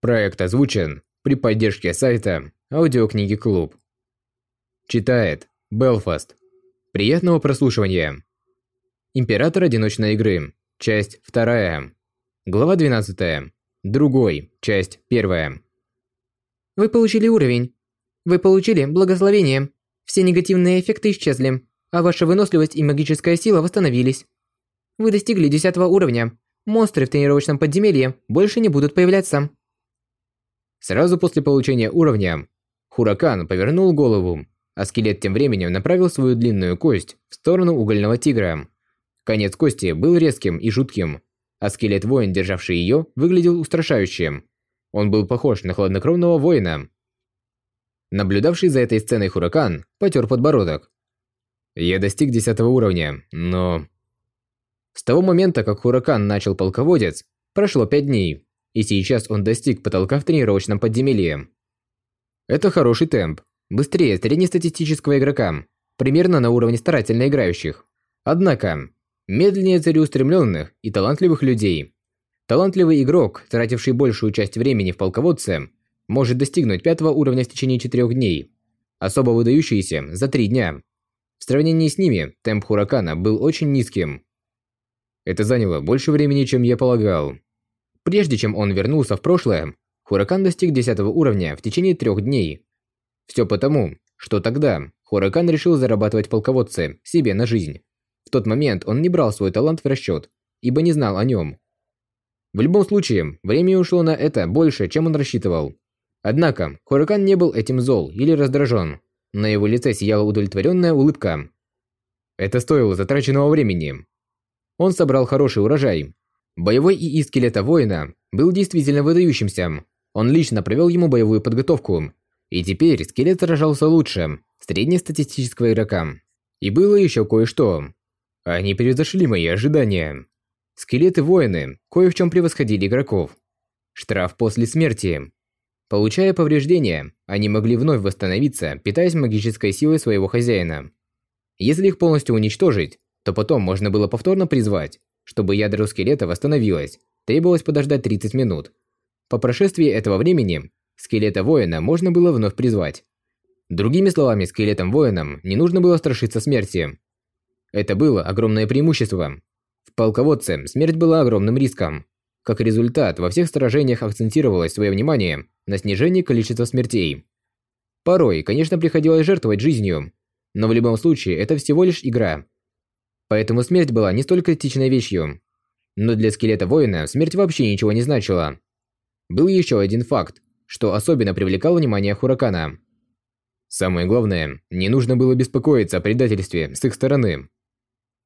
Проект озвучен при поддержке сайта Аудиокниги Клуб. Читает Белфаст. Приятного прослушивания. Император одиночной игры. Часть 2. Глава 12. Другой. Часть 1. Вы получили уровень. Вы получили благословение. Все негативные эффекты исчезли, а ваша выносливость и магическая сила восстановились. Вы достигли 10 уровня. Монстры в тренировочном подземелье больше не будут появляться. Сразу после получения уровня, Хуракан повернул голову, а скелет тем временем направил свою длинную кость в сторону угольного тигра. Конец кости был резким и жутким, а скелет-воин, державший ее, выглядел устрашающим. Он был похож на хладнокровного воина. Наблюдавший за этой сценой Хуракан потер подбородок. Я достиг десятого уровня, но... С того момента, как Хуракан начал полководец, прошло пять дней и сейчас он достиг потолка в тренировочном подземелье. Это хороший темп, быстрее среднестатистического игрока, примерно на уровне старательно играющих. Однако, медленнее целеустремленных и талантливых людей. Талантливый игрок, тративший большую часть времени в полководце, может достигнуть пятого уровня в течение четырех дней, особо выдающийся за три дня. В сравнении с ними, темп Хуракана был очень низким. Это заняло больше времени, чем я полагал. Прежде чем он вернулся в прошлое, Хуракан достиг 10 уровня в течение трех дней. Все потому, что тогда Хуракан решил зарабатывать полководцы себе на жизнь. В тот момент он не брал свой талант в расчет, ибо не знал о нем. В любом случае, время ушло на это больше, чем он рассчитывал. Однако, Хуракан не был этим зол или раздражен. На его лице сияла удовлетворенная улыбка. Это стоило затраченного времени. Он собрал хороший урожай, Боевой ИИ скелета воина был действительно выдающимся. Он лично провел ему боевую подготовку. И теперь скелет сражался лучше среднестатистического игрока. И было еще кое-что. Они превзошли мои ожидания. Скелеты-воины кое в чем превосходили игроков. Штраф после смерти. Получая повреждения, они могли вновь восстановиться, питаясь магической силой своего хозяина. Если их полностью уничтожить, то потом можно было повторно призвать. Чтобы ядро скелета восстановилось, требовалось подождать 30 минут. По прошествии этого времени, скелета воина можно было вновь призвать. Другими словами, скелетом-воинам не нужно было страшиться смерти. Это было огромное преимущество. В полководце смерть была огромным риском. Как результат, во всех сражениях акцентировалось свое внимание на снижении количества смертей. Порой, конечно, приходилось жертвовать жизнью, но в любом случае это всего лишь игра, Поэтому смерть была не столь критичной вещью. Но для скелета воина смерть вообще ничего не значила. Был еще один факт, что особенно привлекал внимание Хуракана. Самое главное, не нужно было беспокоиться о предательстве с их стороны.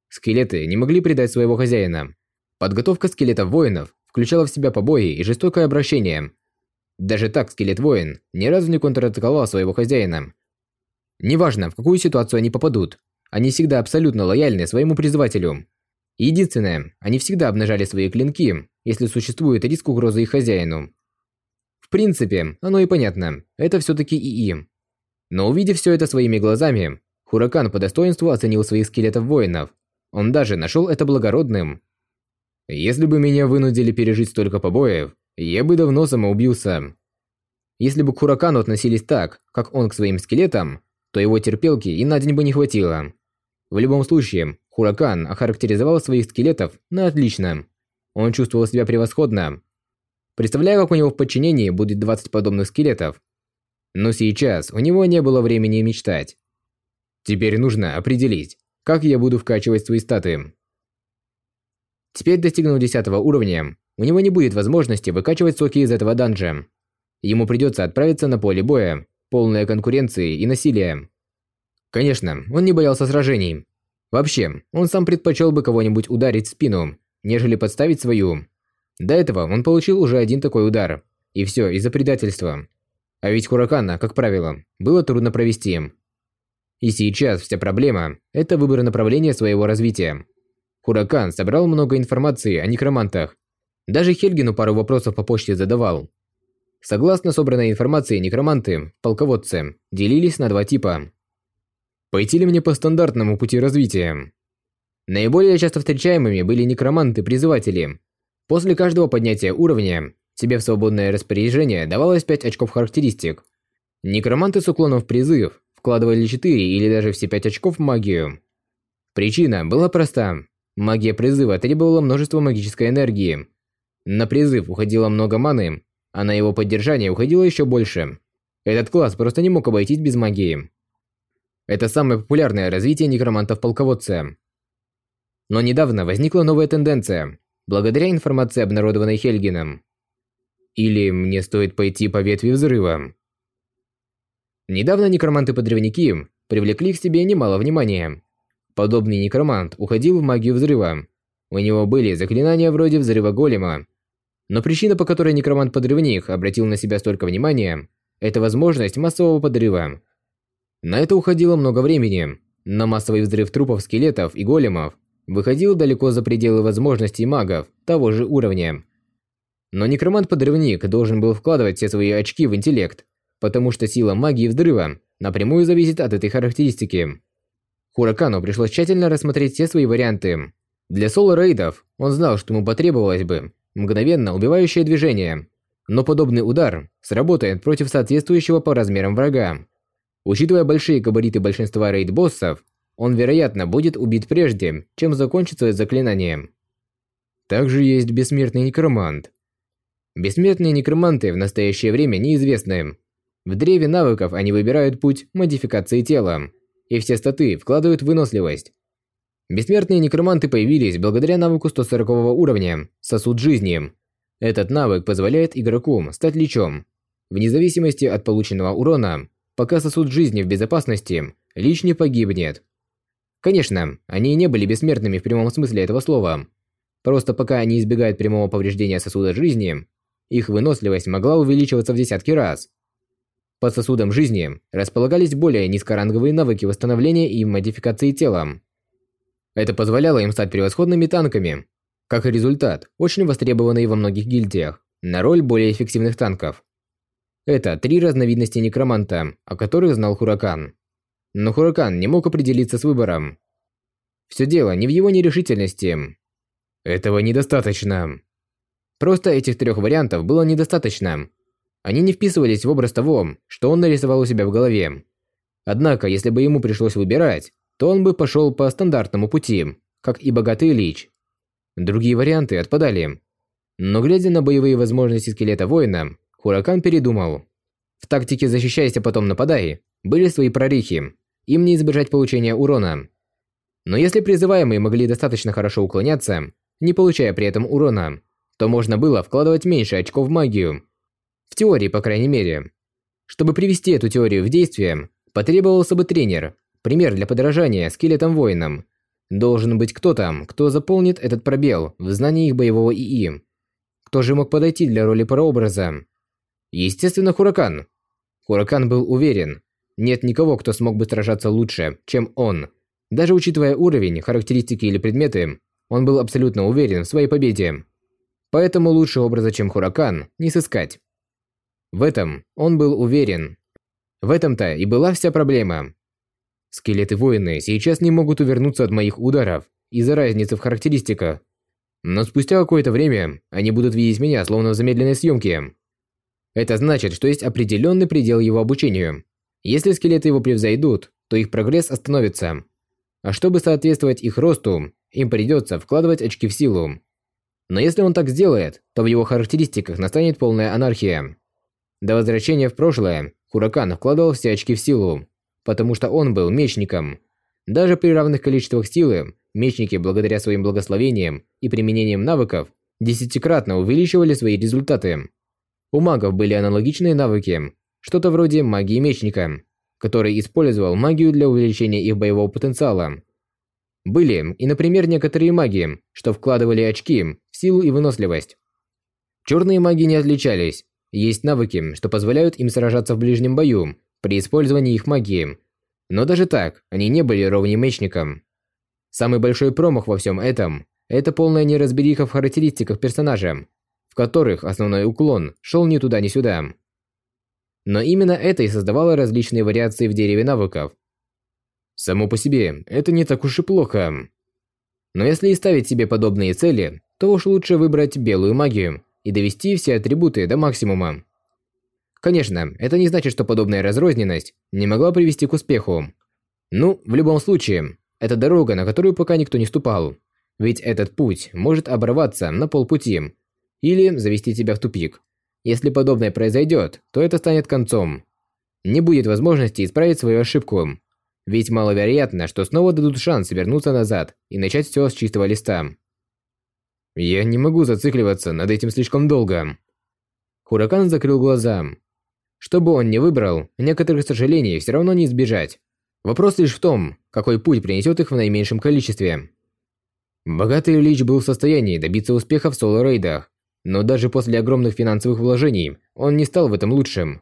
Скелеты не могли предать своего хозяина. Подготовка скелетов воинов включала в себя побои и жестокое обращение. Даже так скелет-воин ни разу не контратаковал своего хозяина. Неважно, в какую ситуацию они попадут, они всегда абсолютно лояльны своему призывателю. Единственное, они всегда обнажали свои клинки, если существует риск угрозы их хозяину. В принципе, оно и понятно, это все-таки ИИ. Но увидев все это своими глазами, Хуракан по достоинству оценил своих скелетов-воинов. Он даже нашел это благородным. Если бы меня вынудили пережить столько побоев, я бы давно самоубился. Если бы к Хуракану относились так, как он к своим скелетам, то его терпелки и на день бы не хватило. В любом случае, Хуракан охарактеризовал своих скелетов на отлично. Он чувствовал себя превосходно. Представляю, как у него в подчинении будет 20 подобных скелетов. Но сейчас у него не было времени мечтать. Теперь нужно определить, как я буду вкачивать свои статы. Теперь достигнув 10 уровня, у него не будет возможности выкачивать соки из этого данжа. Ему придется отправиться на поле боя, полное конкуренции и насилия. Конечно, он не боялся сражений. Вообще, он сам предпочел бы кого-нибудь ударить в спину, нежели подставить свою. До этого он получил уже один такой удар. И все из-за предательства. А ведь Хуракана, как правило, было трудно провести. И сейчас вся проблема – это выбор направления своего развития. Хуракан собрал много информации о некромантах. Даже Хельгину пару вопросов по почте задавал. Согласно собранной информации, некроманты, полководцы, делились на два типа. Пойти ли мне по стандартному пути развития? Наиболее часто встречаемыми были некроманты-призыватели. После каждого поднятия уровня Себе в свободное распоряжение давалось 5 очков характеристик. Некроманты с уклоном в призыв вкладывали 4 или даже все 5 очков в магию. Причина была проста. Магия призыва требовала множества магической энергии. На призыв уходило много маны, а на его поддержание уходило еще больше. Этот класс просто не мог обойтись без магии. Это самое популярное развитие некромантов-полководца. Но недавно возникла новая тенденция, благодаря информации, обнародованной Хельгином. Или мне стоит пойти по ветви взрыва. Недавно некроманты-подрывники привлекли к себе немало внимания. Подобный некромант уходил в магию взрыва. У него были заклинания вроде взрыва голема. Но причина, по которой некромант-подрывник обратил на себя столько внимания, это возможность массового подрыва. На это уходило много времени, но массовый взрыв трупов скелетов и големов выходил далеко за пределы возможностей магов того же уровня. Но некромант-подрывник должен был вкладывать все свои очки в интеллект, потому что сила магии взрыва напрямую зависит от этой характеристики. Хуракану пришлось тщательно рассмотреть все свои варианты. Для соло-рейдов он знал, что ему потребовалось бы мгновенно убивающее движение, но подобный удар сработает против соответствующего по размерам врага. Учитывая большие габариты большинства рейд-боссов, он, вероятно, будет убит прежде, чем закончит свое заклинание. Также есть бессмертный некромант. Бессмертные некроманты в настоящее время неизвестны. В древе навыков они выбирают путь модификации тела, и все статы вкладывают выносливость. Бессмертные некроманты появились благодаря навыку 140 уровня «Сосуд жизни». Этот навык позволяет игроку стать личом. Вне зависимости от полученного урона, пока сосуд жизни в безопасности, лич не погибнет. Конечно, они не были бессмертными в прямом смысле этого слова. Просто пока они избегают прямого повреждения сосуда жизни, их выносливость могла увеличиваться в десятки раз. Под сосудом жизни располагались более низкоранговые навыки восстановления и модификации тела. Это позволяло им стать превосходными танками. Как результат, очень востребованные во многих гильдиях на роль более эффективных танков. Это три разновидности некроманта, о которых знал Хуракан. Но Хуракан не мог определиться с выбором. Все дело не в его нерешительности. Этого недостаточно. Просто этих трех вариантов было недостаточно. Они не вписывались в образ того, что он нарисовал у себя в голове. Однако, если бы ему пришлось выбирать, то он бы пошел по стандартному пути, как и богатый лич. Другие варианты отпадали. Но глядя на боевые возможности скелета воина, Хуракан передумал. В тактике «защищайся, потом нападай» были свои прорехи. Им не избежать получения урона. Но если призываемые могли достаточно хорошо уклоняться, не получая при этом урона, то можно было вкладывать меньше очков в магию. В теории, по крайней мере. Чтобы привести эту теорию в действие, потребовался бы тренер, пример для подражания скелетам-воинам. Должен быть кто-то, кто заполнит этот пробел в знании их боевого ИИ. Кто же мог подойти для роли прообраза? Естественно, Хуракан. Хуракан был уверен, нет никого, кто смог бы сражаться лучше, чем он. Даже учитывая уровень, характеристики или предметы, он был абсолютно уверен в своей победе. Поэтому лучше образа, чем Хуракан, не сыскать. В этом он был уверен. В этом-то и была вся проблема. Скелеты-воины сейчас не могут увернуться от моих ударов из-за разницы в характеристиках. Но спустя какое-то время они будут видеть меня словно в замедленной съемке. Это значит, что есть определенный предел его обучению. Если скелеты его превзойдут, то их прогресс остановится. А чтобы соответствовать их росту, им придется вкладывать очки в силу. Но если он так сделает, то в его характеристиках настанет полная анархия. До возвращения в прошлое Хуракан вкладывал все очки в силу, потому что он был мечником. Даже при равных количествах силы, мечники благодаря своим благословениям и применением навыков десятикратно увеличивали свои результаты. У магов были аналогичные навыки, что-то вроде магии мечника, который использовал магию для увеличения их боевого потенциала. Были и, например, некоторые маги, что вкладывали очки в силу и выносливость. Черные маги не отличались. Есть навыки, что позволяют им сражаться в ближнем бою при использовании их магии. Но даже так, они не были ровней мечникам. Самый большой промах во всем этом – это полная неразбериха в характеристиках персонажа, в которых основной уклон шел ни туда ни сюда. Но именно это и создавало различные вариации в дереве навыков. Само по себе, это не так уж и плохо. Но если и ставить себе подобные цели, то уж лучше выбрать белую магию и довести все атрибуты до максимума. Конечно, это не значит, что подобная разрозненность не могла привести к успеху. Ну, в любом случае, это дорога, на которую пока никто не ступал. Ведь этот путь может оборваться на полпути или завести тебя в тупик. Если подобное произойдет, то это станет концом. Не будет возможности исправить свою ошибку. Ведь маловероятно, что снова дадут шанс вернуться назад и начать все с чистого листа. Я не могу зацикливаться над этим слишком долго. Хуракан закрыл глаза. Что бы он ни выбрал, некоторых сожалений все равно не избежать. Вопрос лишь в том, какой путь принесет их в наименьшем количестве. Богатый Лич был в состоянии добиться успеха в соло-рейдах, но даже после огромных финансовых вложений он не стал в этом лучшим.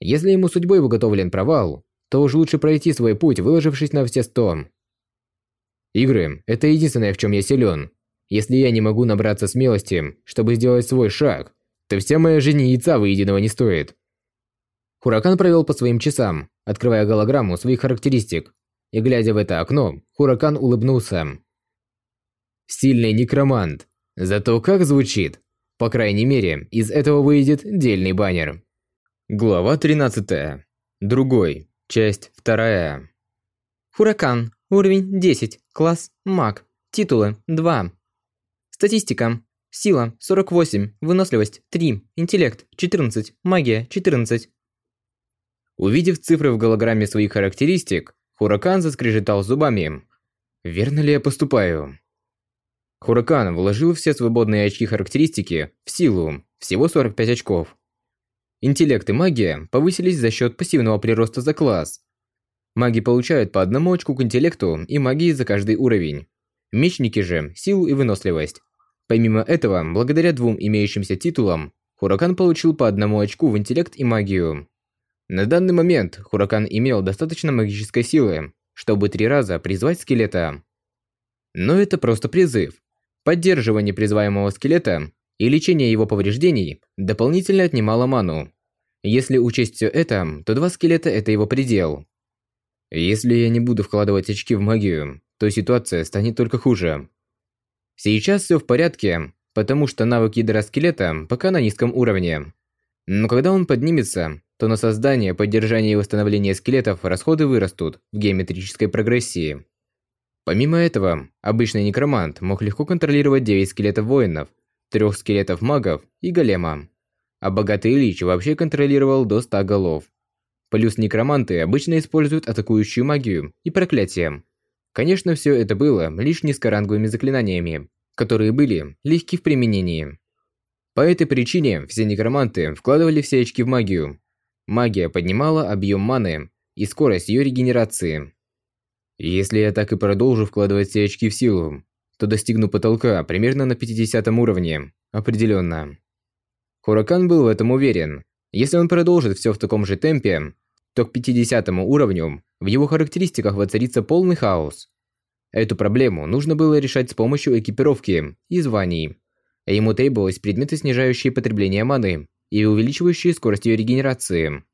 Если ему судьбой уготовлен провал, то уж лучше пройти свой путь, выложившись на все сто. Игры – это единственное, в чем я силен, если я не могу набраться смелости, чтобы сделать свой шаг, то вся моя жизнь яйца выеденного не стоит. Хуракан провел по своим часам, открывая голограмму своих характеристик. И глядя в это окно, Хуракан улыбнулся. Сильный некромант. Зато как звучит. По крайней мере, из этого выйдет дельный баннер. Глава 13. Другой. Часть 2. Хуракан. Уровень 10. Класс маг. Титулы 2. Статистика. Сила 48, выносливость 3, интеллект 14, магия 14. Увидев цифры в голограмме своих характеристик, Хуракан заскрежетал зубами. Верно ли я поступаю? Хуракан вложил все свободные очки характеристики в силу, всего 45 очков. Интеллект и магия повысились за счет пассивного прироста за класс. Маги получают по одному очку к интеллекту и магии за каждый уровень. Мечники же – силу и выносливость. Помимо этого, благодаря двум имеющимся титулам, Хуракан получил по одному очку в интеллект и магию. На данный момент Хуракан имел достаточно магической силы, чтобы три раза призвать скелета. Но это просто призыв. Поддерживание призываемого скелета и лечение его повреждений дополнительно отнимало ману. Если учесть все это, то два скелета – это его предел. Если я не буду вкладывать очки в магию, то ситуация станет только хуже. Сейчас все в порядке, потому что навык ядра скелета пока на низком уровне. Но когда он поднимется, то на создание, поддержание и восстановление скелетов расходы вырастут в геометрической прогрессии. Помимо этого, обычный некромант мог легко контролировать 9 скелетов воинов, 3 скелетов магов и голема. А богатый лич вообще контролировал до 100 голов. Плюс некроманты обычно используют атакующую магию и проклятия, Конечно, все это было лишь низкоранговыми заклинаниями, которые были легки в применении. По этой причине все некроманты вкладывали все очки в магию. Магия поднимала объем маны и скорость ее регенерации. Если я так и продолжу вкладывать все очки в силу, то достигну потолка примерно на 50 уровне, определенно. Хуракан был в этом уверен. Если он продолжит все в таком же темпе, то к 50 уровню в его характеристиках воцарится полный хаос. Эту проблему нужно было решать с помощью экипировки и званий. Ему требовались предметы, снижающие потребление маны и увеличивающие скорость ее регенерации.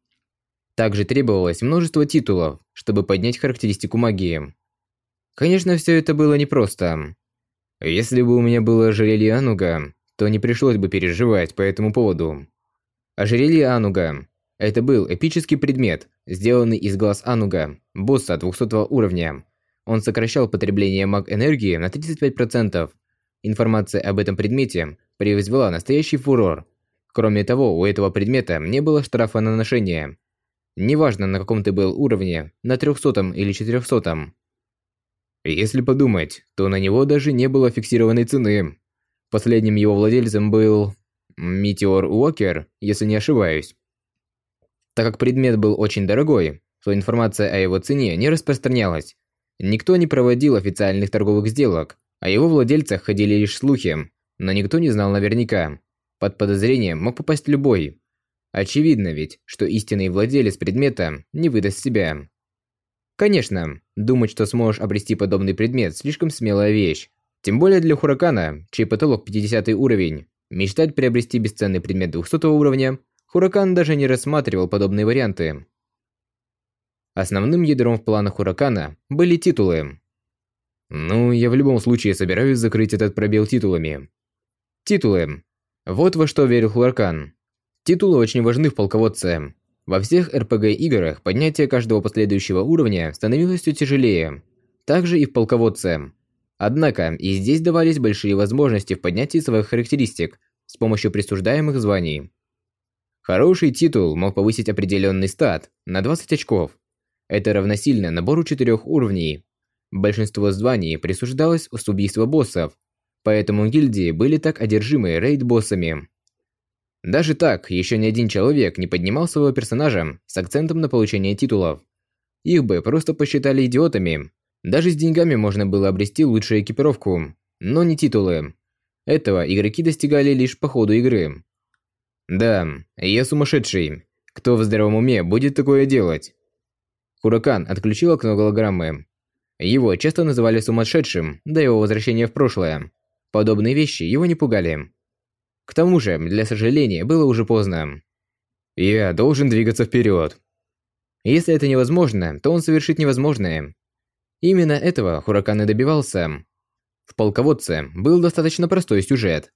Также требовалось множество титулов, чтобы поднять характеристику магии. Конечно, все это было непросто. Если бы у меня было ожерелье Ануга, то не пришлось бы переживать по этому поводу. Ожерелье Ануга это был эпический предмет, сделанный из глаз Ануга, босса 200 уровня. Он сокращал потребление маг-энергии на 35%. Информация об этом предмете произвела настоящий фурор. Кроме того, у этого предмета не было штрафа на ношение. Неважно, на каком ты был уровне, на 300 или 400. Если подумать, то на него даже не было фиксированной цены. Последним его владельцем был... Метеор Уокер, если не ошибаюсь. Так как предмет был очень дорогой, то информация о его цене не распространялась. Никто не проводил официальных торговых сделок, о его владельцах ходили лишь слухи, но никто не знал наверняка. Под подозрение мог попасть любой. Очевидно ведь, что истинный владелец предмета не выдаст себя. Конечно, думать, что сможешь обрести подобный предмет, слишком смелая вещь. Тем более для Хуракана, чей потолок 50 уровень. Мечтать приобрести бесценный предмет 200 уровня Хуракан даже не рассматривал подобные варианты. Основным ядром в планах Хуракана были титулы. Ну, я в любом случае собираюсь закрыть этот пробел титулами. Титулы Вот во что верил Хуракан. Титулы очень важны в полководце. Во всех РПГ-играх поднятие каждого последующего уровня становилось все тяжелее. Также и в полководце. Однако и здесь давались большие возможности в поднятии своих характеристик с помощью присуждаемых званий. Хороший титул мог повысить определенный стат на 20 очков. Это равносильно набору четырех уровней. Большинство званий присуждалось с убийства боссов, поэтому гильдии были так одержимы рейд-боссами. Даже так, еще ни один человек не поднимал своего персонажа с акцентом на получение титулов. Их бы просто посчитали идиотами. Даже с деньгами можно было обрести лучшую экипировку, но не титулы. Этого игроки достигали лишь по ходу игры. Да, я сумасшедший. Кто в здравом уме будет такое делать? Хуракан отключил окно голограммы. Его часто называли сумасшедшим до его возвращения в прошлое. Подобные вещи его не пугали. К тому же, для сожаления, было уже поздно. Я должен двигаться вперед. Если это невозможно, то он совершит невозможное. Именно этого Хуракан и добивался. В полководце был достаточно простой сюжет.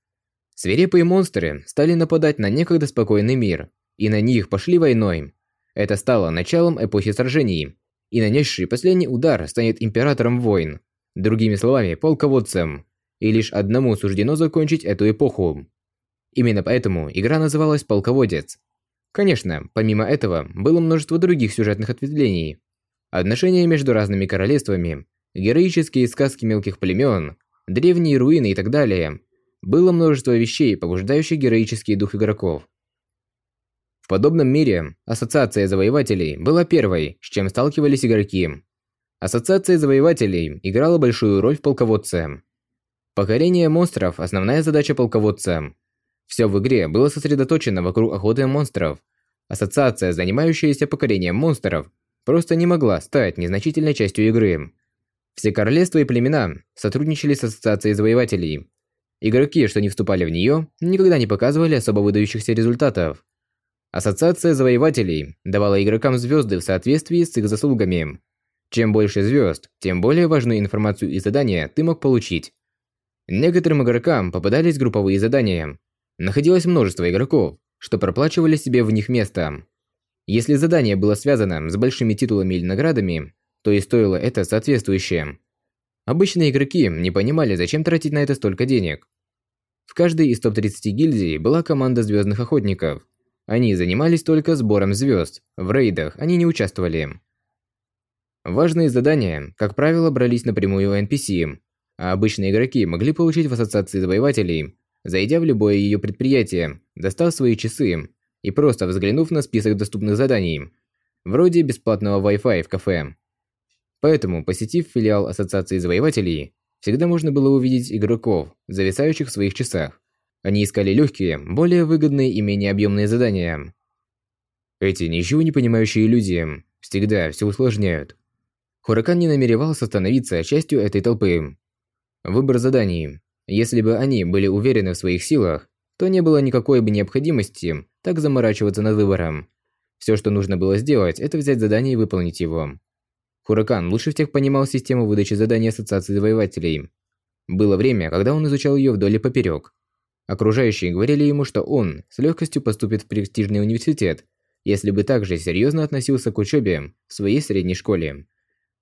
Свирепые монстры стали нападать на некогда спокойный мир, и на них пошли войной. Это стало началом эпохи сражений, и нанесший последний удар станет императором войн, другими словами, полководцем, и лишь одному суждено закончить эту эпоху. Именно поэтому игра называлась «Полководец». Конечно, помимо этого, было множество других сюжетных ответвлений. Отношения между разными королевствами, героические сказки мелких племен, древние руины и так далее. Было множество вещей, побуждающих героический дух игроков. В подобном мире Ассоциация Завоевателей была первой, с чем сталкивались игроки. Ассоциация Завоевателей играла большую роль в полководце. Покорение монстров – основная задача полководца. Все в игре было сосредоточено вокруг охоты монстров. Ассоциация, занимающаяся покорением монстров, просто не могла стать незначительной частью игры. Все королевства и племена сотрудничали с Ассоциацией Завоевателей. Игроки, что не вступали в нее, никогда не показывали особо выдающихся результатов. Ассоциация Завоевателей давала игрокам звезды в соответствии с их заслугами. Чем больше звезд, тем более важную информацию и задания ты мог получить. Некоторым игрокам попадались групповые задания, Находилось множество игроков, что проплачивали себе в них место. Если задание было связано с большими титулами или наградами, то и стоило это соответствующее. Обычные игроки не понимали, зачем тратить на это столько денег. В каждой из топ-30 гильдий была команда звездных охотников. Они занимались только сбором звезд, в рейдах они не участвовали. Важные задания, как правило, брались напрямую у NPC, а обычные игроки могли получить в ассоциации завоевателей Зайдя в любое ее предприятие, достав свои часы и просто взглянув на список доступных заданий, вроде бесплатного Wi-Fi в кафе. Поэтому, посетив филиал Ассоциации завоевателей, всегда можно было увидеть игроков, зависающих в своих часах. Они искали легкие, более выгодные и менее объемные задания. Эти ничего не понимающие люди всегда все усложняют. Хуракан не намеревался становиться частью этой толпы. Выбор заданий если бы они были уверены в своих силах, то не было никакой бы необходимости так заморачиваться над выбором. Все, что нужно было сделать, это взять задание и выполнить его. Хуракан лучше всех понимал систему выдачи заданий Ассоциации Завоевателей. Было время, когда он изучал ее вдоль и поперек. Окружающие говорили ему, что он с легкостью поступит в престижный университет, если бы также серьезно относился к учебе в своей средней школе.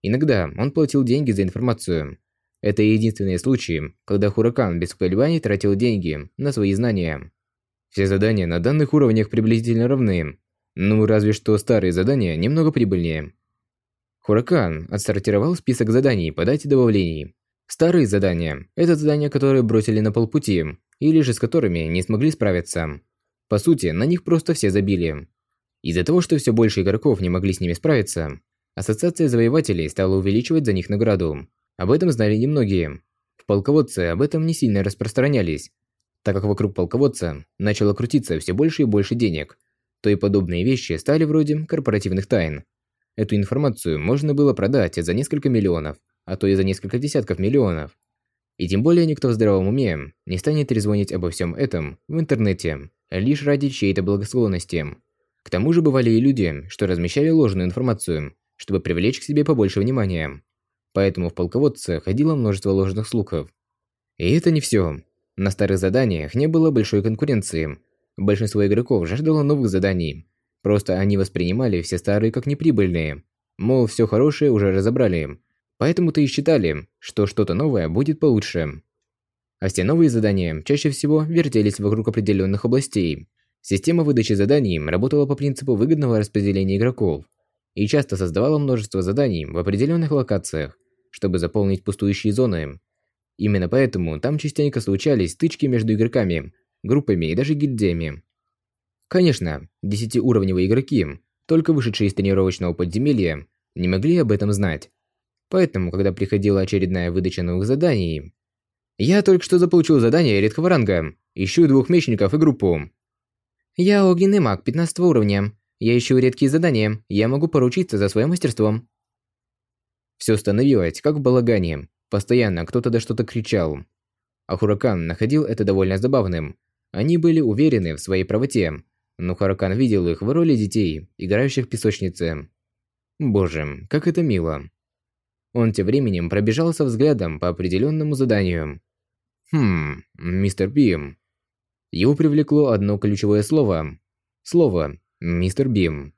Иногда он платил деньги за информацию, это единственные случаи, когда Хуракан без колебаний тратил деньги на свои знания. Все задания на данных уровнях приблизительно равны, ну разве что старые задания немного прибыльнее. Хуракан отсортировал список заданий по дате добавлений. Старые задания – это задания, которые бросили на полпути, или же с которыми не смогли справиться. По сути, на них просто все забили. Из-за того, что все больше игроков не могли с ними справиться, Ассоциация завоевателей стала увеличивать за них награду. Об этом знали немногие. В полководце об этом не сильно распространялись, так как вокруг полководца начало крутиться все больше и больше денег, то и подобные вещи стали вроде корпоративных тайн. Эту информацию можно было продать за несколько миллионов, а то и за несколько десятков миллионов. И тем более никто в здравом уме не станет резвонить обо всем этом в интернете, лишь ради чьей-то благосклонности. К тому же бывали и люди, что размещали ложную информацию, чтобы привлечь к себе побольше внимания. Поэтому в полководце ходило множество ложных слухов. И это не все. На старых заданиях не было большой конкуренции. Большинство игроков жаждало новых заданий. Просто они воспринимали все старые как неприбыльные. Мол, все хорошее уже разобрали. Поэтому-то и считали, что что-то новое будет получше. А все новые задания чаще всего вертелись вокруг определенных областей. Система выдачи заданий работала по принципу выгодного распределения игроков и часто создавала множество заданий в определенных локациях, чтобы заполнить пустующие зоны. Именно поэтому там частенько случались стычки между игроками, группами и даже гильдиями. Конечно, десятиуровневые игроки, только вышедшие из тренировочного подземелья, не могли об этом знать. Поэтому, когда приходила очередная выдача новых заданий... Я только что заполучил задание редкого ранга. Ищу двух мечников и группу. Я огненный маг 15 уровня. Я ищу редкие задания. Я могу поручиться за свое мастерство. Все становилось, как в балагане. Постоянно кто-то да что-то кричал. А Хуракан находил это довольно забавным. Они были уверены в своей правоте, но Хуракан видел их в роли детей, играющих в песочнице. Боже, как это мило. Он тем временем пробежался взглядом по определенному заданию. Хм, мистер Бим. Его привлекло одно ключевое слово. Слово «Мистер Бим».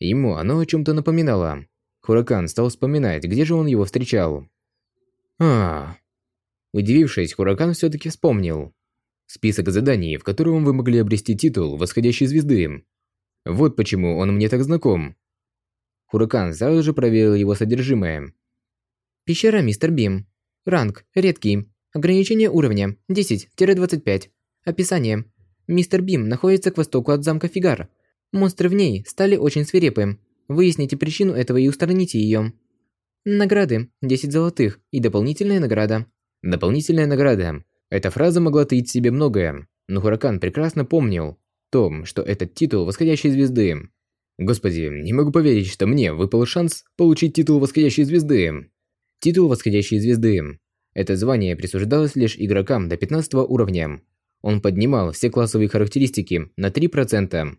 Ему оно о чем-то напоминало. Хуракан стал вспоминать, где же он его встречал. А. Удивившись, Хуракан все-таки вспомнил. Список заданий, в котором вы могли обрести титул восходящей звезды. Вот почему он мне так знаком. Хуракан сразу же проверил его содержимое. Пещера Мистер Бим. Ранг редкий. Ограничение уровня 10-25. Описание. Мистер Бим находится к востоку от замка Фигар. Монстры в ней стали очень свирепы. Выясните причину этого и устраните ее. Награды. 10 золотых и дополнительная награда. Дополнительная награда. Эта фраза могла таить в себе многое, но Хуракан прекрасно помнил том, что этот титул восходящей звезды. Господи, не могу поверить, что мне выпал шанс получить титул восходящей звезды. Титул восходящей звезды. Это звание присуждалось лишь игрокам до 15 уровня. Он поднимал все классовые характеристики на 3%.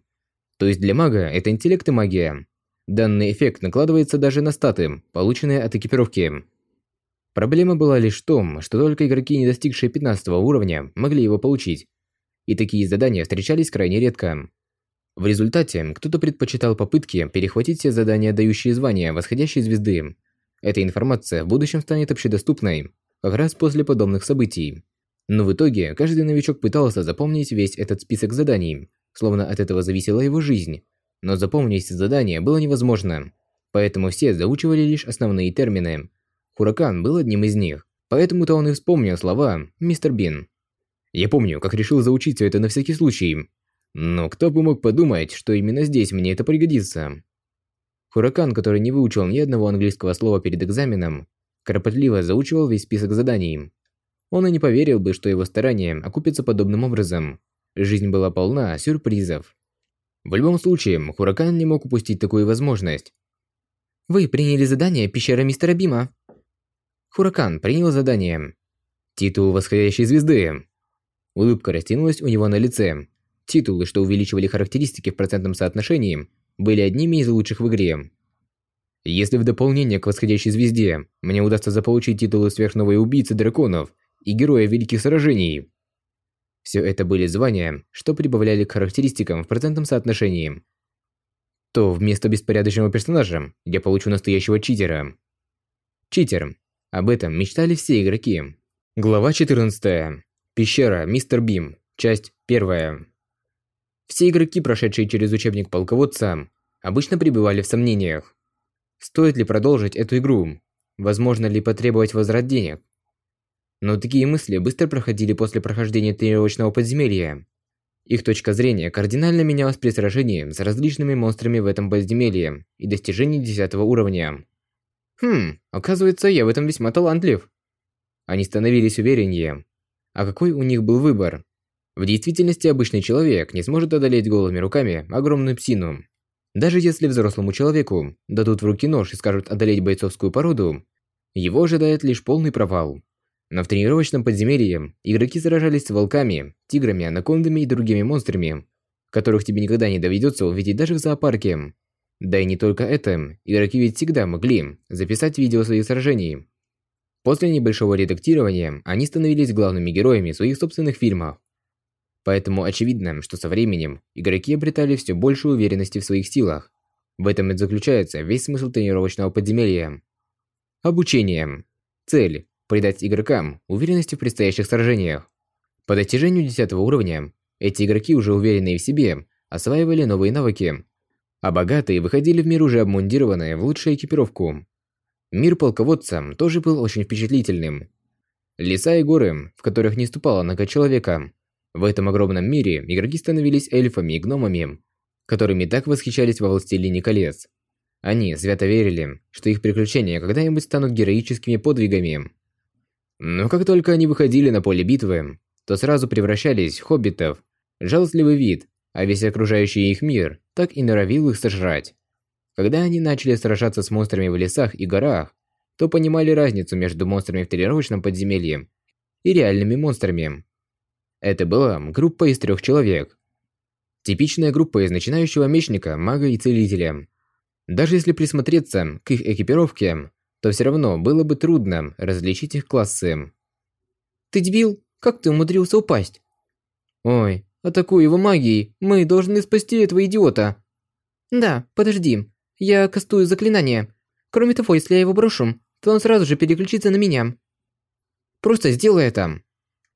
То есть для мага это интеллект и магия. Данный эффект накладывается даже на статы, полученные от экипировки. Проблема была лишь в том, что только игроки, не достигшие 15 уровня, могли его получить. И такие задания встречались крайне редко. В результате, кто-то предпочитал попытки перехватить все задания, дающие звания восходящей звезды. Эта информация в будущем станет общедоступной, как раз после подобных событий. Но в итоге каждый новичок пытался запомнить весь этот список заданий, словно от этого зависела его жизнь. Но запомнить задания было невозможно, поэтому все заучивали лишь основные термины. Хуракан был одним из них, поэтому-то он и вспомнил слова «Мистер Бин». Я помню, как решил заучить все это на всякий случай. Но кто бы мог подумать, что именно здесь мне это пригодится. Хуракан, который не выучил ни одного английского слова перед экзаменом, кропотливо заучивал весь список заданий. Он и не поверил бы, что его старания окупятся подобным образом. Жизнь была полна сюрпризов. В любом случае, Хуракан не мог упустить такую возможность. Вы приняли задание пещера мистера Бима. Хуракан принял задание. Титул восходящей звезды. Улыбка растянулась у него на лице. Титулы, что увеличивали характеристики в процентном соотношении, были одними из лучших в игре. Если в дополнение к восходящей звезде мне удастся заполучить титулы сверхновой убийцы драконов и героя великих сражений. Все это были звания, что прибавляли к характеристикам в процентном соотношении. То вместо беспорядочного персонажа я получу настоящего читера. Читер. Об этом мечтали все игроки. Глава 14. Пещера Мистер Бим. Часть 1. Все игроки, прошедшие через учебник полководца, обычно пребывали в сомнениях. Стоит ли продолжить эту игру? Возможно ли потребовать возврат денег? Но такие мысли быстро проходили после прохождения тренировочного подземелья. Их точка зрения кардинально менялась при сражении с различными монстрами в этом подземелье и достижении 10 уровня. Хм, оказывается, я в этом весьма талантлив. Они становились увереннее. А какой у них был выбор? В действительности обычный человек не сможет одолеть голыми руками огромную псину. Даже если взрослому человеку дадут в руки нож и скажут одолеть бойцовскую породу, его ожидает лишь полный провал. Но в тренировочном подземелье игроки сражались с волками, тиграми, анакондами и другими монстрами, которых тебе никогда не доведется увидеть даже в зоопарке. Да и не только это, игроки ведь всегда могли записать видео своих сражений. После небольшого редактирования они становились главными героями своих собственных фильмов. Поэтому очевидно, что со временем игроки обретали все больше уверенности в своих силах. В этом и заключается весь смысл тренировочного подземелья. Обучение. Цель – придать игрокам уверенности в предстоящих сражениях. По достижению 10 уровня, эти игроки, уже уверенные в себе, осваивали новые навыки, а богатые выходили в мир уже обмундированные в лучшую экипировку. Мир полководца тоже был очень впечатлительным. Леса и горы, в которых не ступала нога человека. В этом огромном мире игроки становились эльфами и гномами, которыми так восхищались во «Властелине колец». Они свято верили, что их приключения когда-нибудь станут героическими подвигами. Но как только они выходили на поле битвы, то сразу превращались в хоббитов. Жалостливый вид, а весь окружающий их мир так и норовил их сожрать. Когда они начали сражаться с монстрами в лесах и горах, то понимали разницу между монстрами в тренировочном подземелье и реальными монстрами. Это была группа из трех человек. Типичная группа из начинающего мечника, мага и целителя. Даже если присмотреться к их экипировке, то все равно было бы трудно различить их классы. «Ты дебил? Как ты умудрился упасть?» «Ой, атакуй его магией, мы должны спасти этого идиота!» «Да, подожди, я кастую заклинание. Кроме того, если я его брошу, то он сразу же переключится на меня». «Просто сделай это!»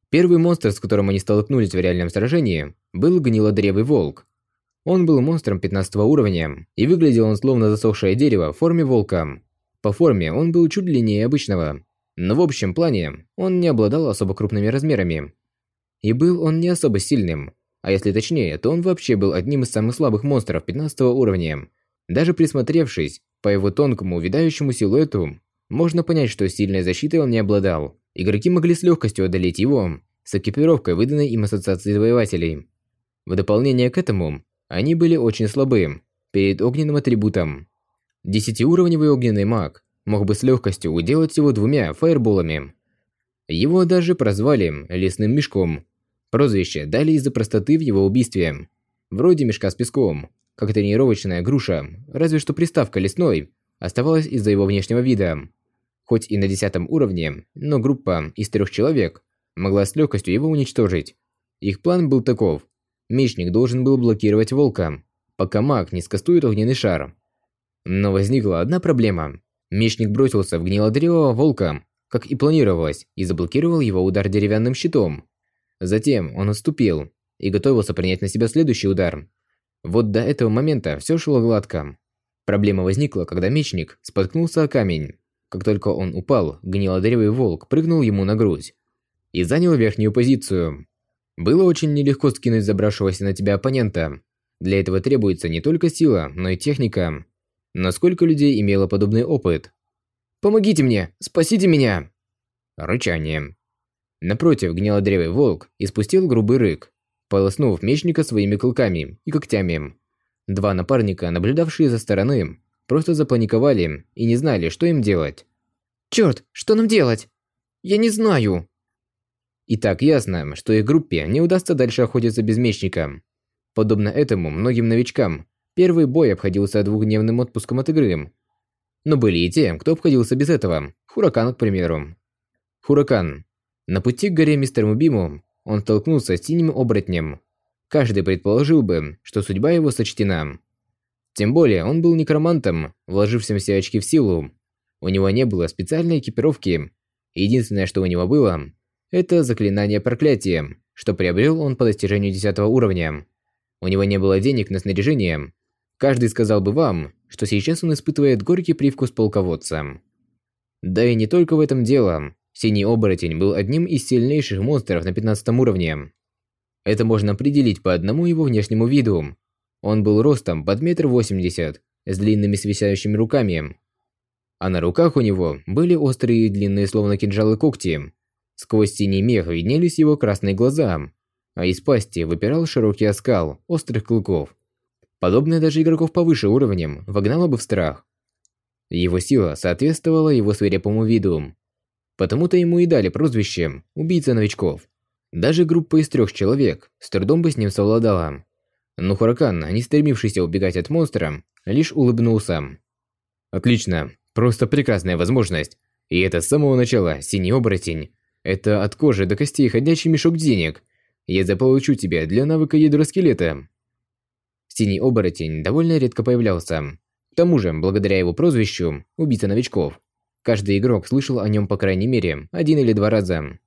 Первый монстр, с которым они столкнулись в реальном сражении, был гнилодревый волк. Он был монстром 15 уровня, и выглядел он словно засохшее дерево в форме волка. По форме он был чуть длиннее обычного, но в общем плане он не обладал особо крупными размерами. И был он не особо сильным, а если точнее, то он вообще был одним из самых слабых монстров 15 уровня. Даже присмотревшись, по его тонкому, увядающему силуэту, можно понять, что сильной защитой он не обладал. Игроки могли с легкостью одолеть его с экипировкой, выданной им Ассоциацией Завоевателей. В дополнение к этому, они были очень слабы перед огненным атрибутом. Десятиуровневый огненный маг мог бы с легкостью уделать всего двумя фаерболами. Его даже прозвали «лесным мешком». Прозвище дали из-за простоты в его убийстве. Вроде мешка с песком, как тренировочная груша, разве что приставка «лесной» оставалась из-за его внешнего вида. Хоть и на десятом уровне, но группа из трех человек могла с легкостью его уничтожить. Их план был таков. Мечник должен был блокировать волка, пока маг не скастует огненный шар. Но возникла одна проблема. Мечник бросился в гнилодревого волка, как и планировалось, и заблокировал его удар деревянным щитом. Затем он отступил и готовился принять на себя следующий удар. Вот до этого момента все шло гладко. Проблема возникла, когда мечник споткнулся о камень. Как только он упал, гнилодеревый волк прыгнул ему на грудь и занял верхнюю позицию. Было очень нелегко скинуть забравшегося на тебя оппонента. Для этого требуется не только сила, но и техника. Но сколько людей имело подобный опыт? «Помогите мне! Спасите меня!» Рычание. Напротив, гнилодревый волк испустил грубый рык, полоснув мечника своими клыками и когтями. Два напарника, наблюдавшие за стороны, просто запаниковали и не знали, что им делать. «Чёрт, что нам делать? Я не знаю!» И так ясно, что их группе не удастся дальше охотиться без мечника. Подобно этому многим новичкам, первый бой обходился двухдневным отпуском от игры. Но были и те, кто обходился без этого. Хуракан, к примеру. Хуракан. На пути к горе Мистер Мубиму он столкнулся с синим оборотнем. Каждый предположил бы, что судьба его сочтена. Тем более, он был некромантом, вложившим все очки в силу. У него не было специальной экипировки. Единственное, что у него было, это заклинание проклятия, что приобрел он по достижению 10 уровня. У него не было денег на снаряжение. Каждый сказал бы вам, что сейчас он испытывает горький привкус полководца. Да и не только в этом дело. Синий оборотень был одним из сильнейших монстров на 15 уровне. Это можно определить по одному его внешнему виду. Он был ростом под метр восемьдесят, с длинными свисающими руками. А на руках у него были острые и длинные словно кинжалы когти. Сквозь синий мех виднелись его красные глаза, а из пасти выпирал широкий оскал острых клыков. Подобное даже игроков повыше уровнем вогнало бы в страх. Его сила соответствовала его свирепому виду. Потому-то ему и дали прозвище «убийца новичков». Даже группа из трех человек с трудом бы с ним совладала. Но Хуракан, не стремившийся убегать от монстра, лишь улыбнулся. «Отлично. Просто прекрасная возможность И это с самого начала, синий оборотень. Это от кожи до костей ходячий мешок денег. Я заполучу тебя для навыка ядра скелета. Синий оборотень довольно редко появлялся. К тому же, благодаря его прозвищу «Убийца новичков», каждый игрок слышал о нем по крайней мере один или два раза.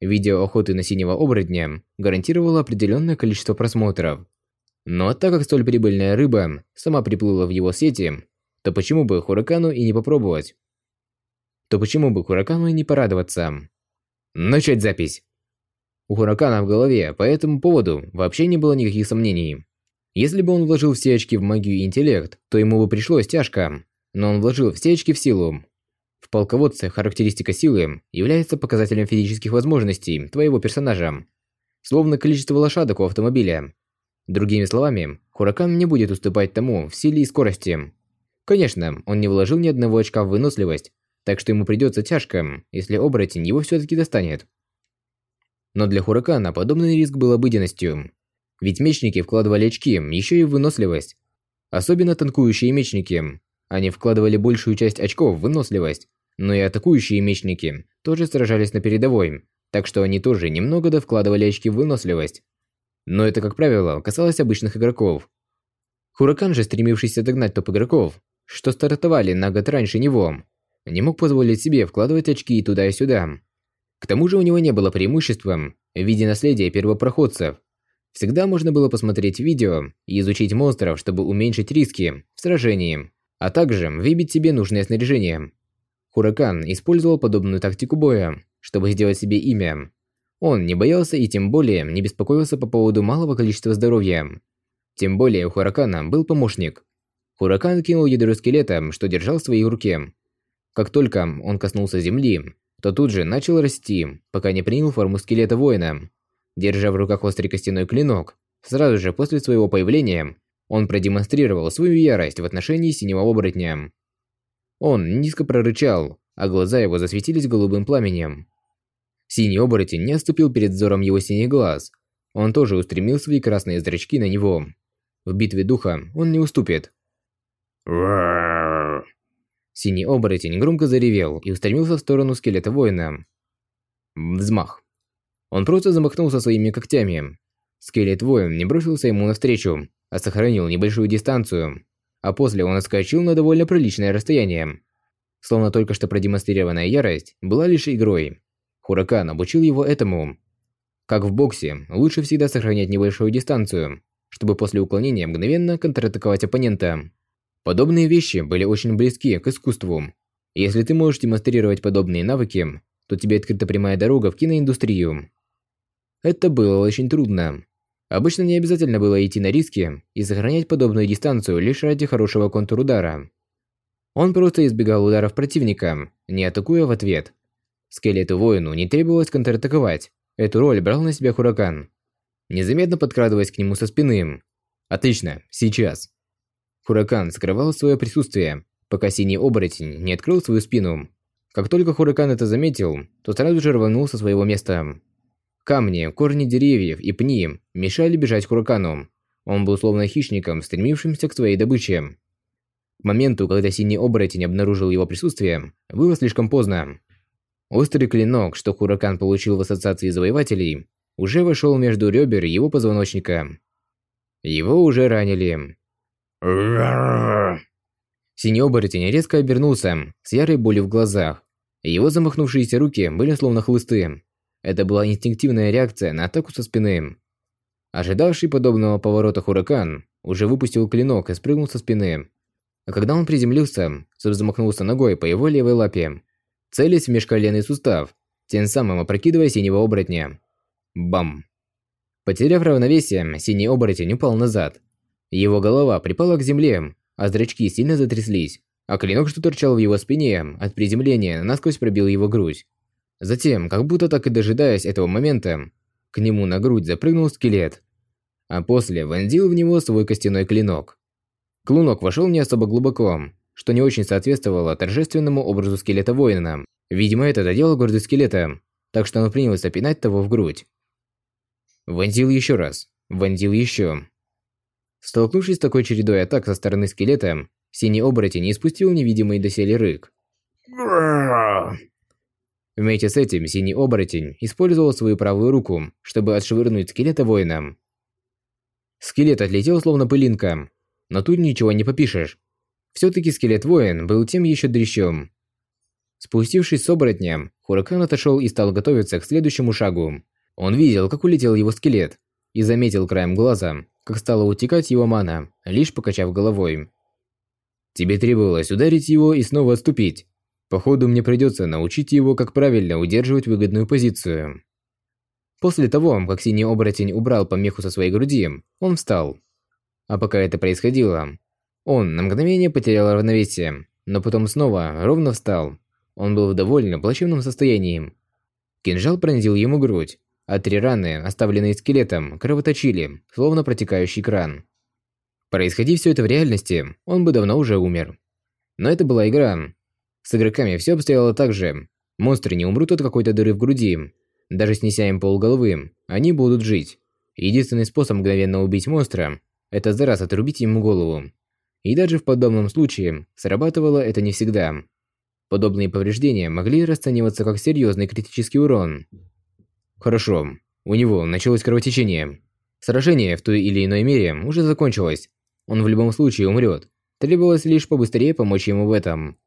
Видео охоты на синего оборотня гарантировало определенное количество просмотров. Но так как столь прибыльная рыба сама приплыла в его сети, то почему бы Хуракану и не попробовать? То почему бы Хуракану и не порадоваться? Начать запись. У Хуракана в голове по этому поводу вообще не было никаких сомнений. Если бы он вложил все очки в магию и интеллект, то ему бы пришлось тяжко, но он вложил все очки в силу. В полководце характеристика силы является показателем физических возможностей твоего персонажа, словно количество лошадок у автомобиля. Другими словами, Хуракан не будет уступать тому в силе и скорости. Конечно, он не вложил ни одного очка в выносливость, так что ему придется тяжко, если оборотень его все-таки достанет. Но для Хуракана подобный риск был обыденностью. Ведь мечники вкладывали очки еще и выносливость. Особенно танкующие мечники. Они вкладывали большую часть очков в выносливость, но и атакующие мечники тоже сражались на передовой, так что они тоже немного довкладывали очки в выносливость. Но это, как правило, касалось обычных игроков. Хуракан же, стремившийся догнать топ-игроков, что стартовали на год раньше него, не мог позволить себе вкладывать очки и туда и сюда. К тому же у него не было преимущества в виде наследия первопроходцев. Всегда можно было посмотреть видео и изучить монстров, чтобы уменьшить риски в сражении, а также выбить себе нужное снаряжение. Хуракан использовал подобную тактику боя, чтобы сделать себе имя. Он не боялся и тем более не беспокоился по поводу малого количества здоровья. Тем более у Хуракана был помощник. Хуракан кинул ядро скелета, что держал в своей руке. Как только он коснулся земли, то тут же начал расти, пока не принял форму скелета воина. Держа в руках острый костяной клинок, сразу же после своего появления, он продемонстрировал свою ярость в отношении синего оборотня. Он низко прорычал, а глаза его засветились голубым пламенем. Синий оборотень не отступил перед взором его синий глаз. Он тоже устремил свои красные зрачки на него. В битве духа он не уступит. Синий оборотень громко заревел и устремился в сторону скелета воина. Взмах. Он просто замахнулся своими когтями. Скелет воин не бросился ему навстречу, а сохранил небольшую дистанцию. А после он отскочил на довольно приличное расстояние. Словно только что продемонстрированная ярость была лишь игрой. Хуракан обучил его этому. Как в боксе, лучше всегда сохранять небольшую дистанцию, чтобы после уклонения мгновенно контратаковать оппонента. Подобные вещи были очень близки к искусству. Если ты можешь демонстрировать подобные навыки, то тебе открыта прямая дорога в киноиндустрию. Это было очень трудно. Обычно не обязательно было идти на риски и сохранять подобную дистанцию лишь ради хорошего контур-удара. Он просто избегал ударов противника, не атакуя в ответ. Скелету воину не требовалось контратаковать. Эту роль брал на себя Хуракан. Незаметно подкрадываясь к нему со спины. Отлично, сейчас. Хуракан скрывал свое присутствие, пока синий оборотень не открыл свою спину. Как только Хуракан это заметил, то сразу же рванул со своего места. Камни, корни деревьев и пни мешали бежать Хуракану. Он был словно хищником, стремившимся к своей добыче. К моменту, когда синий оборотень обнаружил его присутствие, было слишком поздно. Острый клинок, что Хуракан получил в ассоциации завоевателей, уже вошел между ребер его позвоночника. Его уже ранили. Синий оборотень резко обернулся, с ярой болью в глазах. Его замахнувшиеся руки были словно хлысты. Это была инстинктивная реакция на атаку со спины. Ожидавший подобного поворота Хуракан уже выпустил клинок и спрыгнул со спины. А когда он приземлился, Сэп замахнулся ногой по его левой лапе, целясь в межколенный сустав, тем самым опрокидывая синего оборотня. Бам! Потеряв равновесие, синий оборотень упал назад, его голова припала к земле, а зрачки сильно затряслись, а клинок, что торчал в его спине, от приземления насквозь пробил его грудь. Затем, как будто так и дожидаясь этого момента, к нему на грудь запрыгнул скелет, а после вонзил в него свой костяной клинок. Клинок вошел не особо глубоко, что не очень соответствовало торжественному образу скелета воина. Видимо, это доделал гордость скелета, так что он принялся пинать того в грудь. Вонзил еще раз, вонзил еще. Столкнувшись с такой чередой атак со стороны скелета, синий оборотень испустил невидимый доселе рык. Вместе с этим синий оборотень использовал свою правую руку, чтобы отшвырнуть скелета воина. Скелет отлетел словно пылинка, но тут ничего не попишешь. Все-таки скелет-воин был тем еще дрищом. Спустившись с оборотнем, Хуракан отошел и стал готовиться к следующему шагу. Он видел, как улетел его скелет, и заметил краем глаза, как стала утекать его мана, лишь покачав головой. Тебе требовалось ударить его и снова отступить. Походу, мне придется научить его, как правильно удерживать выгодную позицию. После того, как синий оборотень убрал помеху со своей груди, он встал. А пока это происходило, он на мгновение потерял равновесие, но потом снова ровно встал. Он был в довольно плачевном состоянии. Кинжал пронзил ему грудь, а три раны, оставленные скелетом, кровоточили, словно протекающий кран. Происходи все это в реальности, он бы давно уже умер. Но это была игра. С игроками все обстояло так же. Монстры не умрут от какой-то дыры в груди. Даже снеся им полголовы, они будут жить. Единственный способ мгновенно убить монстра – это за раз отрубить ему голову. И даже в подобном случае срабатывало это не всегда. Подобные повреждения могли расцениваться как серьезный критический урон. Хорошо, у него началось кровотечение. Сражение в той или иной мере уже закончилось. Он в любом случае умрет. Требовалось лишь побыстрее помочь ему в этом.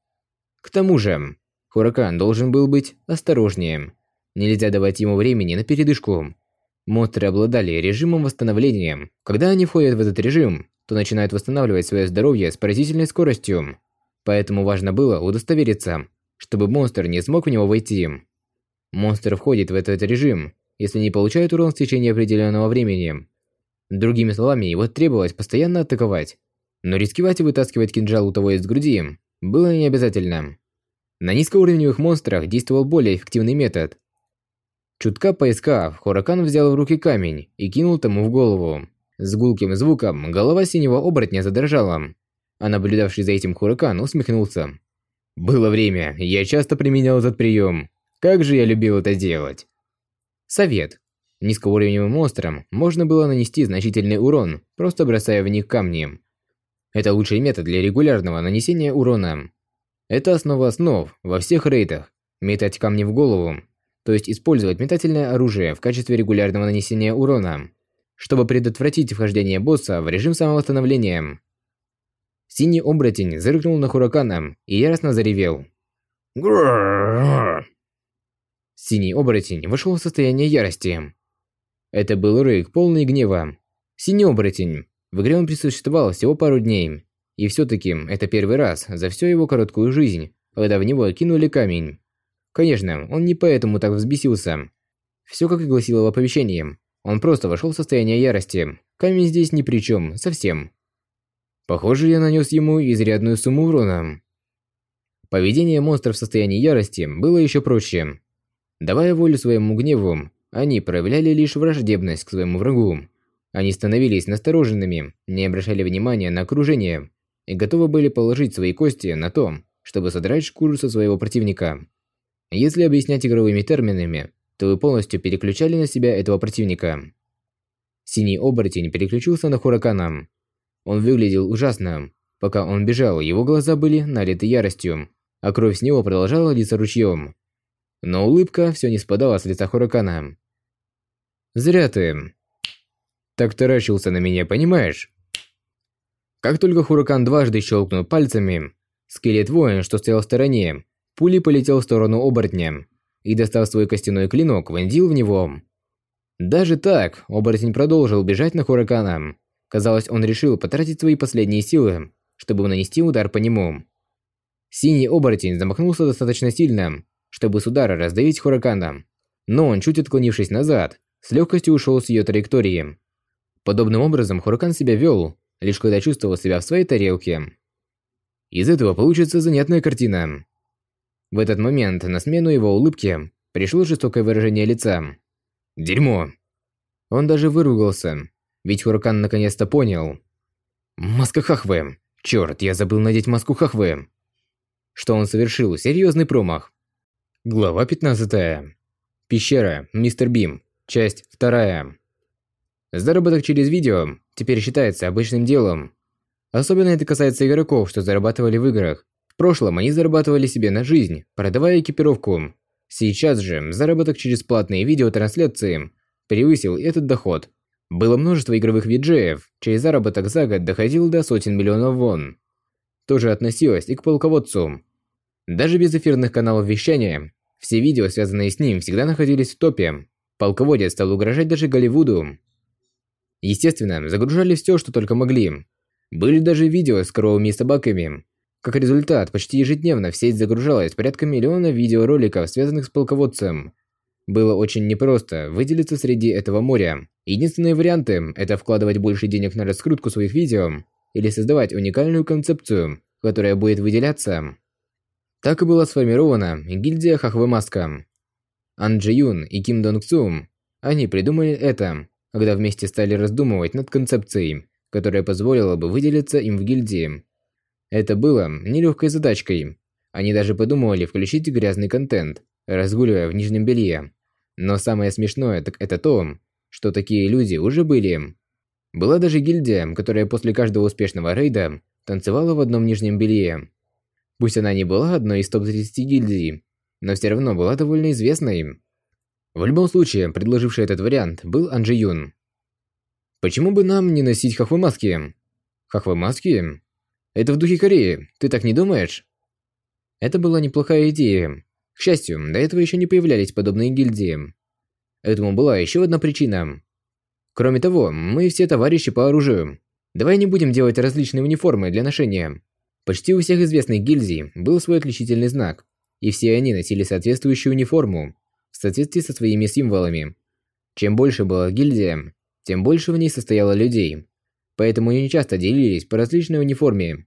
К тому же, Хуракан должен был быть осторожнее. Нельзя давать ему времени на передышку. Монстры обладали режимом восстановления. Когда они входят в этот режим, то начинают восстанавливать свое здоровье с поразительной скоростью. Поэтому важно было удостовериться, чтобы монстр не смог в него войти. Монстр входит в этот режим, если не получает урон в течение определенного времени. Другими словами, его требовалось постоянно атаковать. Но рисковать и вытаскивать кинжал у того из груди было не обязательно. На низкоуровневых монстрах действовал более эффективный метод. Чутка поискав, Хоракан взял в руки камень и кинул тому в голову. С гулким звуком голова синего оборотня задрожала, а наблюдавший за этим Хуракан усмехнулся. «Было время, я часто применял этот прием. Как же я любил это делать!» Совет. Низкоуровневым монстрам можно было нанести значительный урон, просто бросая в них камни. Это лучший метод для регулярного нанесения урона. Это основа основ во всех рейдах. Метать камни в голову, то есть использовать метательное оружие в качестве регулярного нанесения урона чтобы предотвратить вхождение босса в режим самовосстановления. Синий оборотень зыркнул на Хуракана и яростно заревел. Синий оборотень вошел в состояние ярости. Это был рык, полный гнева. Синий оборотень. В игре он присутствовал всего пару дней. И все-таки это первый раз за всю его короткую жизнь, когда в него кинули камень. Конечно, он не поэтому так взбесился. Все как и гласило в оповещении. Он просто вошел в состояние ярости. Камень здесь ни при чем, совсем. Похоже, я нанес ему изрядную сумму урона. Поведение монстра в состоянии ярости было еще проще. Давая волю своему гневу, они проявляли лишь враждебность к своему врагу. Они становились настороженными, не обращали внимания на окружение и готовы были положить свои кости на то, чтобы содрать шкуру со своего противника. Если объяснять игровыми терминами, то вы полностью переключали на себя этого противника. Синий оборотень переключился на Хуракана. Он выглядел ужасно. Пока он бежал, его глаза были налиты яростью, а кровь с него продолжала литься ручьем. Но улыбка все не спадала с лица Хуракана. «Зря ты. Так таращился на меня, понимаешь?» Как только Хуракан дважды щелкнул пальцами, скелет-воин, что стоял в стороне, пулей полетел в сторону оборотня и, достав свой костяной клинок, вонзил в него. Даже так, оборотень продолжил бежать на Хуракана. Казалось, он решил потратить свои последние силы, чтобы нанести удар по нему. Синий оборотень замахнулся достаточно сильно, чтобы с удара раздавить Хуракана. Но он, чуть отклонившись назад, с легкостью ушел с ее траектории. Подобным образом Хуракан себя вел, лишь когда чувствовал себя в своей тарелке. Из этого получится занятная картина. В этот момент на смену его улыбке пришло жестокое выражение лица. Дерьмо. Он даже выругался, ведь Хуракан наконец-то понял. Маска Хахвы. Черт, я забыл надеть маску Хахвы. Что он совершил серьезный промах. Глава 15. Пещера, Мистер Бим. Часть 2. Заработок через видео теперь считается обычным делом. Особенно это касается игроков, что зарабатывали в играх. В прошлом они зарабатывали себе на жизнь, продавая экипировку. Сейчас же заработок через платные видеотрансляции превысил этот доход. Было множество игровых виджеев, чей заработок за год доходил до сотен миллионов вон. Тоже относилось и к полководцу. Даже без эфирных каналов вещания, все видео, связанные с ним, всегда находились в топе. Полководец стал угрожать даже Голливуду. Естественно, загружали все, что только могли. Были даже видео с коровами и собаками. Как результат, почти ежедневно в сеть загружалось порядка миллиона видеороликов, связанных с полководцем. Было очень непросто выделиться среди этого моря. Единственные варианты – это вкладывать больше денег на раскрутку своих видео или создавать уникальную концепцию, которая будет выделяться. Так и была сформирована гильдия Хахвы-Маска. Ан Джи Юн и Ким Донг Цум, они придумали это, когда вместе стали раздумывать над концепцией, которая позволила бы выделиться им в гильдии. Это было нелегкой задачкой. Они даже подумывали включить грязный контент, разгуливая в нижнем белье. Но самое смешное так это то, что такие люди уже были. Была даже гильдия, которая после каждого успешного рейда танцевала в одном нижнем белье. Пусть она не была одной из топ-30 гильдий, но все равно была довольно известной. В любом случае, предложивший этот вариант был Анджи Юн. Почему бы нам не носить хахвы-маски? Хахвы-маски? Это в духе Кореи, ты так не думаешь? Это была неплохая идея. К счастью, до этого еще не появлялись подобные гильдии. Этому была еще одна причина. Кроме того, мы все товарищи по оружию. Давай не будем делать различные униформы для ношения. Почти у всех известных гильдий был свой отличительный знак, и все они носили соответствующую униформу в соответствии со своими символами. Чем больше была гильдия, тем больше в ней состояло людей. Поэтому они часто делились по различной униформе.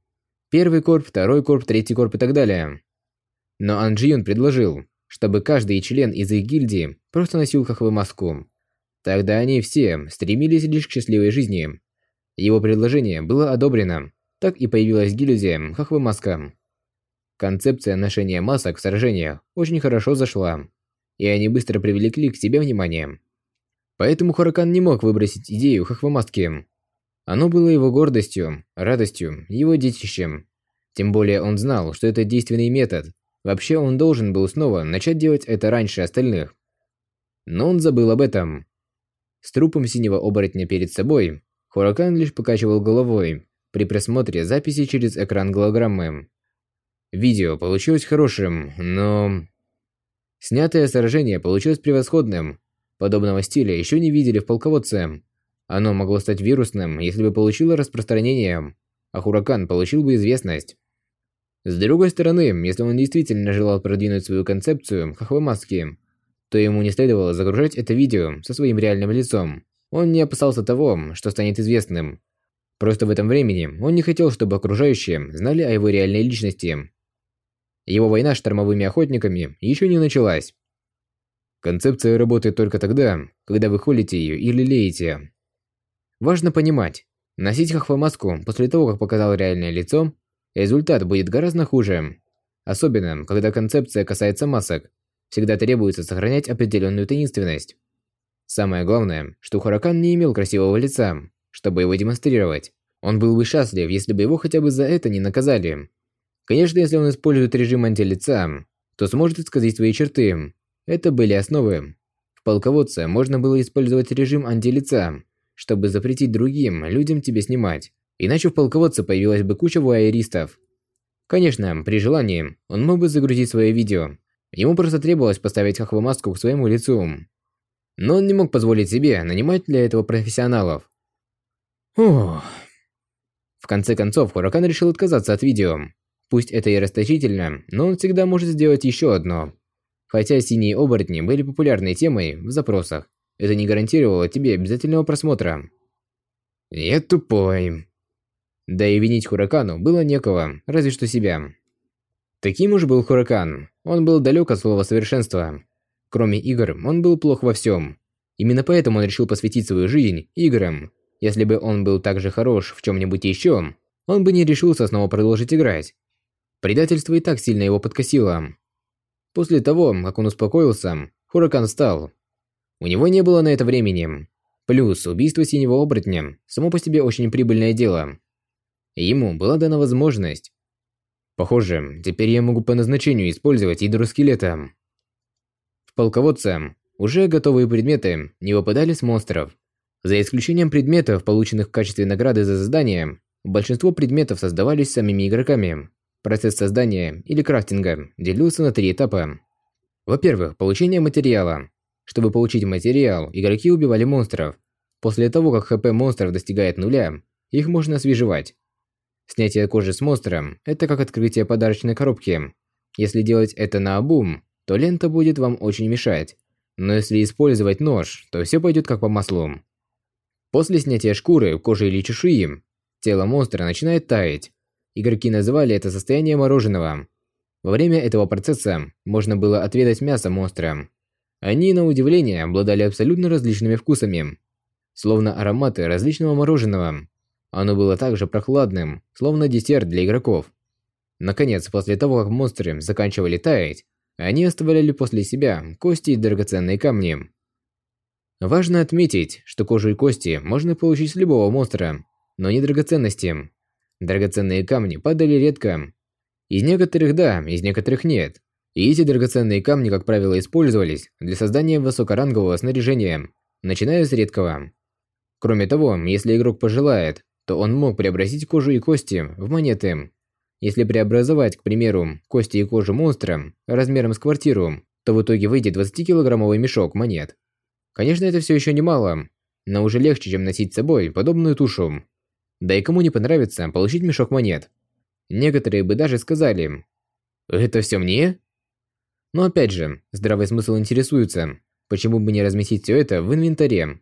Первый корп, второй корп, третий корп и так далее. Но Анджиюн предложил, чтобы каждый член из их гильдии просто носил хохвы маску. Тогда они все стремились лишь к счастливой жизни. Его предложение было одобрено. Так и появилась гильдия хохвы маска. Концепция ношения масок в сражениях очень хорошо зашла, и они быстро привлекли к себе внимание. Поэтому Хуракан не мог выбросить идею хохвомаски. Оно было его гордостью, радостью, его детищем. Тем более он знал, что это действенный метод, Вообще он должен был снова начать делать это раньше остальных. Но он забыл об этом. С трупом синего оборотня перед собой, Хуракан лишь покачивал головой при просмотре записи через экран голограммы. Видео получилось хорошим, но... Снятое сражение получилось превосходным. Подобного стиля еще не видели в полководце. Оно могло стать вирусным, если бы получило распространение, а Хуракан получил бы известность. С другой стороны, если он действительно желал продвинуть свою концепцию хохвомаски, то ему не следовало загружать это видео со своим реальным лицом. Он не опасался того, что станет известным. Просто в этом времени он не хотел, чтобы окружающие знали о его реальной личности. Его война с штормовыми охотниками еще не началась. Концепция работает только тогда, когда вы холите ее или леете. Важно понимать, носить хохвомаску после того, как показал реальное лицо, результат будет гораздо хуже. Особенно, когда концепция касается масок, всегда требуется сохранять определенную таинственность. Самое главное, что Хуракан не имел красивого лица, чтобы его демонстрировать. Он был бы счастлив, если бы его хотя бы за это не наказали. Конечно, если он использует режим антилица, то сможет исказить свои черты. Это были основы. В полководце можно было использовать режим антилица, чтобы запретить другим людям тебе снимать. Иначе в полководце появилась бы куча вуайеристов. Конечно, при желании, он мог бы загрузить свое видео. Ему просто требовалось поставить хохвомаску к своему лицу. Но он не мог позволить себе нанимать для этого профессионалов. Ох. В конце концов, Хуракан решил отказаться от видео. Пусть это и расточительно, но он всегда может сделать еще одно. Хотя синие оборотни были популярной темой в запросах, это не гарантировало тебе обязательного просмотра. Я тупой. Да и винить Хуракану было некого, разве что себя. Таким уж был Хуракан. Он был далек от слова совершенства. Кроме игр, он был плох во всем. Именно поэтому он решил посвятить свою жизнь играм. Если бы он был так же хорош в чем-нибудь еще, он бы не решился снова продолжить играть. Предательство и так сильно его подкосило. После того, как он успокоился, Хуракан встал. У него не было на это времени. Плюс убийство синего оборотня само по себе очень прибыльное дело. Ему была дана возможность. Похоже, теперь я могу по назначению использовать ядро скелета. полководцам уже готовые предметы не выпадали с монстров. За исключением предметов, полученных в качестве награды за задание, большинство предметов создавались самими игроками. Процесс создания или крафтинга делился на три этапа. Во-первых, получение материала. Чтобы получить материал, игроки убивали монстров. После того, как ХП монстров достигает нуля, их можно освежевать. Снятие кожи с монстром – это как открытие подарочной коробки. Если делать это на обум, то лента будет вам очень мешать. Но если использовать нож, то все пойдет как по маслу. После снятия шкуры, кожи или чешуи, тело монстра начинает таять. Игроки называли это состояние мороженого. Во время этого процесса можно было отведать мясо монстра. Они, на удивление, обладали абсолютно различными вкусами. Словно ароматы различного мороженого. Оно было также прохладным, словно десерт для игроков. Наконец, после того, как монстры заканчивали таять, они оставляли после себя кости и драгоценные камни. Важно отметить, что кожу и кости можно получить с любого монстра, но не драгоценности. Драгоценные камни падали редко. Из некоторых да, из некоторых нет. И эти драгоценные камни, как правило, использовались для создания высокорангового снаряжения, начиная с редкого. Кроме того, если игрок пожелает, то он мог преобразить кожу и кости в монеты если преобразовать, к примеру, кости и кожу монстра размером с квартиру, то в итоге выйдет 20-килограммовый мешок монет. Конечно, это все еще немало, но уже легче, чем носить с собой подобную тушу. Да и кому не понравится получить мешок монет. Некоторые бы даже сказали «Это все мне?» Но опять же, здравый смысл интересуется, почему бы не разместить все это в инвентаре.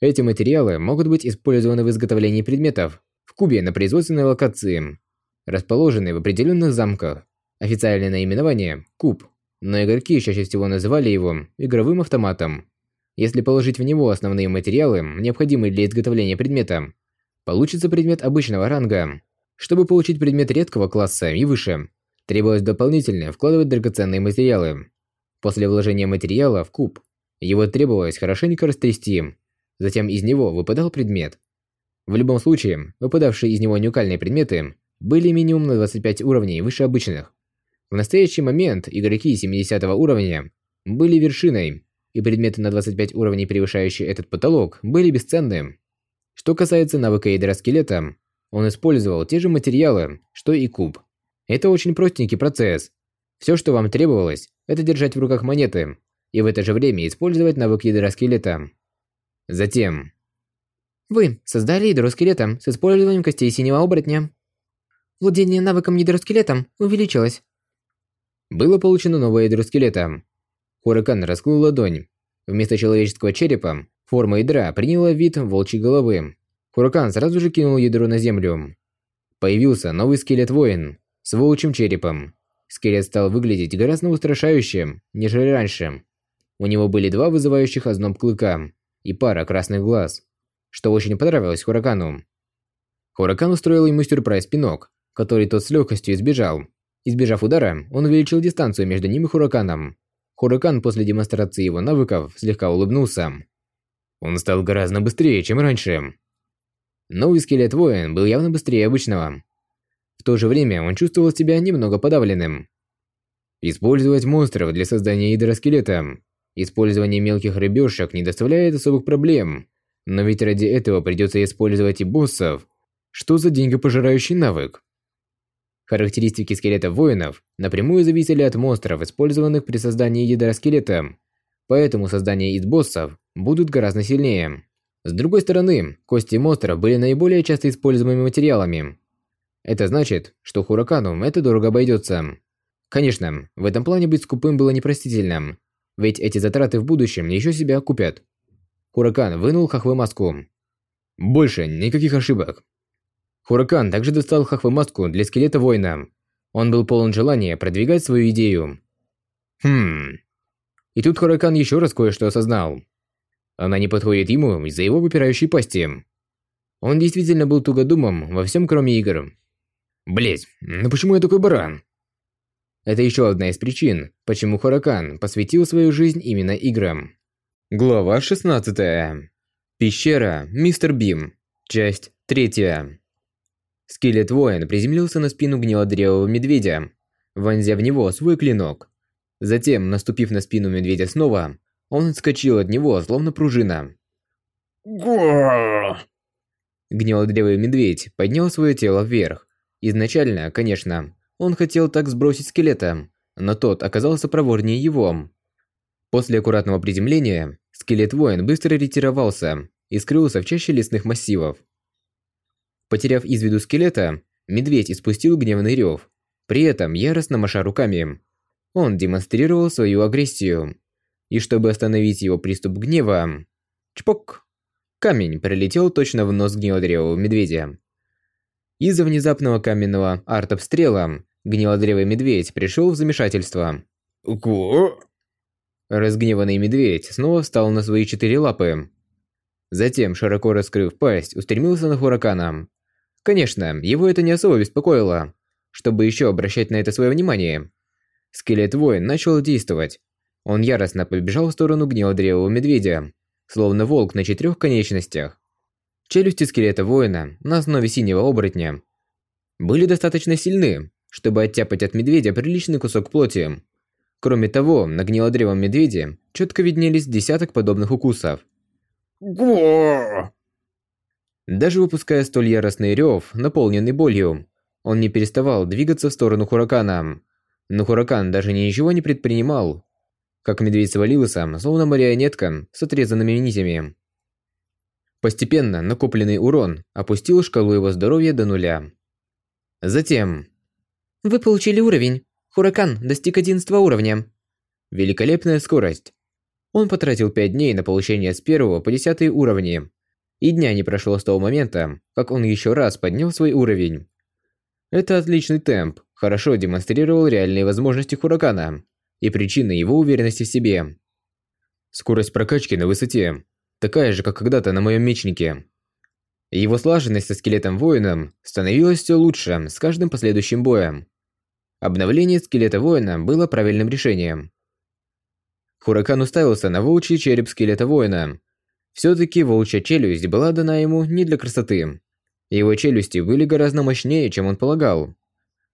Эти материалы могут быть использованы в изготовлении предметов в кубе на производственной локации расположенный в определенных замках. Официальное наименование – куб, но игроки чаще всего называли его игровым автоматом. Если положить в него основные материалы, необходимые для изготовления предмета, получится предмет обычного ранга. Чтобы получить предмет редкого класса и выше, требовалось дополнительно вкладывать драгоценные материалы. После вложения материала в куб, его требовалось хорошенько растрясти, затем из него выпадал предмет. В любом случае, выпадавшие из него уникальные предметы были минимум на 25 уровней выше обычных. В настоящий момент игроки 70 уровня были вершиной, и предметы на 25 уровней, превышающие этот потолок, были бесценны. Что касается навыка ядра скелета, он использовал те же материалы, что и куб. Это очень простенький процесс. Все, что вам требовалось, это держать в руках монеты, и в это же время использовать навык ядра скелета. Затем... Вы создали ядро скелета с использованием костей синего оборотня. Владение навыком гидроскелетом увеличилось. Было получено новое ядро скелета. Хуракан раскрыл ладонь. Вместо человеческого черепа форма ядра приняла вид волчьей головы. Хуракан сразу же кинул ядро на землю. Появился новый скелет-воин с волчьим черепом. Скелет стал выглядеть гораздо устрашающе, нежели раньше. У него были два вызывающих озноб клыка и пара красных глаз, что очень понравилось Хуракану. Хуракан устроил ему сюрприз-пинок, который тот с легкостью избежал. Избежав удара, он увеличил дистанцию между ним и Хураканом. Хуракан после демонстрации его навыков слегка улыбнулся. Он стал гораздо быстрее, чем раньше. Новый скелет-воин был явно быстрее обычного. В то же время он чувствовал себя немного подавленным. Использовать монстров для создания гидроскелета. Использование мелких рыбешек не доставляет особых проблем. Но ведь ради этого придется использовать и боссов. Что за деньгопожирающий навык? Характеристики скелетов воинов напрямую зависели от монстров, использованных при создании ядра скелета, поэтому создание из боссов будут гораздо сильнее. С другой стороны, кости монстров были наиболее часто используемыми материалами. Это значит, что Хуракану это дорого обойдется. Конечно, в этом плане быть скупым было непростительно, ведь эти затраты в будущем еще себя окупят. Хуракан вынул хахвы маску. Больше никаких ошибок. Хуракан также достал хахвы-маску для скелета воина. Он был полон желания продвигать свою идею. Хм. И тут Хуракан еще раз кое-что осознал. Она не подходит ему из-за его выпирающей пасти. Он действительно был тугодумом во всем, кроме игр. Блять, ну почему я такой баран? Это еще одна из причин, почему Хуракан посвятил свою жизнь именно играм. Глава 16. Пещера Мистер Бим. Часть 3. Скелет-воин приземлился на спину гнилодревого медведя, вонзя в него свой клинок. Затем, наступив на спину медведя снова, он отскочил от него, словно пружина. Гнилодревый медведь поднял свое тело вверх. Изначально, конечно, он хотел так сбросить скелета, но тот оказался проворнее его. После аккуратного приземления, скелет-воин быстро ретировался и скрылся в чаще лесных массивов. Потеряв из виду скелета, медведь испустил гневный рев, при этом яростно маша руками. Он демонстрировал свою агрессию. И чтобы остановить его приступ гнева... Чпок! Камень пролетел точно в нос гнилодревого медведя. Из-за внезапного каменного артобстрела гнилодревый медведь пришел в замешательство. Ого! Разгневанный медведь снова встал на свои четыре лапы. Затем, широко раскрыв пасть, устремился на Хуракана. Конечно, его это не особо беспокоило, чтобы еще обращать на это свое внимание. Скелет-воин начал действовать. Он яростно побежал в сторону гнилодревого медведя, словно волк на четырех конечностях. Челюсти скелета воина на основе синего оборотня были достаточно сильны, чтобы оттяпать от медведя приличный кусок плоти. Кроме того, на гнилодревом медведе четко виднелись десяток подобных укусов. Го! Даже выпуская столь яростный рев, наполненный болью, он не переставал двигаться в сторону Хуракана. Но Хуракан даже ничего не предпринимал, как медведь свалился, словно марионетка с отрезанными нитями. Постепенно накопленный урон опустил шкалу его здоровья до нуля. Затем... Вы получили уровень. Хуракан достиг 11 уровня. Великолепная скорость. Он потратил 5 дней на получение с 1 по 10 уровни. И дня не прошло с того момента, как он еще раз поднял свой уровень. Это отличный темп, хорошо демонстрировал реальные возможности Хуракана и причины его уверенности в себе. Скорость прокачки на высоте, такая же, как когда-то на моем мечнике. Его слаженность со скелетом-воином становилась все лучше с каждым последующим боем. Обновление скелета воина было правильным решением. Хуракан уставился на волчий череп скелета воина. Все-таки волчья челюсть была дана ему не для красоты. Его челюсти были гораздо мощнее, чем он полагал.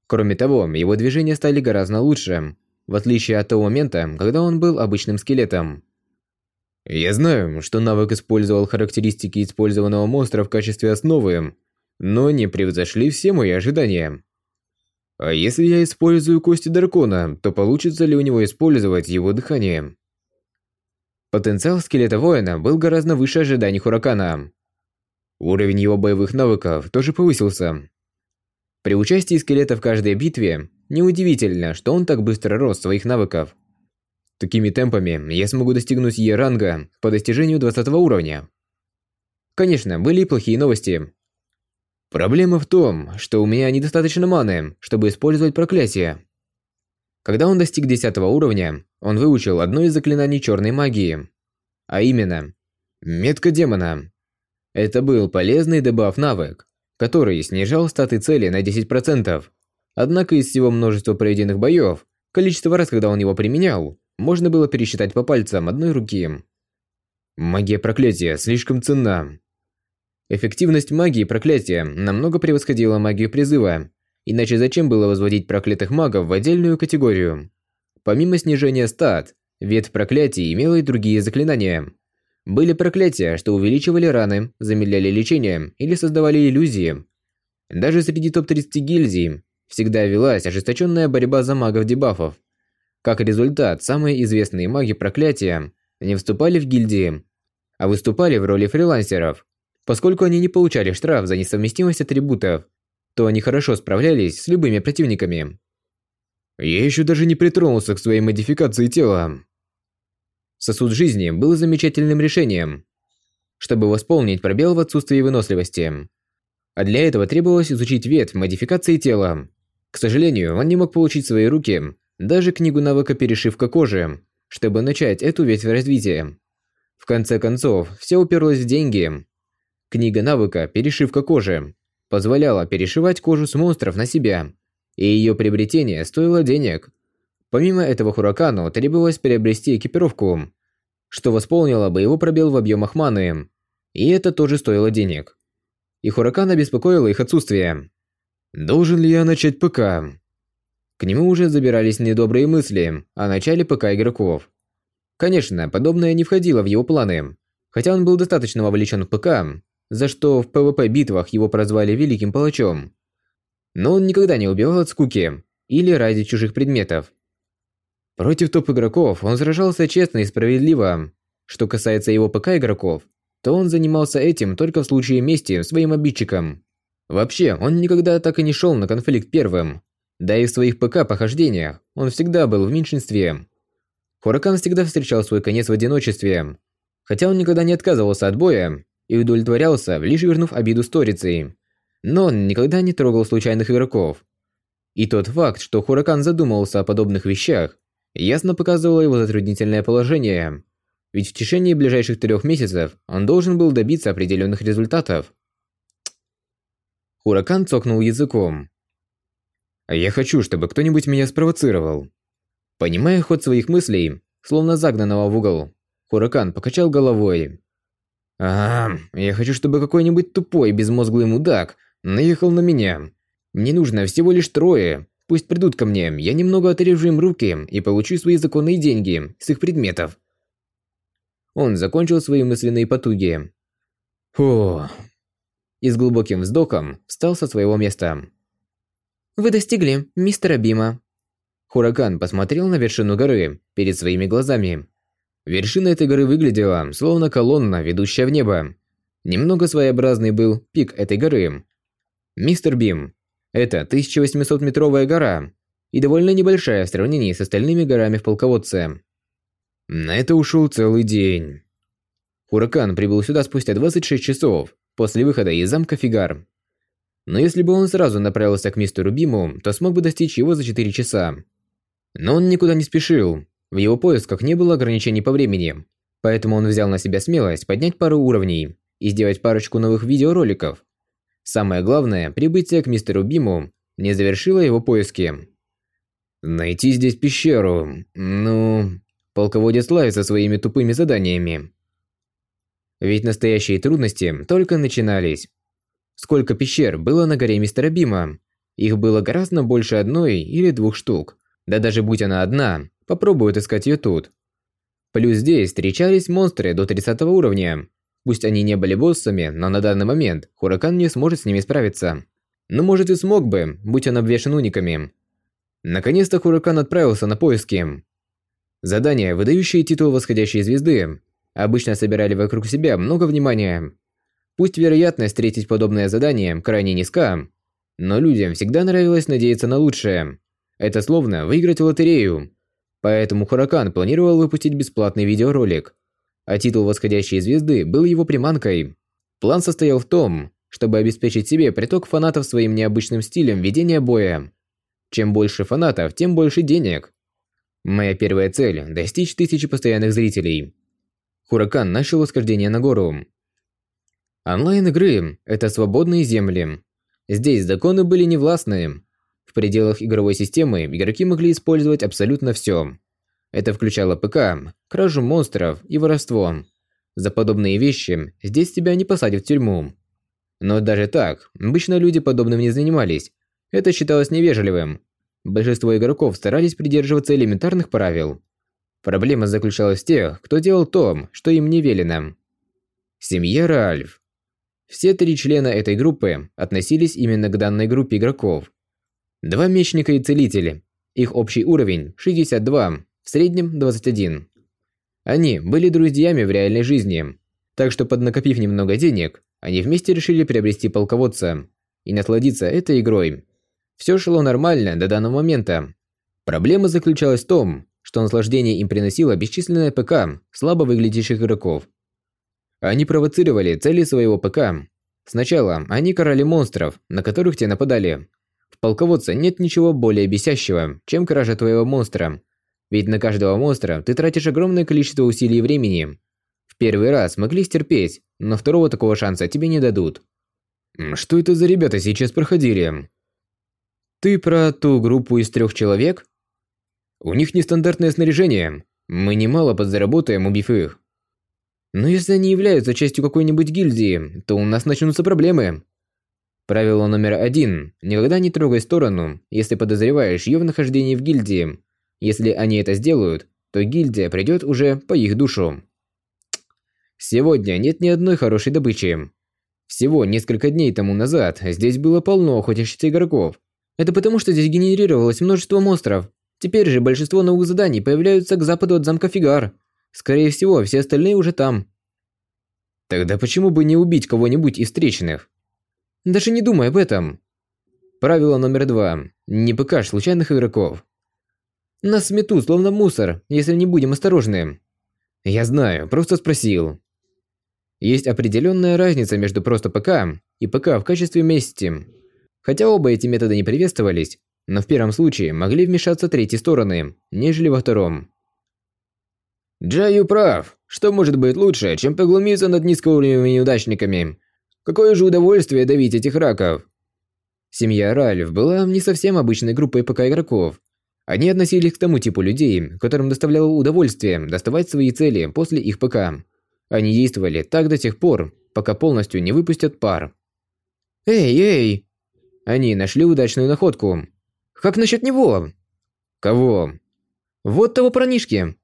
Кроме того, его движения стали гораздо лучше, в отличие от того момента, когда он был обычным скелетом. Я знаю, что навык использовал характеристики использованного монстра в качестве основы, но не превзошли все мои ожидания. А если я использую кости дракона, то получится ли у него использовать его дыхание? Потенциал скелета воина был гораздо выше ожиданий Хуракана. Уровень его боевых навыков тоже повысился. При участии скелета в каждой битве Неудивительно, что он так быстро рос своих навыков. Такими темпами я смогу достигнуть Е-ранга по достижению 20 уровня. Конечно, были и плохие новости. Проблема в том, что у меня недостаточно маны, чтобы использовать проклятие. Когда он достиг 10 уровня, он выучил одно из заклинаний черной магии. А именно, метка демона. Это был полезный дебаф навык, который снижал статы цели на 10%. Однако из всего множества проведенных боев, количество раз, когда он его применял, можно было пересчитать по пальцам одной руки. Магия проклятия слишком ценна. Эффективность магии проклятия намного превосходила магию призыва, иначе зачем было возводить проклятых магов в отдельную категорию? Помимо снижения стат, ветвь проклятий имела и другие заклинания. Были проклятия, что увеличивали раны, замедляли лечение или создавали иллюзии. Даже среди топ-30 гильдий всегда велась ожесточенная борьба за магов-дебафов. Как результат, самые известные маги проклятия не вступали в гильдии, а выступали в роли фрилансеров. Поскольку они не получали штраф за несовместимость атрибутов, то они хорошо справлялись с любыми противниками. Я еще даже не притронулся к своей модификации тела. Сосуд жизни был замечательным решением, чтобы восполнить пробел в отсутствии выносливости. А для этого требовалось изучить ветвь модификации тела. К сожалению, он не мог получить в свои руки даже книгу навыка перешивка кожи, чтобы начать эту ветвь развития. В конце концов, все уперлось в деньги. Книга навыка перешивка кожи позволяла перешивать кожу с монстров на себя, и ее приобретение стоило денег. Помимо этого Хуракану требовалось приобрести экипировку, что восполнило бы его пробел в объемах маны, и это тоже стоило денег. И Хуракана беспокоило их отсутствие. Должен ли я начать ПК? К нему уже забирались недобрые мысли о начале ПК игроков. Конечно, подобное не входило в его планы, хотя он был достаточно вовлечен в ПК, за что в ПВП-битвах его прозвали Великим Палачом. Но он никогда не убивал от скуки или ради чужих предметов. Против топ-игроков он сражался честно и справедливо. Что касается его ПК-игроков, то он занимался этим только в случае мести своим обидчикам. Вообще, он никогда так и не шел на конфликт первым. Да и в своих ПК-похождениях он всегда был в меньшинстве. Хуракан всегда встречал свой конец в одиночестве. Хотя он никогда не отказывался от боя и удовлетворялся, лишь вернув обиду сторицей. Но он никогда не трогал случайных игроков. И тот факт, что Хуракан задумывался о подобных вещах, ясно показывало его затруднительное положение. Ведь в течение ближайших трех месяцев он должен был добиться определенных результатов. Хуракан цокнул языком. «Я хочу, чтобы кто-нибудь меня спровоцировал». Понимая ход своих мыслей, словно загнанного в угол, Хуракан покачал головой. «А, я хочу, чтобы какой-нибудь тупой, безмозглый мудак наехал на меня. Мне нужно всего лишь трое, Пусть придут ко мне, я немного отрежу им руки и получу свои законные деньги с их предметов. Он закончил свои мысленные потуги. Фу. И с глубоким вздохом встал со своего места. Вы достигли мистера Бима. Хуракан посмотрел на вершину горы перед своими глазами. Вершина этой горы выглядела словно колонна, ведущая в небо. Немного своеобразный был пик этой горы. Мистер Бим это 1800-метровая гора и довольно небольшая в сравнении с остальными горами в полководце. На это ушел целый день. Хуракан прибыл сюда спустя 26 часов после выхода из замка Фигар. Но если бы он сразу направился к мистеру Биму, то смог бы достичь его за 4 часа. Но он никуда не спешил. В его поисках не было ограничений по времени. Поэтому он взял на себя смелость поднять пару уровней и сделать парочку новых видеороликов, Самое главное, прибытие к мистеру Биму не завершило его поиски. Найти здесь пещеру. Ну, полководец славится своими тупыми заданиями. Ведь настоящие трудности только начинались. Сколько пещер было на горе мистера Бима? Их было гораздо больше одной или двух штук. Да даже будь она одна, попробуют искать ее тут. Плюс здесь встречались монстры до 30 уровня, Пусть они не были боссами, но на данный момент Хуракан не сможет с ними справиться. Но может и смог бы, будь он обвешан униками. Наконец-то Хуракан отправился на поиски. Задания, выдающие титул восходящей звезды, обычно собирали вокруг себя много внимания. Пусть вероятность встретить подобное задание крайне низка, но людям всегда нравилось надеяться на лучшее. Это словно выиграть лотерею. Поэтому Хуракан планировал выпустить бесплатный видеоролик, а титул восходящей звезды был его приманкой. План состоял в том, чтобы обеспечить себе приток фанатов своим необычным стилем ведения боя. Чем больше фанатов, тем больше денег. Моя первая цель – достичь тысячи постоянных зрителей. Хуракан начал восхождение на гору. Онлайн-игры – это свободные земли. Здесь законы были невластны. В пределах игровой системы игроки могли использовать абсолютно все. Это включало ПК, кражу монстров и воровство. За подобные вещи здесь тебя не посадят в тюрьму. Но даже так, обычно люди подобным не занимались. Это считалось невежливым. Большинство игроков старались придерживаться элементарных правил. Проблема заключалась в тех, кто делал то, что им не велено. Семья Ральф. Все три члена этой группы относились именно к данной группе игроков. Два мечника и целители. Их общий уровень 62, в среднем 21. Они были друзьями в реальной жизни, так что поднакопив немного денег, они вместе решили приобрести полководца и насладиться этой игрой. Все шло нормально до данного момента. Проблема заключалась в том, что наслаждение им приносило бесчисленное ПК слабо выглядящих игроков. Они провоцировали цели своего ПК. Сначала они карали монстров, на которых те нападали. В полководце нет ничего более бесящего, чем кража твоего монстра ведь на каждого монстра ты тратишь огромное количество усилий и времени. В первый раз могли стерпеть, но второго такого шанса тебе не дадут. Что это за ребята сейчас проходили? Ты про ту группу из трех человек? У них нестандартное снаряжение. Мы немало подзаработаем, убив их. Но если они являются частью какой-нибудь гильдии, то у нас начнутся проблемы. Правило номер один – никогда не трогай сторону, если подозреваешь ее в нахождении в гильдии. Если они это сделают, то гильдия придет уже по их душу. Сегодня нет ни одной хорошей добычи. Всего несколько дней тому назад здесь было полно охотящихся игроков. Это потому, что здесь генерировалось множество монстров. Теперь же большинство новых заданий появляются к западу от замка Фигар. Скорее всего, все остальные уже там. Тогда почему бы не убить кого-нибудь из встречных? Даже не думай об этом. Правило номер два. Не покажь случайных игроков. Нас сметут, словно мусор, если не будем осторожны. Я знаю, просто спросил. Есть определенная разница между просто ПК и ПК в качестве мести. Хотя оба эти методы не приветствовались, но в первом случае могли вмешаться третьи стороны, нежели во втором. Джаю прав. Что может быть лучше, чем поглумиться над низкоуровневыми неудачниками? Какое же удовольствие давить этих раков? Семья Ральф была не совсем обычной группой ПК-игроков. Они относились к тому типу людей, которым доставляло удовольствие доставать свои цели после их ПК. Они действовали так до тех пор, пока полностью не выпустят пар. «Эй, эй!» Они нашли удачную находку. «Как насчет него?» «Кого?» «Вот того парнишки!»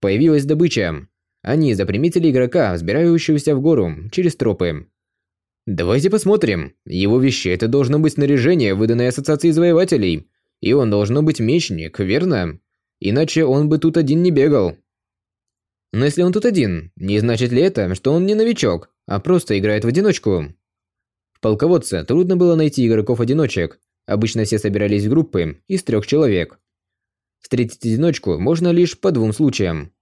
Появилась добыча. Они заприметили игрока, взбирающегося в гору через тропы. Давайте посмотрим. Его вещи это должно быть снаряжение, выданное Ассоциацией Завоевателей. И он должно быть мечник, верно? Иначе он бы тут один не бегал. Но если он тут один, не значит ли это, что он не новичок, а просто играет в одиночку? В полководце трудно было найти игроков-одиночек. Обычно все собирались в группы из трех человек. Встретить одиночку можно лишь по двум случаям.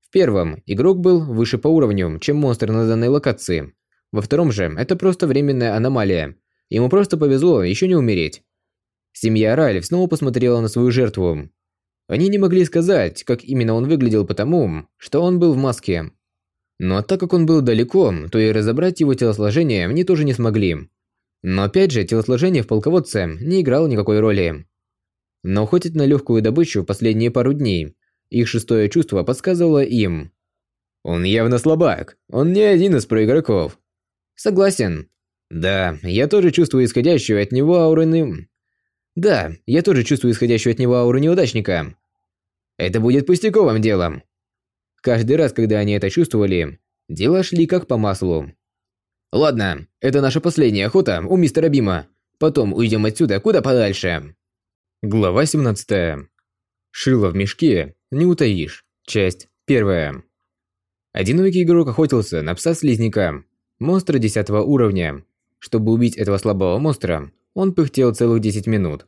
В первом, игрок был выше по уровню, чем монстр на данной локации. Во втором же, это просто временная аномалия. Ему просто повезло еще не умереть. Семья Ральф снова посмотрела на свою жертву. Они не могли сказать, как именно он выглядел потому, что он был в маске. Но так как он был далеко, то и разобрать его телосложение они тоже не смогли. Но опять же, телосложение в полководце не играло никакой роли. Но охотить на легкую добычу в последние пару дней, их шестое чувство подсказывало им. Он явно слабак, он не один из проигроков. Согласен. Да, я тоже чувствую исходящую от него ауру да, я тоже чувствую исходящую от него ауру неудачника. Это будет пустяковым делом. Каждый раз, когда они это чувствовали, дела шли как по маслу. Ладно, это наша последняя охота у мистера Бима. Потом уйдем отсюда куда подальше. Глава 17. Шило в мешке не утаишь. Часть 1. Одинокий игрок охотился на пса-слизняка, монстра 10 уровня. Чтобы убить этого слабого монстра, он пыхтел целых 10 минут.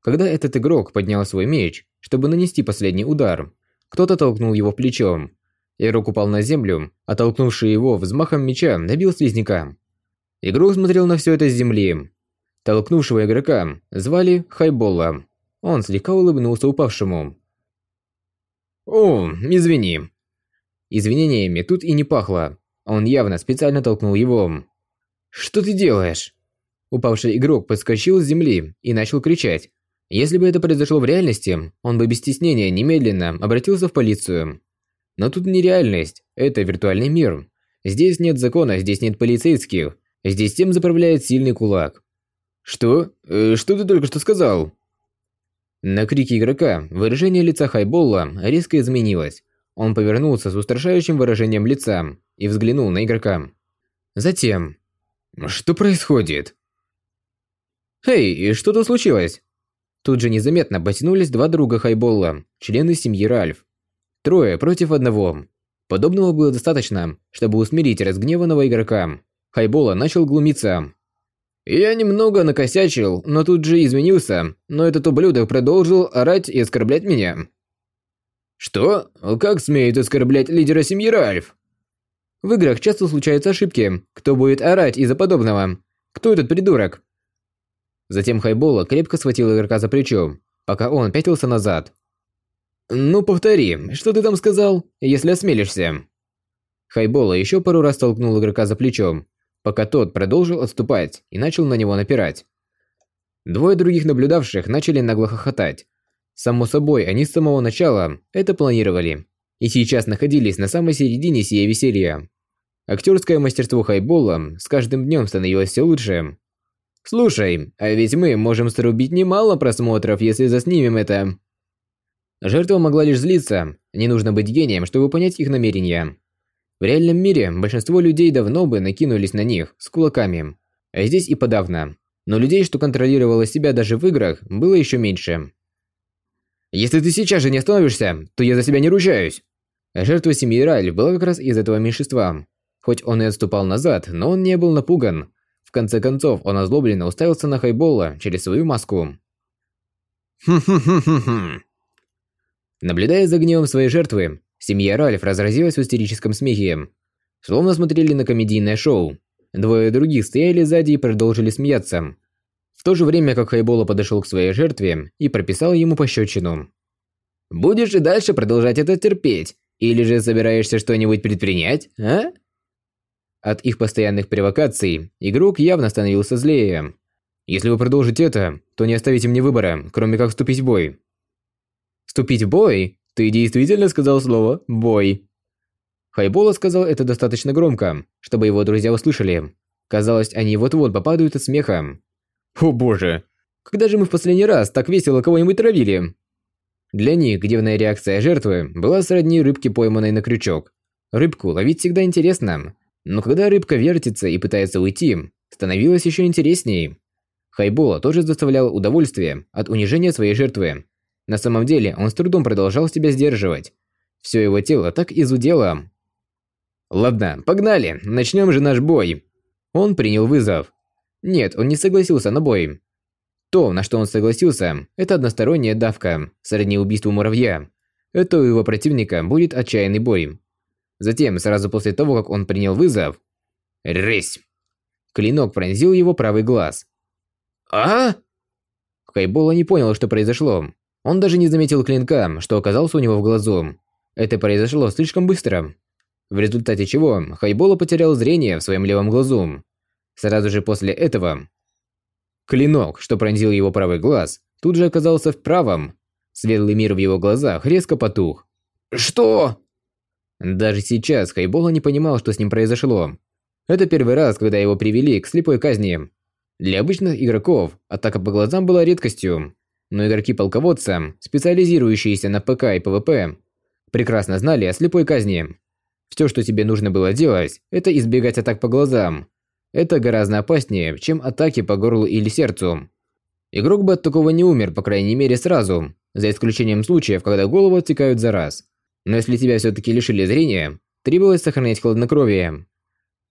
Когда этот игрок поднял свой меч, чтобы нанести последний удар, кто-то толкнул его плечом. Игрок упал на землю, а толкнувший его взмахом меча набил слизняка. Игрок смотрел на все это с земли. Толкнувшего игрока звали Хайболла. Он слегка улыбнулся упавшему. «О, извини». Извинениями тут и не пахло. Он явно специально толкнул его. «Что ты делаешь?» Упавший игрок подскочил с земли и начал кричать. Если бы это произошло в реальности, он бы без стеснения немедленно обратился в полицию. Но тут не реальность, это виртуальный мир. Здесь нет закона, здесь нет полицейских. Здесь тем заправляет сильный кулак. Что? Э, что ты только что сказал? На крики игрока выражение лица Хайболла резко изменилось. Он повернулся с устрашающим выражением лица и взглянул на игрока. Затем... Что происходит? «Эй, что тут случилось?» Тут же незаметно потянулись два друга Хайболла, члены семьи Ральф. Трое против одного. Подобного было достаточно, чтобы усмирить разгневанного игрока. Хайбола начал глумиться. «Я немного накосячил, но тут же изменился, но этот ублюдок продолжил орать и оскорблять меня». «Что? Как смеет оскорблять лидера семьи Ральф?» В играх часто случаются ошибки. Кто будет орать из-за подобного? Кто этот придурок? Затем Хайбола крепко схватил игрока за плечо, пока он пятился назад. «Ну повтори, что ты там сказал, если осмелишься?» Хайбола еще пару раз толкнул игрока за плечом, пока тот продолжил отступать и начал на него напирать. Двое других наблюдавших начали нагло хохотать. Само собой, они с самого начала это планировали, и сейчас находились на самой середине сия веселья. Актерское мастерство Хайбола с каждым днем становилось все лучше. Слушай, а ведь мы можем срубить немало просмотров, если заснимем это. Жертва могла лишь злиться, не нужно быть гением, чтобы понять их намерения. В реальном мире большинство людей давно бы накинулись на них с кулаками, а здесь и подавно. Но людей, что контролировало себя даже в играх, было еще меньше. Если ты сейчас же не остановишься, то я за себя не ручаюсь. Жертва семьи Раль была как раз из этого меньшинства. Хоть он и отступал назад, но он не был напуган. Конце концов, он озлобленно уставился на Хайбола через свою маску. Хм-хм-хм-хм. Наблюдая за гневом своей жертвы, семья Ральф разразилась в истерическом смехе. Словно смотрели на комедийное шоу. Двое других стояли сзади и продолжили смеяться. В то же время, как Хайбола подошел к своей жертве и прописал ему пощечину. «Будешь и дальше продолжать это терпеть, или же собираешься что-нибудь предпринять, а?» От их постоянных провокаций игрок явно становился злее. «Если вы продолжите это, то не оставите мне выбора, кроме как вступить в бой». «Вступить в бой? Ты действительно сказал слово «бой»?» Хайбола сказал это достаточно громко, чтобы его друзья услышали. Казалось, они вот-вот попадают от смеха. «О боже! Когда же мы в последний раз так весело кого-нибудь травили?» Для них гневная реакция жертвы была сродни рыбке, пойманной на крючок. Рыбку ловить всегда интересно, но когда рыбка вертится и пытается уйти, становилось еще интереснее. Хайбола тоже доставлял удовольствие от унижения своей жертвы. На самом деле, он с трудом продолжал себя сдерживать. Все его тело так изудело. Ладно, погнали, начнем же наш бой. Он принял вызов. Нет, он не согласился на бой. То, на что он согласился, это односторонняя давка, сродни убийству муравья. Это у его противника будет отчаянный бой. Затем, сразу после того, как он принял вызов... Рысь! Клинок пронзил его правый глаз. «А?» Хайбола не понял, что произошло. Он даже не заметил клинка, что оказался у него в глазу. Это произошло слишком быстро. В результате чего Хайбола потерял зрение в своем левом глазу. Сразу же после этого Клинок, что пронзил его правый глаз, тут же оказался в правом. Светлый мир в его глазах резко потух. «Что?» Даже сейчас Хайбола не понимал, что с ним произошло. Это первый раз, когда его привели к слепой казни. Для обычных игроков атака по глазам была редкостью, но игроки-полководца, специализирующиеся на ПК и ПВП, прекрасно знали о слепой казни. Все, что тебе нужно было делать, это избегать атак по глазам, это гораздо опаснее, чем атаки по горлу или сердцу. Игрок бы от такого не умер, по крайней мере, сразу, за исключением случаев, когда голову отсекают за раз. Но если тебя все-таки лишили зрения, требовалось сохранять хладнокровие.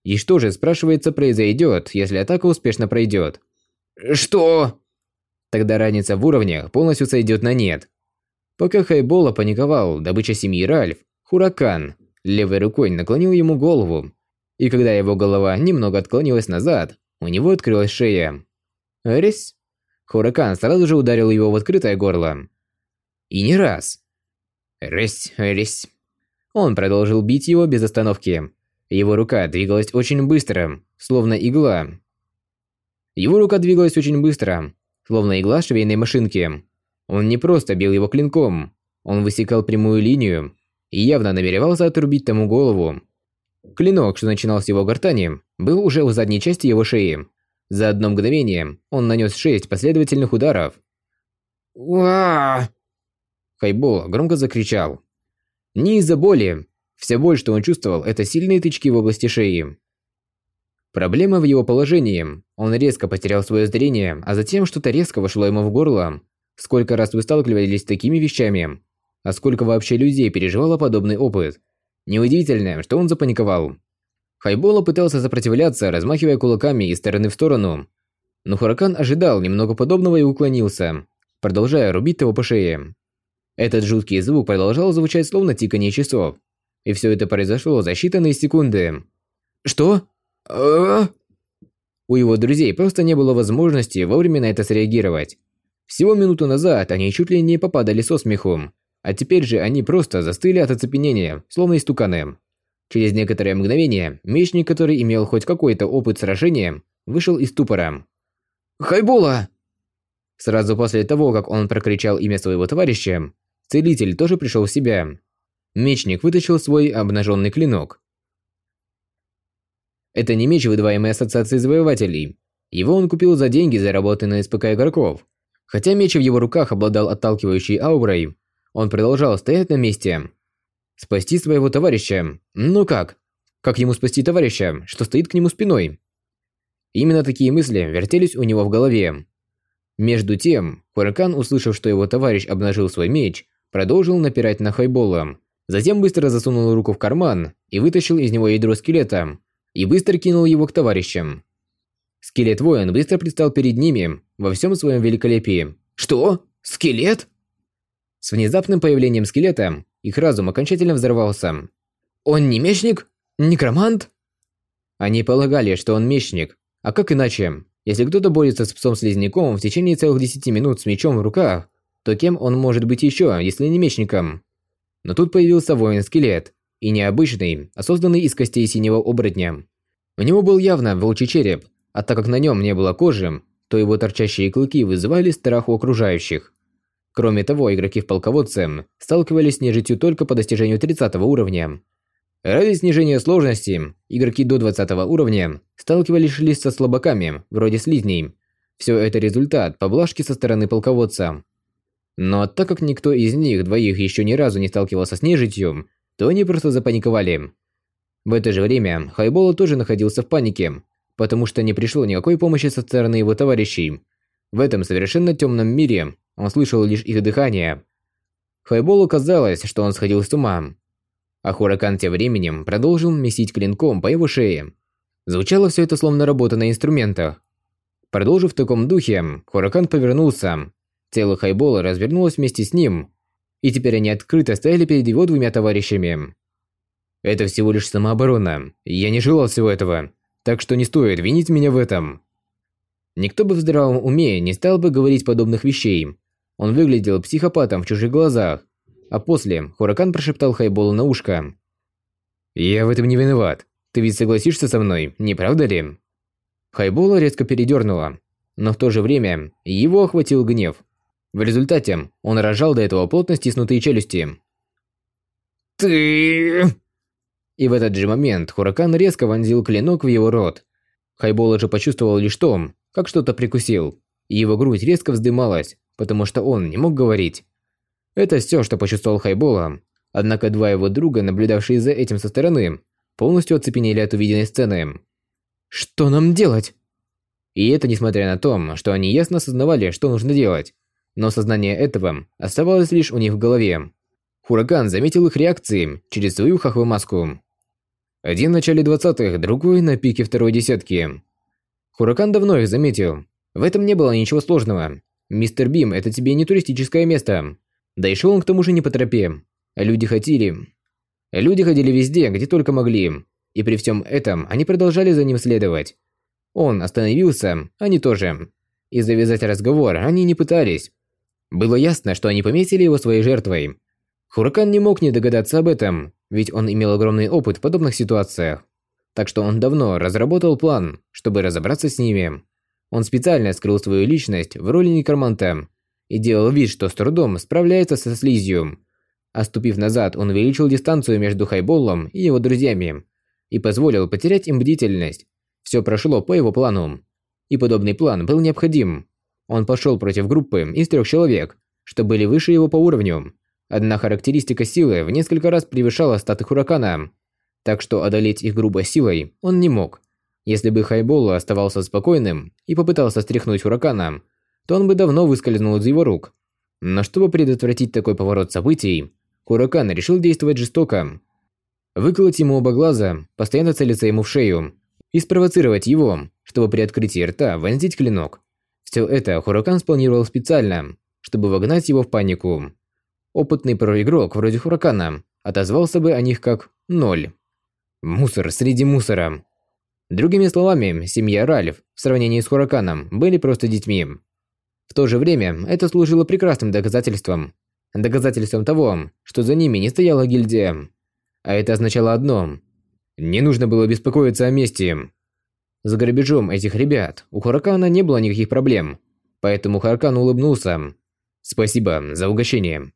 И что же, спрашивается, произойдет, если атака успешно пройдет? Что? Тогда разница в уровнях полностью сойдет на нет. Пока Хайбола паниковал, добыча семьи Ральф, Хуракан, левой рукой наклонил ему голову и когда его голова немного отклонилась назад, у него открылась шея. Рись. Хуракан сразу же ударил его в открытое горло. И не раз. Рись, рись. Он продолжил бить его без остановки. Его рука двигалась очень быстро, словно игла. Его рука двигалась очень быстро, словно игла швейной машинки. Он не просто бил его клинком, он высекал прямую линию и явно намеревался отрубить тому голову. Клинок, что начинал с его гортани, был уже у задней части его шеи. За одно мгновение он нанес шесть последовательных ударов. «Уа!» Хайбо громко закричал. Не из-за боли. Вся боль, что он чувствовал, это сильные тычки в области шеи. Проблема в его положении. Он резко потерял свое зрение, а затем что-то резко вошло ему в горло. Сколько раз вы сталкивались с такими вещами? А сколько вообще людей переживало подобный опыт? Неудивительно, что он запаниковал. Хайбола пытался сопротивляться, размахивая кулаками из стороны в сторону. Но Хуракан ожидал немного подобного и уклонился, продолжая рубить его по шее. Этот жуткий звук продолжал звучать словно тиканье часов. И все это произошло за считанные секунды. Что? А? У его друзей просто не было возможности вовремя на это среагировать. Всего минуту назад они чуть ли не попадали со смеху, а теперь же они просто застыли от оцепенения, словно истуканы. Через некоторое мгновение мечник, который имел хоть какой-то опыт сражения, вышел из ступора. «Хайбула!» Сразу после того, как он прокричал имя своего товарища, целитель тоже пришел в себя. Мечник вытащил свой обнаженный клинок. Это не меч, выдаваемый ассоциацией завоевателей. Его он купил за деньги, заработанные с ПК игроков. Хотя меч в его руках обладал отталкивающей аурой, он продолжал стоять на месте. Спасти своего товарища? Ну как? Как ему спасти товарища, что стоит к нему спиной? Именно такие мысли вертелись у него в голове. Между тем, Хуракан, услышав, что его товарищ обнажил свой меч, продолжил напирать на Хайбола. Затем быстро засунул руку в карман и вытащил из него ядро скелета, и быстро кинул его к товарищам. Скелет-воин быстро предстал перед ними во всем своем великолепии. «Что? Скелет?» С внезапным появлением скелета их разум окончательно взорвался. «Он не мечник? Некромант?» Они полагали, что он мечник, а как иначе? Если кто-то борется с псом-слизняком в течение целых 10 минут с мечом в руках, то кем он может быть еще, если не мечником? Но тут появился воин-скелет, и необычный, а созданный из костей синего оборотня. У него был явно волчий череп, а так как на нем не было кожи, то его торчащие клыки вызывали страх у окружающих. Кроме того, игроки в полководце сталкивались с нежитью только по достижению 30 уровня. Ради снижения сложности, игроки до 20 уровня сталкивались лишь со слабаками, вроде слизней. Все это результат поблажки со стороны полководца. Но так как никто из них двоих еще ни разу не сталкивался с нежитью, то они просто запаниковали. В это же время Хайбола тоже находился в панике, потому что не пришло никакой помощи со стороны его товарищей. В этом совершенно темном мире он слышал лишь их дыхание. Хайболу казалось, что он сходил с ума. А Хуракан тем временем продолжил месить клинком по его шее. Звучало все это словно работа на инструментах. Продолжив в таком духе, Хуракан повернулся. Тело Хайбола развернулось вместе с ним, и теперь они открыто стояли перед его двумя товарищами. Это всего лишь самооборона. Я не желал всего этого, так что не стоит винить меня в этом. Никто бы в здравом уме не стал бы говорить подобных вещей. Он выглядел психопатом в чужих глазах. А после Хуракан прошептал Хайболу на ушко. «Я в этом не виноват. Ты ведь согласишься со мной, не правда ли?» Хайбола резко передернула, но в то же время его охватил гнев. В результате он рожал до этого плотно стиснутые челюсти. «Ты...» И в этот же момент Хуракан резко вонзил клинок в его рот. Хайбола же почувствовал лишь то, как что-то прикусил, и его грудь резко вздымалась, потому что он не мог говорить. Это все, что почувствовал Хайбола. Однако два его друга, наблюдавшие за этим со стороны, полностью оцепенели от увиденной сцены. «Что нам делать?» И это несмотря на то, что они ясно осознавали, что нужно делать. Но сознание этого оставалось лишь у них в голове. Хуракан заметил их реакции через свою хахвы-маску. Один в начале двадцатых, другой на пике второй десятки. Хуракан давно их заметил. В этом не было ничего сложного. Мистер Бим – это тебе не туристическое место. Да и шел он к тому же не по тропе. Люди хотели. Люди ходили везде, где только могли. И при всем этом они продолжали за ним следовать. Он остановился, они тоже. И завязать разговор они не пытались. Было ясно, что они пометили его своей жертвой. Хуракан не мог не догадаться об этом, ведь он имел огромный опыт в подобных ситуациях. Так что он давно разработал план, чтобы разобраться с ними. Он специально скрыл свою личность в роли некроманта и делал вид, что с трудом справляется со слизью. Оступив назад, он увеличил дистанцию между Хайболлом и его друзьями и позволил потерять им бдительность. Все прошло по его плану. И подобный план был необходим. Он пошел против группы из трех человек, что были выше его по уровню. Одна характеристика силы в несколько раз превышала статы Хуракана – так что одолеть их грубой силой он не мог. Если бы Хайбола оставался спокойным и попытался стряхнуть Хуракана, то он бы давно выскользнул из его рук. Но чтобы предотвратить такой поворот событий, Хуракан решил действовать жестоко. Выколоть ему оба глаза, постоянно целиться ему в шею и спровоцировать его, чтобы при открытии рта вонзить клинок. Все это Хуракан спланировал специально, чтобы вогнать его в панику. Опытный проигрок вроде Хуракана отозвался бы о них как «ноль». Мусор среди мусора. Другими словами, семья Ральф в сравнении с Хураканом были просто детьми. В то же время это служило прекрасным доказательством. Доказательством того, что за ними не стояла гильдия. А это означало одно. Не нужно было беспокоиться о мести. За грабежом этих ребят у Хуракана не было никаких проблем. Поэтому Хуракан улыбнулся. Спасибо за угощение.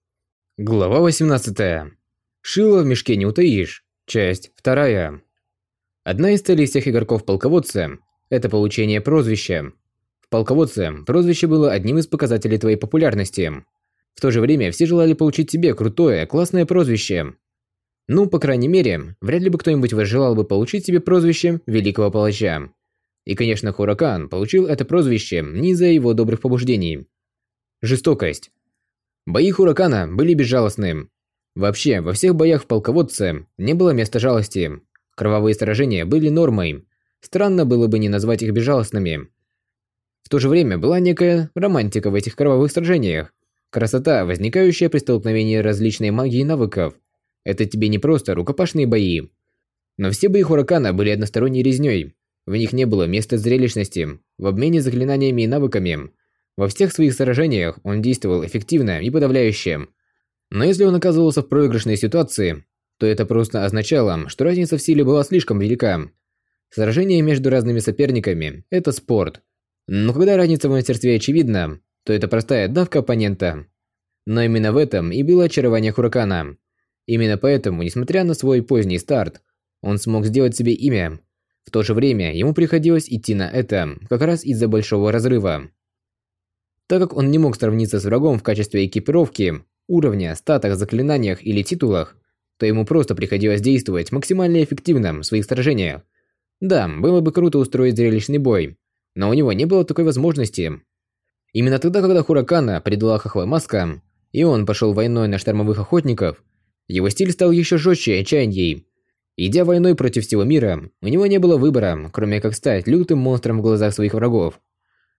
Глава 18. Шило в мешке не утаишь. Часть вторая. Одна из целей всех игроков полководца это получение прозвища. В полководце прозвище было одним из показателей твоей популярности. В то же время все желали получить тебе крутое, классное прозвище. Ну, по крайней мере, вряд ли бы кто-нибудь желал бы получить себе прозвище Великого Палача. И, конечно, Хуракан получил это прозвище не из-за его добрых побуждений. Жестокость. Бои Хуракана были безжалостны. Вообще, во всех боях в полководце не было места жалости. Кровавые сражения были нормой. Странно было бы не назвать их безжалостными. В то же время была некая романтика в этих кровавых сражениях. Красота, возникающая при столкновении различной магии и навыков. Это тебе не просто рукопашные бои. Но все бои Хуракана были односторонней резней. В них не было места зрелищности, в обмене заклинаниями и навыками. Во всех своих сражениях он действовал эффективно и подавляюще. Но если он оказывался в проигрышной ситуации, то это просто означало, что разница в силе была слишком велика. Сражение между разными соперниками – это спорт. Но когда разница в мастерстве очевидна, то это простая давка оппонента. Но именно в этом и было очарование Хуракана. Именно поэтому, несмотря на свой поздний старт, он смог сделать себе имя. В то же время ему приходилось идти на это, как раз из-за большого разрыва. Так как он не мог сравниться с врагом в качестве экипировки, уровня, статах, заклинаниях или титулах, то ему просто приходилось действовать максимально эффективно в своих сражениях. Да, было бы круто устроить зрелищный бой, но у него не было такой возможности. Именно тогда, когда Хуракана предала Хохвой Маска, и он пошел войной на штормовых охотников, его стиль стал еще жестче и отчаянней. Идя войной против всего мира, у него не было выбора, кроме как стать лютым монстром в глазах своих врагов.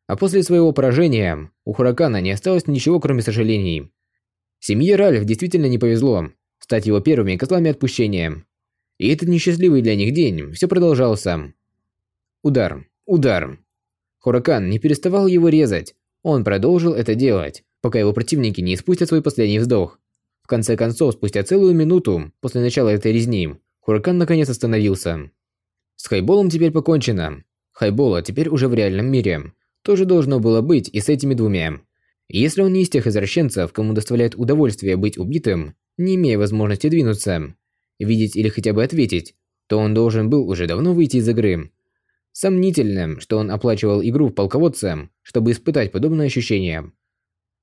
А после своего поражения, у Хуракана не осталось ничего, кроме сожалений. Семье Ральф действительно не повезло стать его первыми котлами отпущения. И этот несчастливый для них день все продолжался. Удар, удар. Хуракан не переставал его резать. Он продолжил это делать, пока его противники не испустят свой последний вздох. В конце концов, спустя целую минуту после начала этой резни, Хуракан наконец остановился. С Хайболом теперь покончено. Хайбола теперь уже в реальном мире. Тоже должно было быть и с этими двумя. Если он не из тех извращенцев, кому доставляет удовольствие быть убитым, не имея возможности двинуться, видеть или хотя бы ответить, то он должен был уже давно выйти из игры. Сомнительно, что он оплачивал игру в полководце, чтобы испытать подобное ощущение.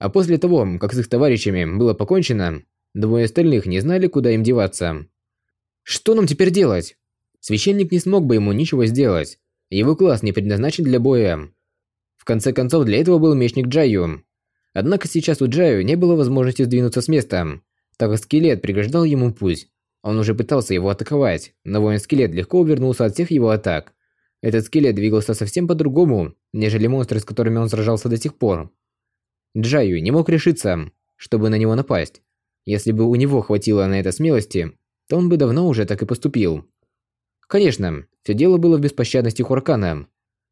А после того, как с их товарищами было покончено, двое остальных не знали, куда им деваться. Что нам теперь делать? Священник не смог бы ему ничего сделать. Его класс не предназначен для боя. В конце концов, для этого был мечник Джаю. Однако сейчас у Джаю не было возможности сдвинуться с места, так как скелет преграждал ему путь. Он уже пытался его атаковать, но воин-скелет легко увернулся от всех его атак. Этот скелет двигался совсем по-другому, нежели монстры, с которыми он сражался до сих пор. Джаю не мог решиться, чтобы на него напасть. Если бы у него хватило на это смелости, то он бы давно уже так и поступил. Конечно, все дело было в беспощадности Хуракана.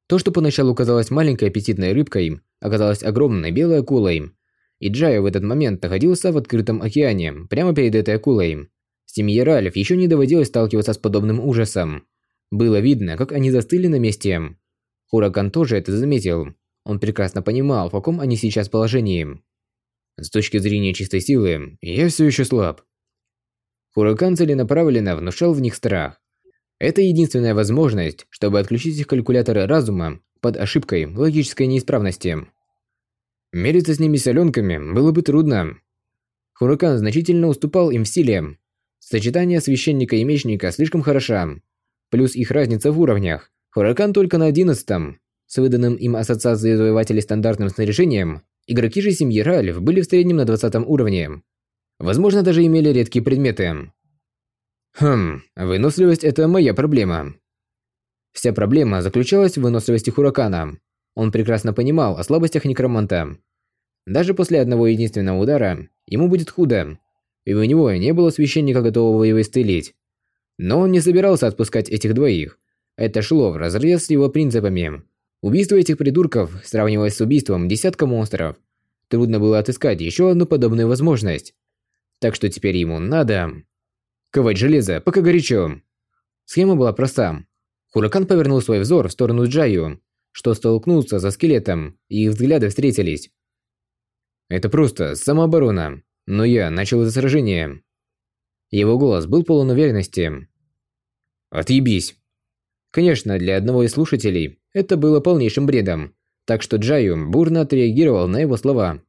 То, что поначалу казалось маленькой аппетитной рыбкой, оказалось огромной белой акулой. И Джаю в этот момент находился в открытом океане, прямо перед этой акулой. Семье Ральф еще не доводилось сталкиваться с подобным ужасом. Было видно, как они застыли на месте. Хуракан тоже это заметил. Он прекрасно понимал, в каком они сейчас положении. С точки зрения чистой силы, я все еще слаб. Хуракан целенаправленно внушал в них страх. Это единственная возможность, чтобы отключить их калькуляторы разума под ошибкой логической неисправности. Мериться с ними соленками было бы трудно. Хуракан значительно уступал им в силе, Сочетание священника и мечника слишком хороша. Плюс их разница в уровнях. Хуракан только на одиннадцатом. С выданным им ассоциацией завоевателей стандартным снаряжением, игроки же семьи Ральф были в среднем на двадцатом уровне. Возможно, даже имели редкие предметы. Хм, выносливость – это моя проблема. Вся проблема заключалась в выносливости Хуракана. Он прекрасно понимал о слабостях некроманта. Даже после одного единственного удара ему будет худо, и у него не было священника, готового его исцелить. Но он не собирался отпускать этих двоих. Это шло вразрез с его принципами. Убийство этих придурков сравнивалось с убийством десятка монстров. Трудно было отыскать еще одну подобную возможность. Так что теперь ему надо... Ковать железо, пока горячо. Схема была проста. Хуракан повернул свой взор в сторону Джаю, что столкнулся за скелетом, и их взгляды встретились. Это просто самооборона. Но я начал это сражение. Его голос был полон уверенности. Отъебись. Конечно, для одного из слушателей это было полнейшим бредом, так что Джаю бурно отреагировал на его слова.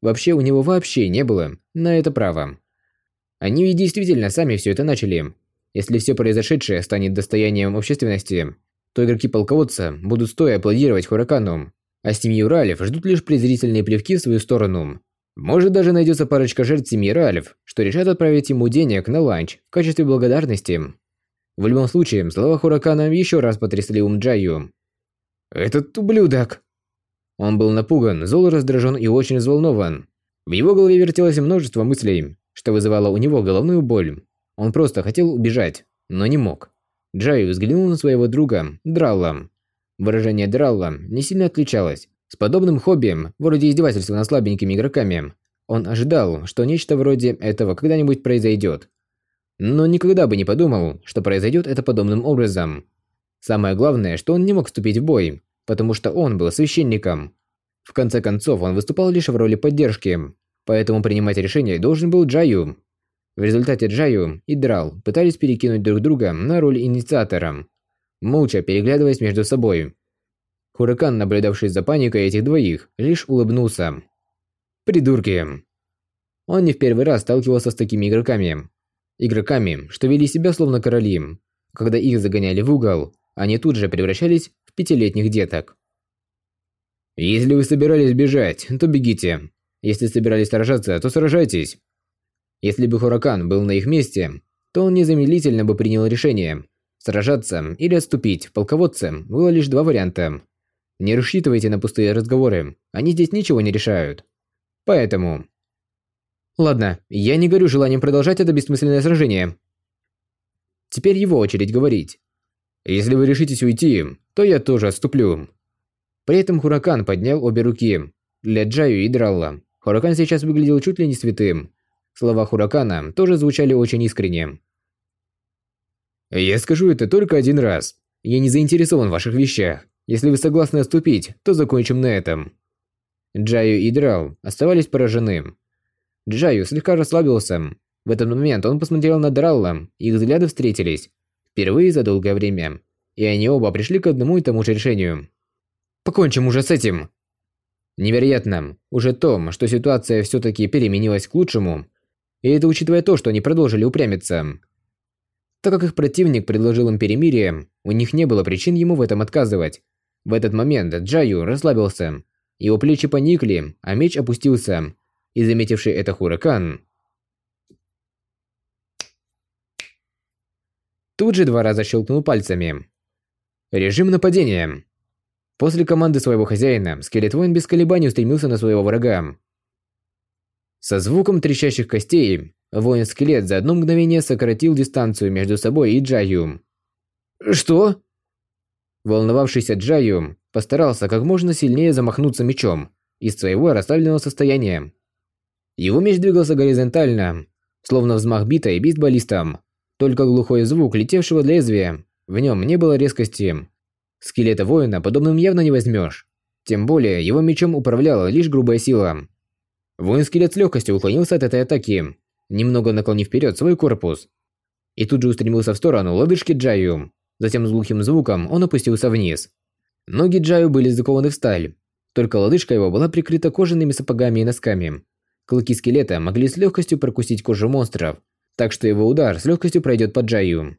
Вообще у него вообще не было на это права. Они ведь действительно сами все это начали. Если все произошедшее станет достоянием общественности, то игроки полководца будут стоя аплодировать Хуракану, а семьи Уралев ждут лишь презрительные плевки в свою сторону. Может даже найдется парочка жертв семьи Ральф, что решат отправить ему денег на ланч в качестве благодарности. В любом случае, слова Хуракана еще раз потрясли ум Джаю. «Этот ублюдок!» Он был напуган, зол, раздражен и очень взволнован. В его голове вертелось множество мыслей, что вызывало у него головную боль. Он просто хотел убежать, но не мог. Джаю взглянул на своего друга, Дралла. Выражение Дралла не сильно отличалось с подобным хобби, вроде издевательства над слабенькими игроками, он ожидал, что нечто вроде этого когда-нибудь произойдет. Но никогда бы не подумал, что произойдет это подобным образом. Самое главное, что он не мог вступить в бой, потому что он был священником. В конце концов, он выступал лишь в роли поддержки, поэтому принимать решение должен был Джаю. В результате Джаю и Драл пытались перекинуть друг друга на роль инициатора, молча переглядываясь между собой. Хуракан, наблюдавший за паникой этих двоих, лишь улыбнулся. Придурки. Он не в первый раз сталкивался с такими игроками. Игроками, что вели себя словно короли. Когда их загоняли в угол, они тут же превращались в пятилетних деток. Если вы собирались бежать, то бегите. Если собирались сражаться, то сражайтесь. Если бы Хуракан был на их месте, то он незамедлительно бы принял решение. Сражаться или отступить в полководце было лишь два варианта. Не рассчитывайте на пустые разговоры, они здесь ничего не решают. Поэтому... Ладно, я не горю желанием продолжать это бессмысленное сражение. Теперь его очередь говорить. Если вы решитесь уйти, то я тоже отступлю. При этом Хуракан поднял обе руки для Джаю и Дралла. Хуракан сейчас выглядел чуть ли не святым. Слова Хуракана тоже звучали очень искренне. Я скажу это только один раз. Я не заинтересован в ваших вещах. Если вы согласны отступить, то закончим на этом. Джаю и Драл оставались поражены. Джаю слегка расслабился. В этот момент он посмотрел на Дралла, их взгляды встретились. Впервые за долгое время. И они оба пришли к одному и тому же решению. Покончим уже с этим. Невероятно, уже то, что ситуация все-таки переменилась к лучшему, и это учитывая то, что они продолжили упрямиться. Так как их противник предложил им перемирие, у них не было причин ему в этом отказывать. В этот момент Джаю расслабился. Его плечи поникли, а меч опустился. И заметивший это Хуракан... Тут же два раза щелкнул пальцами. Режим нападения. После команды своего хозяина, скелет воин без колебаний устремился на своего врага. Со звуком трещащих костей, воин-скелет за одно мгновение сократил дистанцию между собой и Джаю. «Что?» Волновавшийся Джаю постарался как можно сильнее замахнуться мечом из своего расставленного состояния. Его меч двигался горизонтально, словно взмах битой бейсболистом. Только глухой звук летевшего лезвия, в нем не было резкости. Скелета воина подобным явно не возьмешь. Тем более, его мечом управляла лишь грубая сила. Воин-скелет с легкостью уклонился от этой атаки, немного наклонив вперед свой корпус. И тут же устремился в сторону лодыжки Джаю. Затем с глухим звуком он опустился вниз. Ноги Джаю были закованы в сталь. Только лодыжка его была прикрыта кожаными сапогами и носками. Клыки скелета могли с легкостью прокусить кожу монстров, так что его удар с легкостью пройдет по Джаю.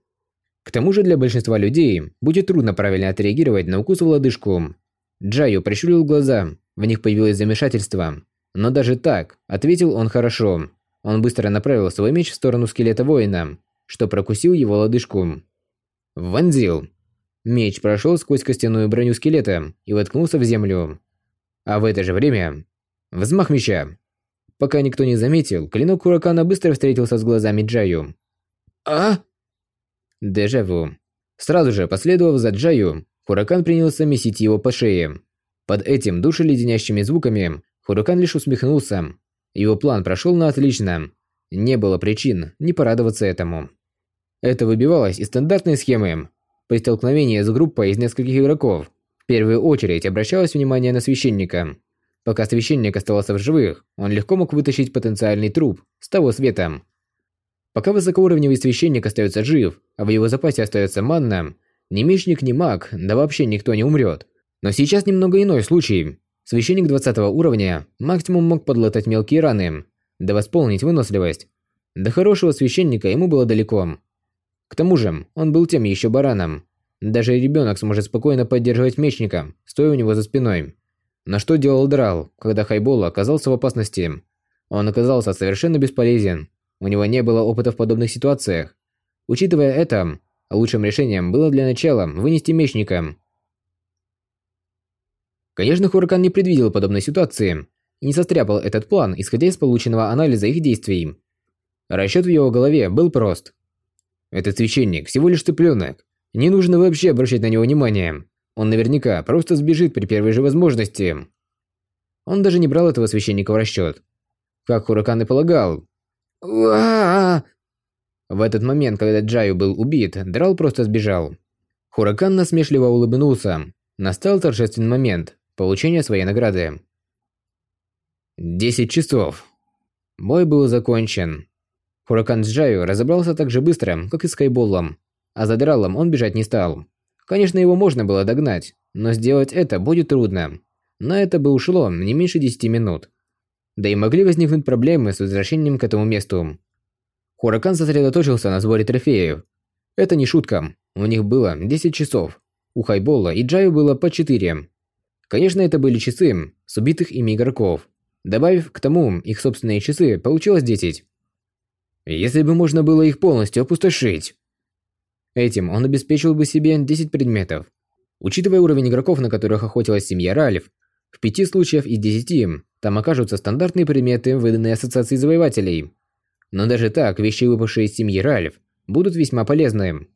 К тому же для большинства людей будет трудно правильно отреагировать на укус в лодыжку. Джаю прищурил глаза, в них появилось замешательство. Но даже так, ответил он хорошо. Он быстро направил свой меч в сторону скелета воина, что прокусил его лодыжку. Вонзил. Меч прошел сквозь костяную броню скелета и воткнулся в землю. А в это же время... Взмах меча. Пока никто не заметил, клинок Хуракана быстро встретился с глазами Джаю. «А?» Дежавю. Сразу же, последовав за Джаю, Хуракан принялся месить его по шее. Под этим душеледенящими звуками Хуракан лишь усмехнулся. Его план прошел на отлично. Не было причин не порадоваться этому. Это выбивалось из стандартной схемы. При столкновении с группой из нескольких игроков, в первую очередь обращалось внимание на священника. Пока священник оставался в живых, он легко мог вытащить потенциальный труп с того света. Пока высокоуровневый священник остается жив, а в его запасе остается манна, ни мечник, ни маг, да вообще никто не умрет, Но сейчас немного иной случай. Священник 20 уровня максимум мог подлатать мелкие раны, да восполнить выносливость. До хорошего священника ему было далеко. К тому же, он был тем еще бараном. Даже ребенок сможет спокойно поддерживать мечника, стоя у него за спиной. Но что делал Драл, когда Хайбола оказался в опасности? Он оказался совершенно бесполезен. У него не было опыта в подобных ситуациях. Учитывая это, лучшим решением было для начала вынести мечника. Конечно, Хуракан не предвидел подобной ситуации и не состряпал этот план, исходя из полученного анализа их действий. Расчет в его голове был прост. Этот священник всего лишь цыпленок. Не нужно вообще обращать на него внимание. Он наверняка просто сбежит при первой же возможности. Он даже не брал этого священника в расчет. Как Хуракан и полагал. В этот момент, когда Джаю был убит, Драл просто сбежал. Хуракан насмешливо улыбнулся. Настал торжественный момент получения своей награды. Десять часов. Бой был закончен. Хуракан с Джаю разобрался так же быстро, как и с Кайболом, а за Дралом он бежать не стал. Конечно, его можно было догнать, но сделать это будет трудно. На это бы ушло не меньше 10 минут. Да и могли возникнуть проблемы с возвращением к этому месту. Хуракан сосредоточился на сборе трофеев. Это не шутка, у них было 10 часов. У Хайбола и Джаю было по 4. Конечно, это были часы с убитых ими игроков. Добавив к тому их собственные часы, получилось 10. Если бы можно было их полностью опустошить. Этим он обеспечил бы себе 10 предметов. Учитывая уровень игроков, на которых охотилась семья Ральф, в пяти случаях из десяти там окажутся стандартные предметы, выданные Ассоциацией Завоевателей. Но даже так, вещи, выпавшие из семьи Ральф, будут весьма полезны.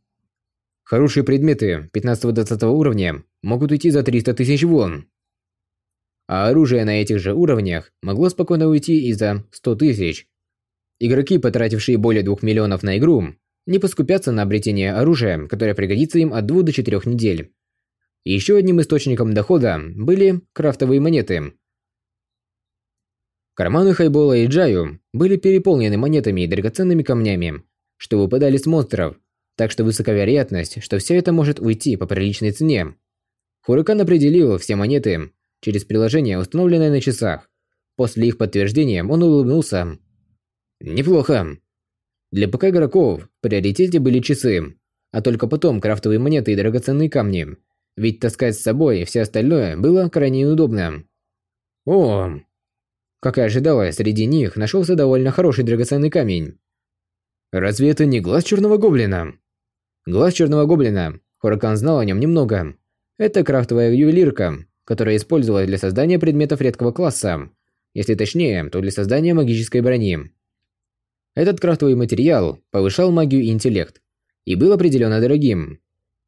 Хорошие предметы 15-20 уровня могут уйти за 300 тысяч вон. А оружие на этих же уровнях могло спокойно уйти и за 100 тысяч. Игроки, потратившие более 2 миллионов на игру, не поскупятся на обретение оружия, которое пригодится им от 2 до 4 недель. Еще одним источником дохода были крафтовые монеты. Карманы Хайбола и Джаю были переполнены монетами и драгоценными камнями, что выпадали с монстров, так что высока вероятность, что все это может уйти по приличной цене. Хуракан определил все монеты через приложение, установленное на часах. После их подтверждения он улыбнулся. Неплохо. Для ПК игроков в приоритете были часы, а только потом крафтовые монеты и драгоценные камни. Ведь таскать с собой все остальное было крайне неудобно. О, как и ожидалось, среди них нашелся довольно хороший драгоценный камень. Разве это не глаз черного гоблина? Глаз черного гоблина. Хуракан знал о нем немного. Это крафтовая ювелирка, которая использовалась для создания предметов редкого класса. Если точнее, то для создания магической брони. Этот крафтовый материал повышал магию и интеллект и был определенно дорогим.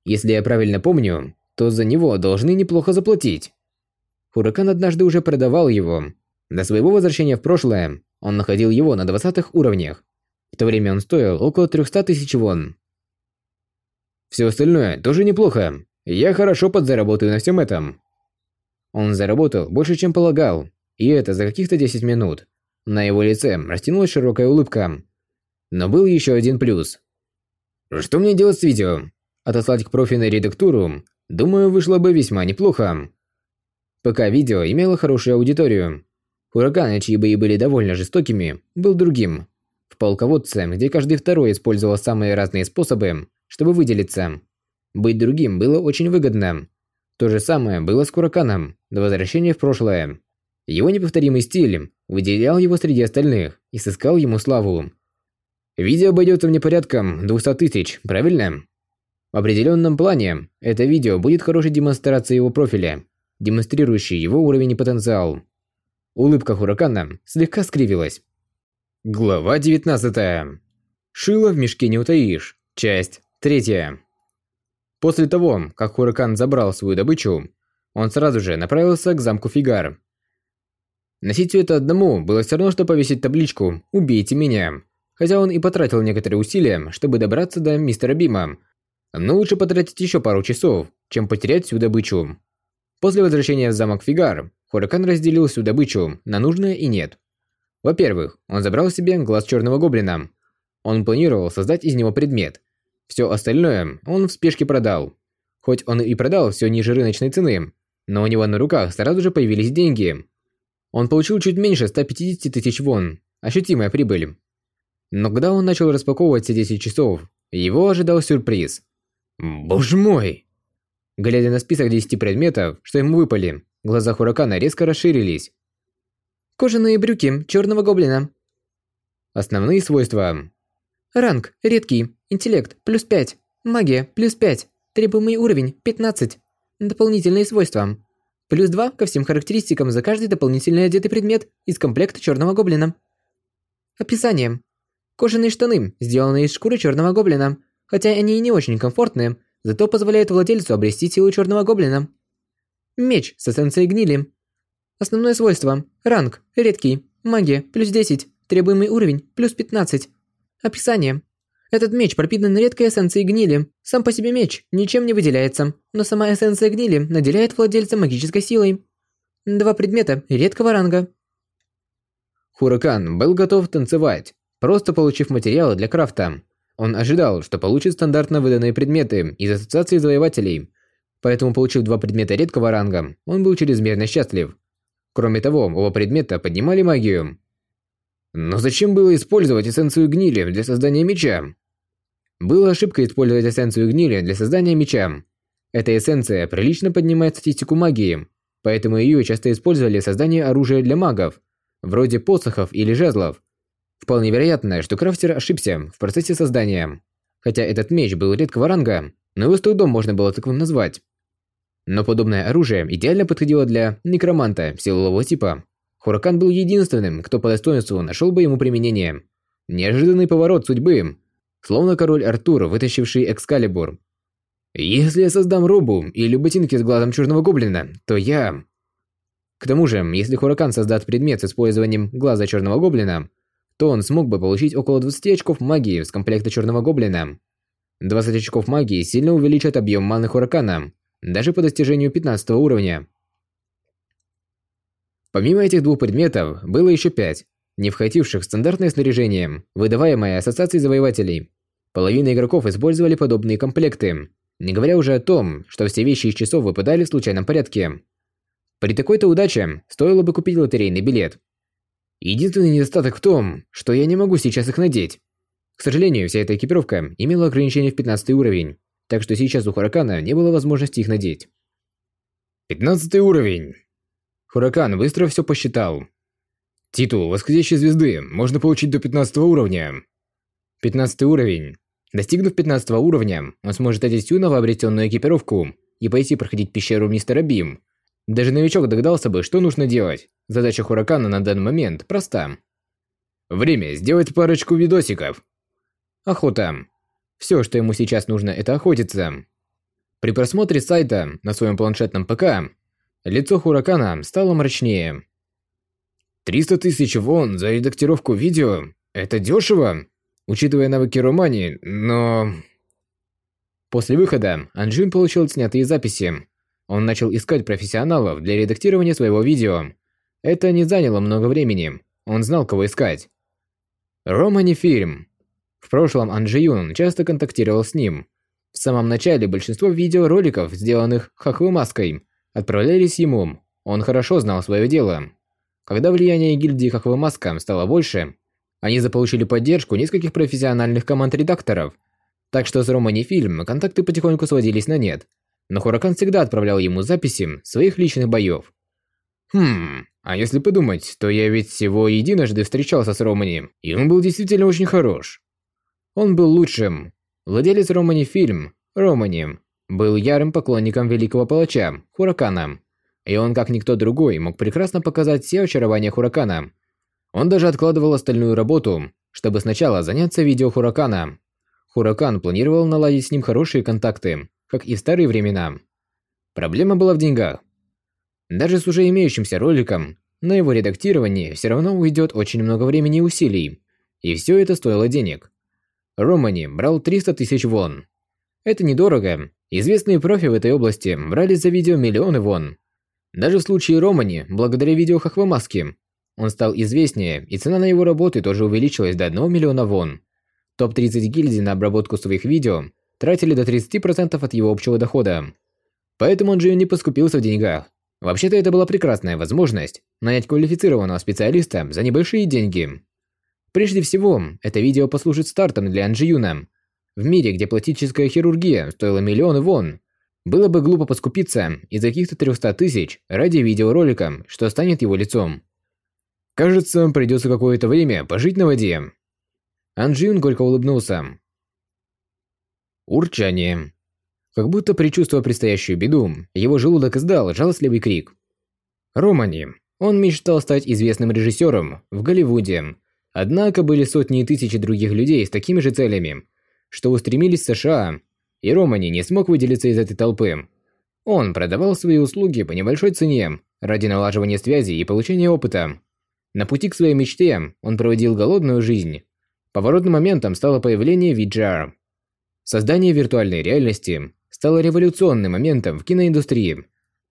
Если я правильно помню, то за него должны неплохо заплатить. Хуракан однажды уже продавал его. До своего возвращения в прошлое он находил его на 20 уровнях. В то время он стоил около 300 тысяч вон. Все остальное тоже неплохо. Я хорошо подзаработаю на всем этом. Он заработал больше, чем полагал, и это за каких-то 10 минут. На его лице растянулась широкая улыбка. Но был еще один плюс. Что мне делать с видео? Отослать к профи на редактуру? Думаю, вышло бы весьма неплохо. Пока видео имело хорошую аудиторию. Хураканы, чьи бои были довольно жестокими, был другим. В полководце, где каждый второй использовал самые разные способы, чтобы выделиться. Быть другим было очень выгодно. То же самое было с Кураканом до возвращения в прошлое. Его неповторимый стиль выделял его среди остальных и сыскал ему славу. Видео обойдется мне порядком 200 тысяч, правильно? В определенном плане, это видео будет хорошей демонстрацией его профиля, демонстрирующей его уровень и потенциал. Улыбка Хуракана слегка скривилась. Глава 19. Шило в мешке не утаишь. Часть 3. После того, как Хуракан забрал свою добычу, он сразу же направился к замку Фигар, Носить все это одному было все равно, что повесить табличку «Убейте меня». Хотя он и потратил некоторые усилия, чтобы добраться до мистера Бима. Но лучше потратить еще пару часов, чем потерять всю добычу. После возвращения в замок Фигар, Хуракан разделил всю добычу на нужное и нет. Во-первых, он забрал себе глаз черного гоблина. Он планировал создать из него предмет. Все остальное он в спешке продал. Хоть он и продал все ниже рыночной цены, но у него на руках сразу же появились деньги. Он получил чуть меньше 150 тысяч вон, ощутимая прибыль. Но когда он начал распаковывать все 10 часов, его ожидал сюрприз. Боже мой! Глядя на список 10 предметов, что ему выпали, глаза Хуракана резко расширились. Кожаные брюки черного гоблина. Основные свойства. Ранг редкий, интеллект плюс 5, магия плюс 5, требуемый уровень 15. Дополнительные свойства. Плюс 2 ко всем характеристикам за каждый дополнительный одетый предмет из комплекта черного гоблина. Описание. Кожаные штаны, сделанные из шкуры черного гоблина. Хотя они и не очень комфортные, зато позволяют владельцу обрести силу черного гоблина. Меч с эссенцией гнили. Основное свойство. Ранг. Редкий. Магия. Плюс 10. Требуемый уровень. Плюс 15. Описание. Этот меч пропитан редкой эссенцией гнили. Сам по себе меч ничем не выделяется, но сама эссенция гнили наделяет владельца магической силой. Два предмета редкого ранга. Хуракан был готов танцевать, просто получив материалы для крафта. Он ожидал, что получит стандартно выданные предметы из Ассоциации Завоевателей, поэтому получив два предмета редкого ранга, он был чрезмерно счастлив. Кроме того, оба предмета поднимали магию. Но зачем было использовать эссенцию гнили для создания меча? Было ошибкой использовать эссенцию гнили для создания меча. Эта эссенция прилично поднимает статистику магии, поэтому ее часто использовали в создании оружия для магов, вроде посохов или жезлов. Вполне вероятно, что крафтер ошибся в процессе создания. Хотя этот меч был редкого ранга, но его с трудом можно было таковым назвать. Но подобное оружие идеально подходило для некроманта силового типа. Хуракан был единственным, кто по достоинству нашел бы ему применение. Неожиданный поворот судьбы, словно король Артур, вытащивший Экскалибур. Если я создам робу или ботинки с глазом черного гоблина, то я... К тому же, если Хуракан создаст предмет с использованием глаза черного гоблина, то он смог бы получить около 20 очков магии с комплекта черного гоблина. 20 очков магии сильно увеличат объем маны Хуракана, даже по достижению 15 уровня. Помимо этих двух предметов, было еще пять, не входивших в стандартное снаряжение, выдаваемое Ассоциацией Завоевателей. Половина игроков использовали подобные комплекты, не говоря уже о том, что все вещи из часов выпадали в случайном порядке. При такой-то удаче стоило бы купить лотерейный билет. Единственный недостаток в том, что я не могу сейчас их надеть. К сожалению, вся эта экипировка имела ограничение в 15 уровень, так что сейчас у Хуракана не было возможности их надеть. 15 уровень. Хуракан быстро все посчитал. Титул восходящей звезды можно получить до 15 уровня. 15 уровень. Достигнув 15 уровня, он сможет одеть всю новообретенную экипировку и пойти проходить пещеру мистера Бим. Даже новичок догадался бы, что нужно делать. Задача Хуракана на данный момент проста. Время сделать парочку видосиков. Охота. Все, что ему сейчас нужно, это охотиться. При просмотре сайта на своем планшетном ПК Лицо Хуракана стало мрачнее. 300 тысяч вон за редактировку видео? Это дешево? Учитывая навыки Романи, но... После выхода Анджин получил снятые записи. Он начал искать профессионалов для редактирования своего видео. Это не заняло много времени. Он знал, кого искать. Романи фильм. В прошлом Анджиюн часто контактировал с ним. В самом начале большинство видеороликов, сделанных Хахвы Маской, отправлялись ему. Он хорошо знал свое дело. Когда влияние гильдии Хахвы Маска стало больше, они заполучили поддержку нескольких профессиональных команд редакторов. Так что с Романи фильм контакты потихоньку сводились на нет. Но Хуракан всегда отправлял ему записи своих личных боев. Хм, а если подумать, то я ведь всего единожды встречался с Романи, и он был действительно очень хорош. Он был лучшим. Владелец Романи фильм, Романи, был ярым поклонником великого палача, Хуракана. И он, как никто другой, мог прекрасно показать все очарования Хуракана. Он даже откладывал остальную работу, чтобы сначала заняться видео Хуракана. Хуракан планировал наладить с ним хорошие контакты, как и в старые времена. Проблема была в деньгах. Даже с уже имеющимся роликом, на его редактирование все равно уйдет очень много времени и усилий. И все это стоило денег. Романи брал 300 тысяч вон. Это недорого, Известные профи в этой области брали за видео миллионы вон. Даже в случае Романи, благодаря видео Хахвамаски, он стал известнее, и цена на его работы тоже увеличилась до 1 миллиона вон. Топ-30 гильдий на обработку своих видео тратили до 30% от его общего дохода. Поэтому он же не поскупился в деньгах. Вообще-то это была прекрасная возможность нанять квалифицированного специалиста за небольшие деньги. Прежде всего, это видео послужит стартом для Анжиюна. В мире, где пластическая хирургия стоила миллионы вон, было бы глупо поскупиться из каких-то 300 тысяч ради видеоролика, что станет его лицом. Кажется, придется какое-то время пожить на воде. Анжиюн горько улыбнулся. Урчание. Как будто предчувствуя предстоящую беду, его желудок издал жалостливый крик. Романи. Он мечтал стать известным режиссером в Голливуде. Однако были сотни и тысячи других людей с такими же целями, что устремились в США, и Романи не смог выделиться из этой толпы. Он продавал свои услуги по небольшой цене ради налаживания связи и получения опыта. На пути к своей мечте он проводил голодную жизнь. Поворотным моментом стало появление VGR. Создание виртуальной реальности стало революционным моментом в киноиндустрии.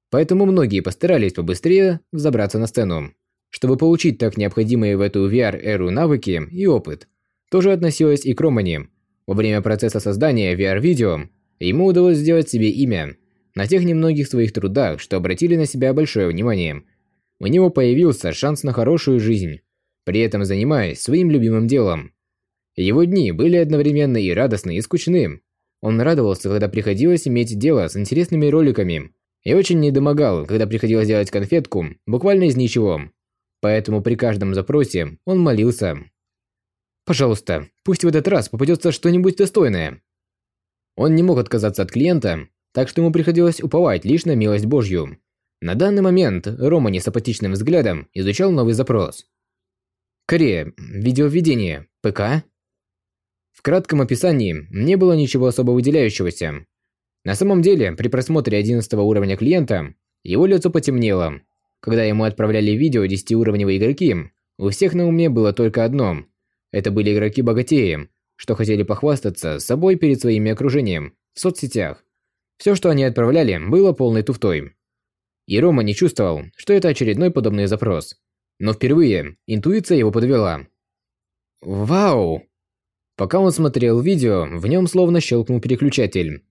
Поэтому многие постарались побыстрее взобраться на сцену. Чтобы получить так необходимые в эту VR-эру навыки и опыт, тоже относилось и к Романи. Во время процесса создания VR-видео ему удалось сделать себе имя на тех немногих своих трудах, что обратили на себя большое внимание. У него появился шанс на хорошую жизнь, при этом занимаясь своим любимым делом. Его дни были одновременно и радостны, и скучны. Он радовался, когда приходилось иметь дело с интересными роликами, и очень недомогал, когда приходилось делать конфетку буквально из ничего. Поэтому при каждом запросе он молился. «Пожалуйста, пусть в этот раз попадется что-нибудь достойное». Он не мог отказаться от клиента, так что ему приходилось уповать лишь на милость Божью. На данный момент Рома не с апатичным взглядом изучал новый запрос. Корея. Видеовведение. ПК. В кратком описании не было ничего особо выделяющегося. На самом деле, при просмотре 11 уровня клиента, его лицо потемнело. Когда ему отправляли видео 10-уровневые игроки, у всех на уме было только одно. Это были игроки-богатеи, что хотели похвастаться собой перед своим окружением в соцсетях. Все, что они отправляли, было полной туфтой. И Рома не чувствовал, что это очередной подобный запрос. Но впервые интуиция его подвела. Вау! Пока он смотрел видео, в нем словно щелкнул переключатель.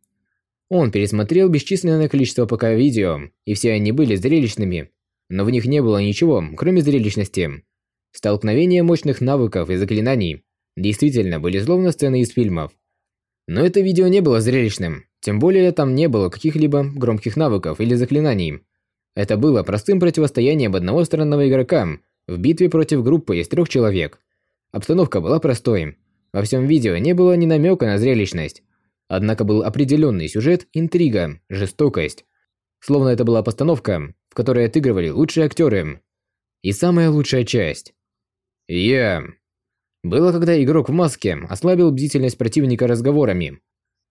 Он пересмотрел бесчисленное количество пока видео, и все они были зрелищными, но в них не было ничего, кроме зрелищности. Столкновения мощных навыков и заклинаний действительно были словно сцены из фильмов. Но это видео не было зрелищным, тем более там не было каких-либо громких навыков или заклинаний. Это было простым противостоянием одного странного игрока в битве против группы из трех человек. Обстановка была простой, во всем видео не было ни намека на зрелищность. Однако был определенный сюжет, интрига, жестокость. Словно это была постановка, которой отыгрывали лучшие актеры. И самая лучшая часть. Я. Было, когда игрок в маске ослабил бдительность противника разговорами.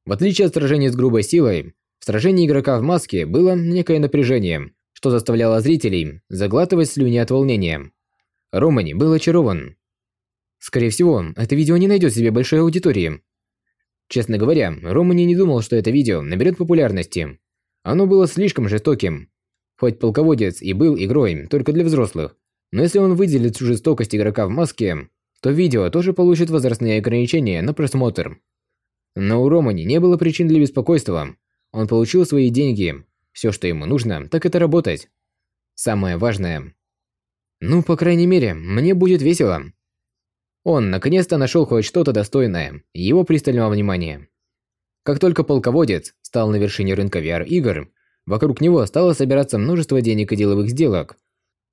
В отличие от сражения с грубой силой, в сражении игрока в маске было некое напряжение, что заставляло зрителей заглатывать слюни от волнения. Романи был очарован. Скорее всего, это видео не найдет себе большой аудитории. Честно говоря, Романи не думал, что это видео наберет популярности. Оно было слишком жестоким. Хоть полководец и был игрой только для взрослых, но если он выделит жестокость игрока в маске, то видео тоже получит возрастные ограничения на просмотр. Но у Романи не было причин для беспокойства. Он получил свои деньги. Все, что ему нужно, так это работать. Самое важное. Ну, по крайней мере, мне будет весело. Он наконец-то нашел хоть что-то достойное его пристального внимания. Как только полководец стал на вершине рынка VR-игр, вокруг него стало собираться множество денег и деловых сделок.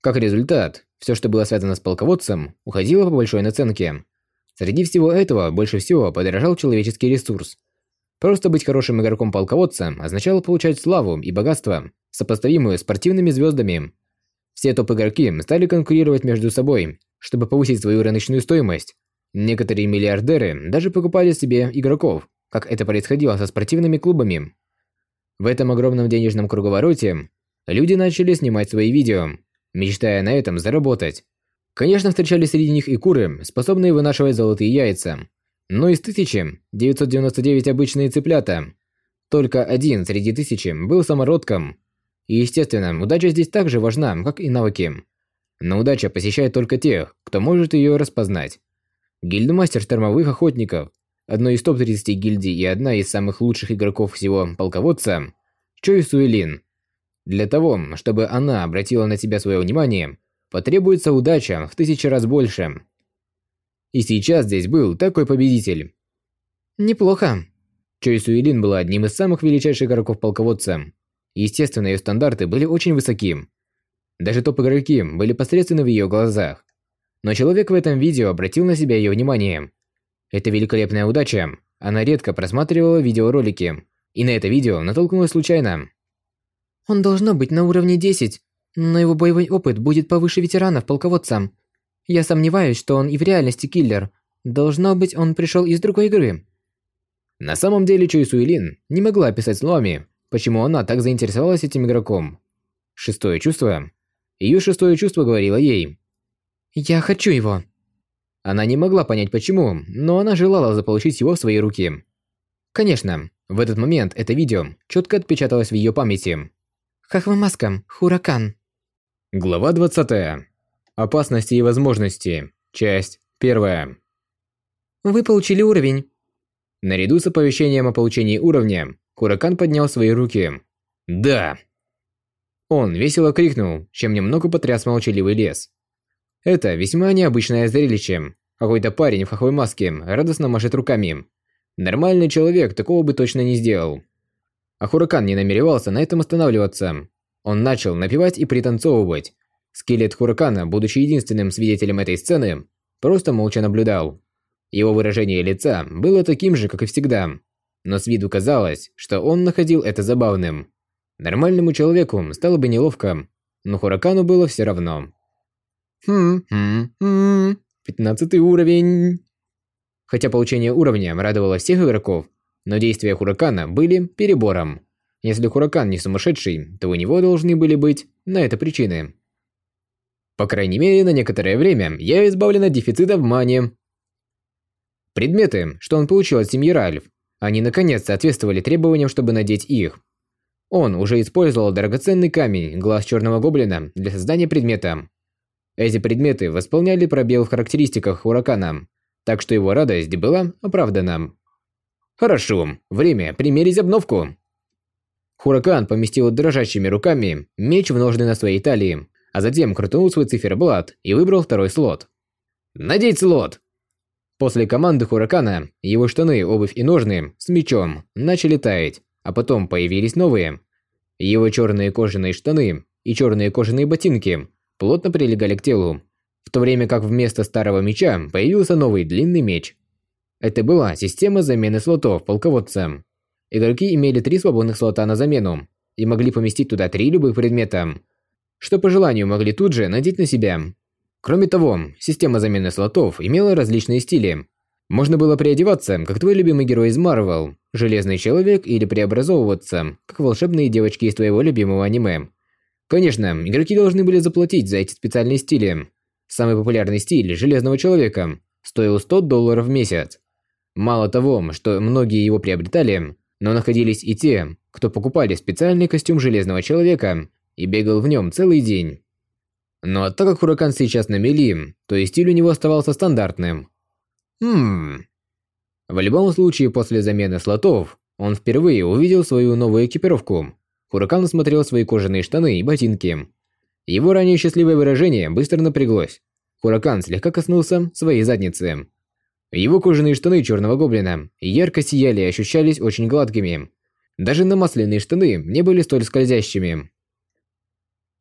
Как результат, все, что было связано с полководцем, уходило по большой наценке. Среди всего этого больше всего подорожал человеческий ресурс. Просто быть хорошим игроком полководца означало получать славу и богатство, сопоставимую с спортивными звездами. Все топ-игроки стали конкурировать между собой чтобы повысить свою рыночную стоимость. Некоторые миллиардеры даже покупали себе игроков, как это происходило со спортивными клубами. В этом огромном денежном круговороте люди начали снимать свои видео, мечтая на этом заработать. Конечно, встречались среди них и куры, способные вынашивать золотые яйца. Но из тысячи 999 обычные цыплята. Только один среди тысячи был самородком. И естественно, удача здесь так же важна, как и навыки. Но удача посещает только тех, кто может ее распознать. Гильдмастер штормовых охотников, одной из топ-30 гильдий и одна из самых лучших игроков всего полководца, Чой Суэлин. Для того, чтобы она обратила на тебя свое внимание, потребуется удача в тысячи раз больше. И сейчас здесь был такой победитель. Неплохо. Чой Суэлин была одним из самых величайших игроков-полководца. Естественно, ее стандарты были очень высоки. Даже топ-игроки были посредственны в ее глазах. Но человек в этом видео обратил на себя ее внимание. Это великолепная удача. Она редко просматривала видеоролики, и на это видео натолкнулась случайно. Он должно быть на уровне 10, но его боевой опыт будет повыше ветеранов полководца. Я сомневаюсь, что он и в реальности киллер. Должно быть, он пришел из другой игры. На самом деле Чуй Суэлин не могла описать словами, почему она так заинтересовалась этим игроком. Шестое чувство. Ее шестое чувство говорило ей. «Я хочу его». Она не могла понять почему, но она желала заполучить его в свои руки. Конечно, в этот момент это видео четко отпечаталось в ее памяти. Хахвамаска, Хуракан. Глава 20. Опасности и возможности. Часть 1. Вы получили уровень. Наряду с оповещением о получении уровня, Хуракан поднял свои руки. «Да!» Он весело крикнул, чем немного потряс молчаливый лес. Это весьма необычное зрелище. Какой-то парень в хохлой маске радостно машет руками. Нормальный человек такого бы точно не сделал. А Хуракан не намеревался на этом останавливаться. Он начал напевать и пританцовывать. Скелет Хуракана, будучи единственным свидетелем этой сцены, просто молча наблюдал. Его выражение лица было таким же, как и всегда. Но с виду казалось, что он находил это забавным. Нормальному человеку стало бы неловко, но Хуракану было все равно. Хм, хм, хм, пятнадцатый уровень. Хотя получение уровня радовало всех игроков, но действия Хуракана были перебором. Если Хуракан не сумасшедший, то у него должны были быть на это причины. По крайней мере, на некоторое время я избавлен от дефицита в мане. Предметы, что он получил от семьи Ральф, они наконец соответствовали требованиям, чтобы надеть их. Он уже использовал драгоценный камень, глаз черного гоблина, для создания предмета. Эти предметы восполняли пробел в характеристиках Хуракана, так что его радость была оправдана. Хорошо, время примерить обновку. Хуракан поместил дрожащими руками меч в ножны на своей талии, а затем крутанул свой циферблат и выбрал второй слот. «Надеть слот!» После команды Хуракана его штаны, обувь и ножны с мечом начали таять, а потом появились новые. Его черные кожаные штаны и черные кожаные ботинки плотно прилегали к телу, в то время как вместо старого меча появился новый длинный меч. Это была система замены слотов полководца. Игроки имели три свободных слота на замену и могли поместить туда три любых предмета, что по желанию могли тут же надеть на себя. Кроме того, система замены слотов имела различные стили. Можно было переодеваться, как твой любимый герой из Марвел, Железный Человек или преобразовываться, как волшебные девочки из твоего любимого аниме. Конечно, игроки должны были заплатить за эти специальные стили. Самый популярный стиль Железного Человека стоил 100 долларов в месяц. Мало того, что многие его приобретали, но находились и те, кто покупали специальный костюм Железного Человека и бегал в нем целый день. Но так как Хуракан сейчас на мели, то и стиль у него оставался стандартным. Хм. В любом случае, после замены слотов, он впервые увидел свою новую экипировку. Хуракан осмотрел свои кожаные штаны и ботинки. Его ранее счастливое выражение быстро напряглось. Хуракан слегка коснулся своей задницы. Его кожаные штаны черного гоблина ярко сияли и ощущались очень гладкими. Даже намасленные штаны не были столь скользящими.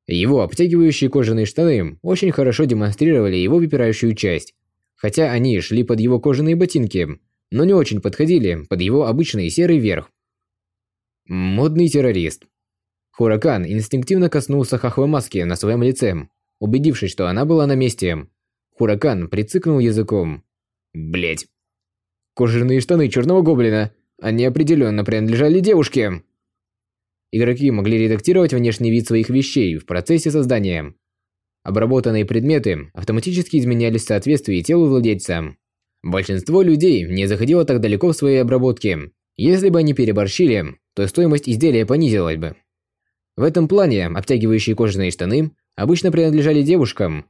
Его обтягивающие кожаные штаны очень хорошо демонстрировали его выпирающую часть, хотя они шли под его кожаные ботинки, но не очень подходили под его обычный серый верх. Модный террорист. Хуракан инстинктивно коснулся хахвы маски на своем лице, убедившись, что она была на месте. Хуракан прицикнул языком. Блять. Кожаные штаны черного гоблина. Они определенно принадлежали девушке. Игроки могли редактировать внешний вид своих вещей в процессе создания. Обработанные предметы автоматически изменялись в соответствии телу владельца. Большинство людей не заходило так далеко в своей обработке. Если бы они переборщили, то стоимость изделия понизилась бы. В этом плане обтягивающие кожаные штаны обычно принадлежали девушкам.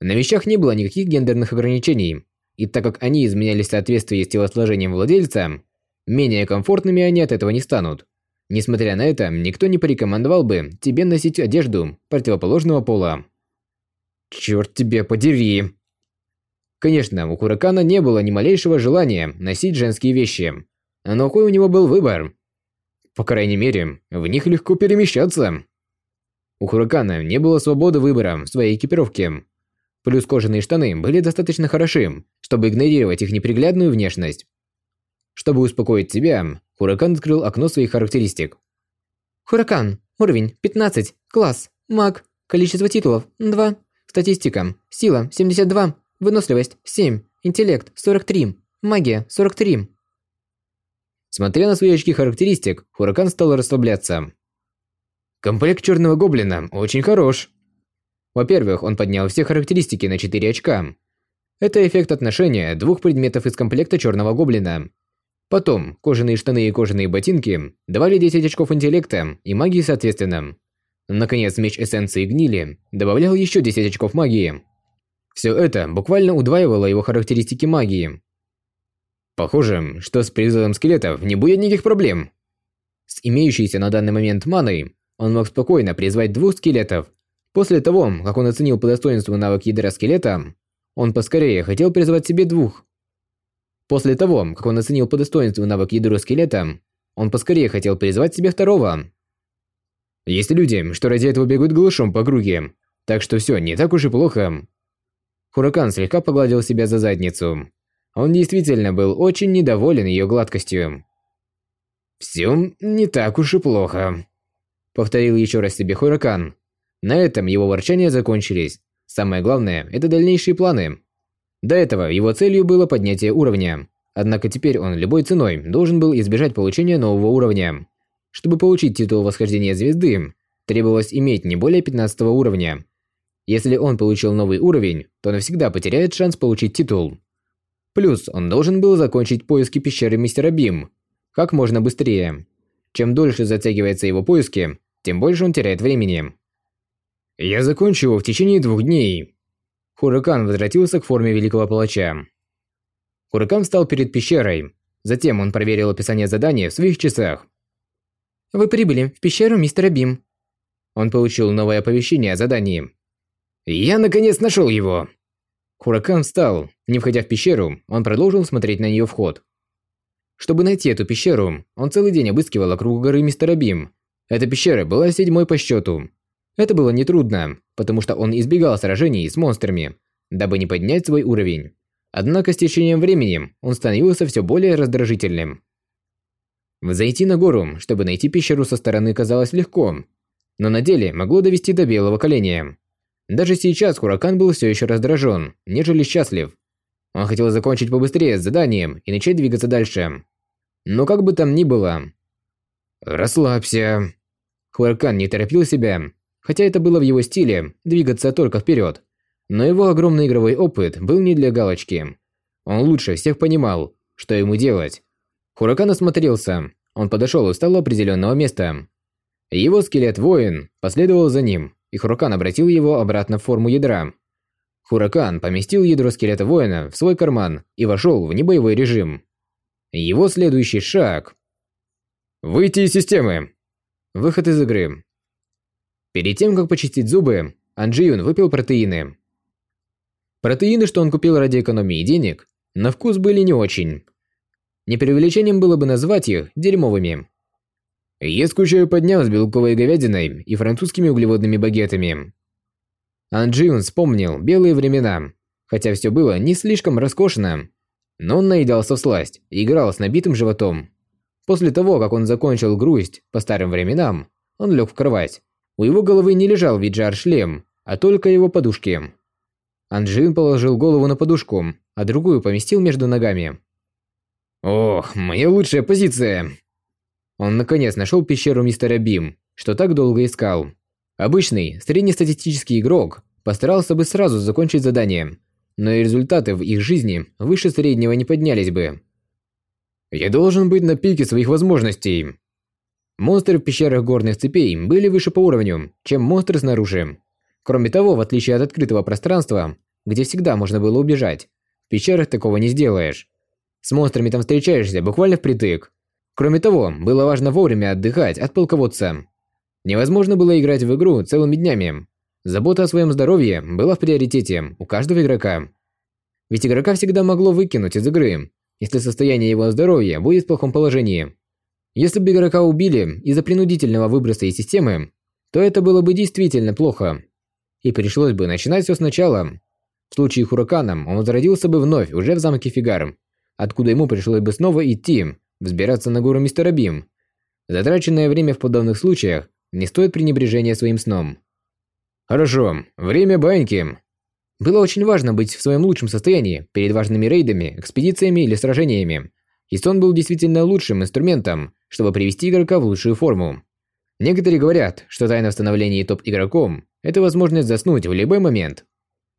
На вещах не было никаких гендерных ограничений, и так как они изменялись в соответствии с телосложением владельца, менее комфортными они от этого не станут. Несмотря на это, никто не порекомендовал бы тебе носить одежду противоположного пола. Черт тебе подери. Конечно, у Хуракана не было ни малейшего желания носить женские вещи. Но какой у него был выбор? По крайней мере, в них легко перемещаться. У Хуракана не было свободы выбора в своей экипировке. Плюс кожаные штаны были достаточно хороши, чтобы игнорировать их неприглядную внешность. Чтобы успокоить себя, Хуракан открыл окно своих характеристик. Хуракан. Уровень 15. Класс. Маг. Количество титулов 2. Статистика. Сила 72. Выносливость 7. Интеллект 43. Магия 43. Смотря на свои очки характеристик, Хуракан стал расслабляться. Комплект Черного Гоблина очень хорош. Во-первых, он поднял все характеристики на 4 очка. Это эффект отношения двух предметов из комплекта Черного Гоблина. Потом, кожаные штаны и кожаные ботинки давали 10 очков интеллекта и магии соответственно. Наконец, меч эссенции гнили добавлял еще 10 очков магии. Все это буквально удваивало его характеристики магии. Похоже, что с призывом скелетов не будет никаких проблем. С имеющейся на данный момент маной, он мог спокойно призвать двух скелетов. После того, как он оценил по достоинству навык ядра скелета, он поскорее хотел призвать себе двух После того, как он оценил по достоинству навык ядро скелета, он поскорее хотел призвать себе второго. Есть люди, что ради этого бегают голышом по круге, так что все не так уж и плохо. Хуракан слегка погладил себя за задницу. Он действительно был очень недоволен ее гладкостью. «Все не так уж и плохо», — повторил еще раз себе Хуракан. На этом его ворчания закончились. Самое главное – это дальнейшие планы. До этого его целью было поднятие уровня. Однако теперь он любой ценой должен был избежать получения нового уровня. Чтобы получить титул восхождения звезды, требовалось иметь не более 15 уровня. Если он получил новый уровень, то навсегда потеряет шанс получить титул. Плюс он должен был закончить поиски пещеры Мистера Бим как можно быстрее. Чем дольше затягиваются его поиски, тем больше он теряет времени. Я закончу его в течение двух дней. Хуракан возвратился к форме Великого Палача. Хуракан встал перед пещерой. Затем он проверил описание задания в своих часах. «Вы прибыли в пещеру мистера Бим». Он получил новое оповещение о задании. «Я наконец нашел его!» Хуракан встал. Не входя в пещеру, он продолжил смотреть на ее вход. Чтобы найти эту пещеру, он целый день обыскивал округу горы Мистера Бим. Эта пещера была седьмой по счету. Это было нетрудно, потому что он избегал сражений с монстрами, дабы не поднять свой уровень. Однако с течением времени он становился все более раздражительным. Взойти на гору, чтобы найти пещеру со стороны казалось легко, но на деле могло довести до белого коленя. Даже сейчас Хуракан был все еще раздражен, нежели счастлив. Он хотел закончить побыстрее с заданием и начать двигаться дальше. Но как бы там ни было... «Расслабься». Хуракан не торопил себя, Хотя это было в его стиле, двигаться только вперед. Но его огромный игровой опыт был не для галочки. Он лучше всех понимал, что ему делать. Хуракан осмотрелся. Он подошел и встал определенного места. Его скелет-воин последовал за ним, и Хуракан обратил его обратно в форму ядра. Хуракан поместил ядро скелета воина в свой карман и вошел в небоевой режим. Его следующий шаг... Выйти из системы. Выход из игры. Перед тем, как почистить зубы, Анджиюн выпил протеины. Протеины, что он купил ради экономии денег, на вкус были не очень. Не преувеличением было бы назвать их дерьмовыми. Я скучаю по дням с белковой говядиной и французскими углеводными багетами. Анджиун вспомнил белые времена, хотя все было не слишком роскошно, но он наедался в сласть и играл с набитым животом. После того, как он закончил грусть по старым временам, он лег в кровать у его головы не лежал виджар-шлем, а только его подушки. Анджин положил голову на подушку, а другую поместил между ногами. «Ох, моя лучшая позиция!» Он наконец нашел пещеру мистера Бим, что так долго искал. Обычный, среднестатистический игрок постарался бы сразу закончить задание, но и результаты в их жизни выше среднего не поднялись бы. «Я должен быть на пике своих возможностей», Монстры в пещерах горных цепей были выше по уровню, чем монстры снаружи. Кроме того, в отличие от открытого пространства, где всегда можно было убежать, в пещерах такого не сделаешь. С монстрами там встречаешься буквально впритык. Кроме того, было важно вовремя отдыхать от полководца. Невозможно было играть в игру целыми днями. Забота о своем здоровье была в приоритете у каждого игрока. Ведь игрока всегда могло выкинуть из игры, если состояние его здоровья будет в плохом положении. Если бы игрока убили из-за принудительного выброса из системы, то это было бы действительно плохо. И пришлось бы начинать все сначала. В случае Хураканом он возродился бы вновь уже в замке Фигар, откуда ему пришлось бы снова идти, взбираться на гору Мистера Бим. Затраченное время в подобных случаях не стоит пренебрежения своим сном. Хорошо, время баньки. Было очень важно быть в своем лучшем состоянии перед важными рейдами, экспедициями или сражениями. И сон был действительно лучшим инструментом, чтобы привести игрока в лучшую форму. Некоторые говорят, что тайна в становлении топ-игроком – это возможность заснуть в любой момент.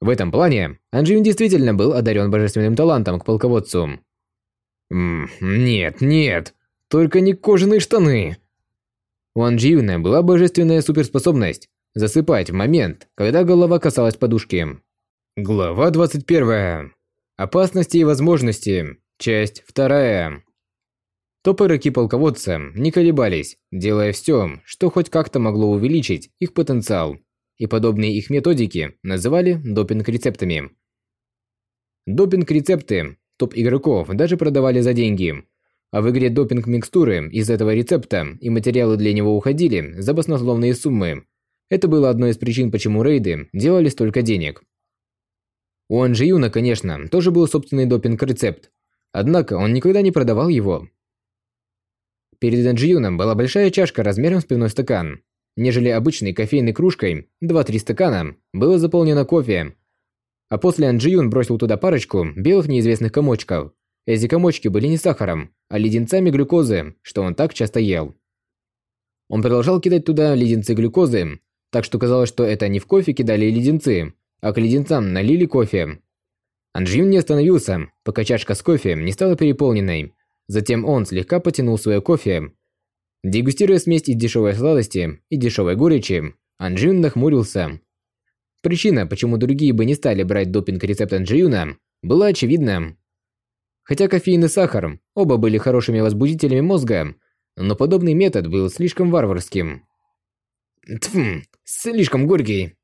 В этом плане Анджин действительно был одарен божественным талантом к полководцу. Нет, нет, только не кожаные штаны. У Анджиюна была божественная суперспособность засыпать в момент, когда голова касалась подушки. Глава 21. Опасности и возможности. Часть 2. Топ-игроки полководца не колебались, делая все, что хоть как-то могло увеличить их потенциал, и подобные их методики называли допинг-рецептами. Допинг-рецепты топ-игроков даже продавали за деньги, а в игре допинг-микстуры из этого рецепта и материалы для него уходили за баснословные суммы. Это было одной из причин, почему рейды делали столько денег. У Анжи Юна, конечно, тоже был собственный допинг-рецепт, однако он никогда не продавал его. Перед Анджиюном была большая чашка размером с пивной стакан. Нежели обычной кофейной кружкой, 2-3 стакана, было заполнено кофе. А после Анджиюн бросил туда парочку белых неизвестных комочков. Эти комочки были не сахаром, а леденцами глюкозы, что он так часто ел. Он продолжал кидать туда леденцы глюкозы, так что казалось, что это не в кофе кидали леденцы, а к леденцам налили кофе. Анджиюн не остановился, пока чашка с кофе не стала переполненной, Затем он слегка потянул свое кофе. Дегустируя смесь из дешевой сладости и дешевой горечи, Анджиюн нахмурился. Причина, почему другие бы не стали брать допинг-рецепт Анджиюна, была очевидна. Хотя кофеин и сахар оба были хорошими возбудителями мозга, но подобный метод был слишком варварским. Тфм, слишком горький.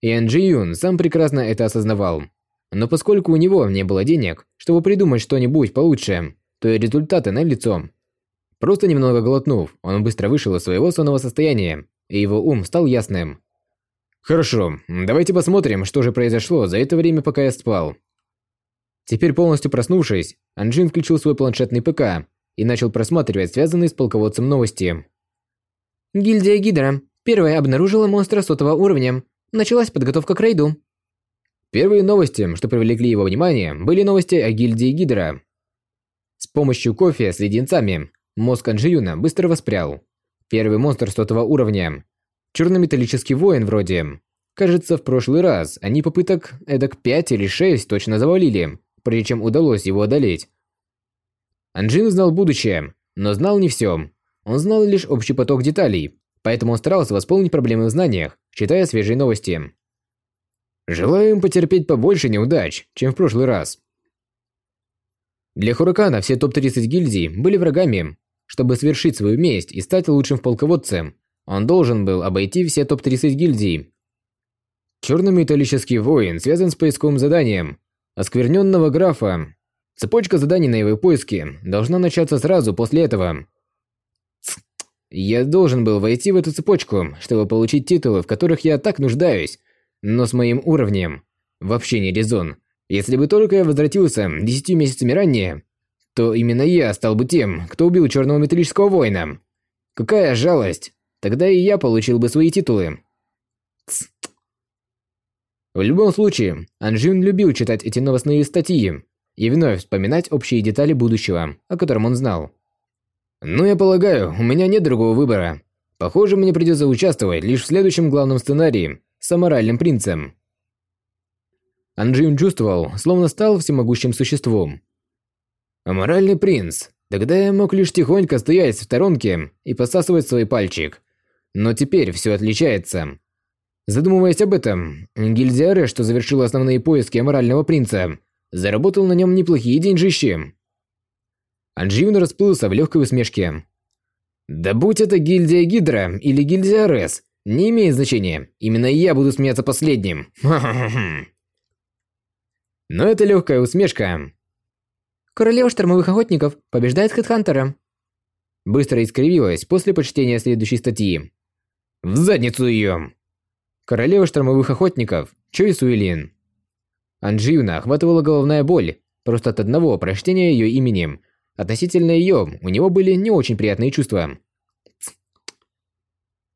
И Анджи сам прекрасно это осознавал. Но поскольку у него не было денег, чтобы придумать что-нибудь получше, то и результаты налицо. Просто немного глотнув, он быстро вышел из своего сонного состояния, и его ум стал ясным. Хорошо, давайте посмотрим, что же произошло за это время, пока я спал. Теперь полностью проснувшись, Анджин включил свой планшетный ПК и начал просматривать связанные с полководцем новости. Гильдия Гидра первая обнаружила монстра сотого уровня. Началась подготовка к рейду. Первые новости, что привлекли его внимание, были новости о гильдии Гидра. С помощью кофе с леденцами мозг Анжиюна быстро воспрял. Первый монстр сотого уровня. Чернометаллический воин вроде. Кажется, в прошлый раз они попыток эдак 5 или 6 точно завалили, прежде чем удалось его одолеть. Анжин знал будущее, но знал не все. Он знал лишь общий поток деталей, поэтому он старался восполнить проблемы в знаниях, читая свежие новости. Желаю им потерпеть побольше неудач, чем в прошлый раз. Для Хуракана все топ-30 гильдий были врагами. Чтобы совершить свою месть и стать лучшим в полководце, он должен был обойти все топ-30 гильдий. Черный металлический воин связан с поисковым заданием оскверненного графа. Цепочка заданий на его поиске должна начаться сразу после этого. Я должен был войти в эту цепочку, чтобы получить титулы, в которых я так нуждаюсь, но с моим уровнем вообще не резон. Если бы только я возвратился десятью месяцами ранее, то именно я стал бы тем, кто убил черного металлического воина. Какая жалость! Тогда и я получил бы свои титулы. Тс. В любом случае, Анжин любил читать эти новостные статьи и вновь вспоминать общие детали будущего, о котором он знал. Ну, я полагаю, у меня нет другого выбора. Похоже, мне придется участвовать лишь в следующем главном сценарии с аморальным принцем. Анджин чувствовал, словно стал всемогущим существом. «Аморальный принц. Тогда я мог лишь тихонько стоять в сторонке и посасывать свой пальчик. Но теперь все отличается. Задумываясь об этом, Гильдия что завершила основные поиски аморального принца, заработал на нем неплохие деньжищи. Анджиун расплылся в легкой усмешке. «Да будь это гильдия Гидра или гильдия Рес, не имеет значения. Именно я буду смеяться последним. Но это легкая усмешка. Королева штормовых охотников побеждает Хедхантера. Быстро искривилась после почтения следующей статьи. В задницу ее! Королева штормовых охотников Чой Суэлин. Анджиюна охватывала головная боль просто от одного прочтения ее именем. Относительно ее, у него были не очень приятные чувства.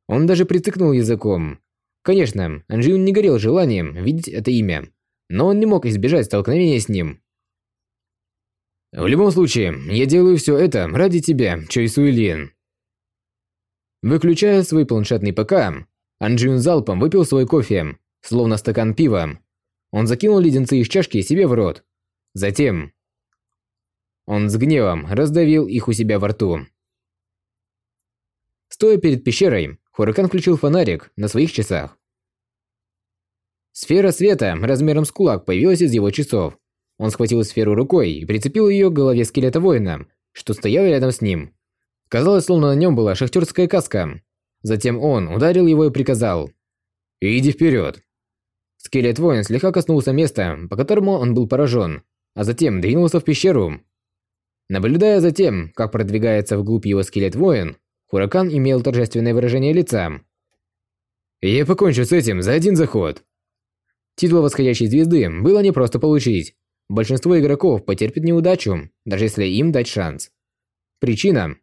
Он даже прицикнул языком. Конечно, Анджиюн не горел желанием видеть это имя, но он не мог избежать столкновения с ним. В любом случае, я делаю все это ради тебя, Чой Суэлин. Выключая свой планшетный ПК, Анджиун залпом выпил свой кофе, словно стакан пива. Он закинул леденцы из чашки себе в рот. Затем он с гневом раздавил их у себя во рту. Стоя перед пещерой, Хуракан включил фонарик на своих часах. Сфера света размером с кулак появилась из его часов. Он схватил сферу рукой и прицепил ее к голове скелета воина, что стоял рядом с ним. Казалось, словно на нем была шахтерская каска. Затем он ударил его и приказал. «Иди вперед!» Скелет воин слегка коснулся места, по которому он был поражен, а затем двинулся в пещеру. Наблюдая за тем, как продвигается вглубь его скелет воин, Хуракан имел торжественное выражение лица. «Я покончу с этим за один заход!» Титул восходящей звезды было непросто получить. Большинство игроков потерпит неудачу, даже если им дать шанс. Причина.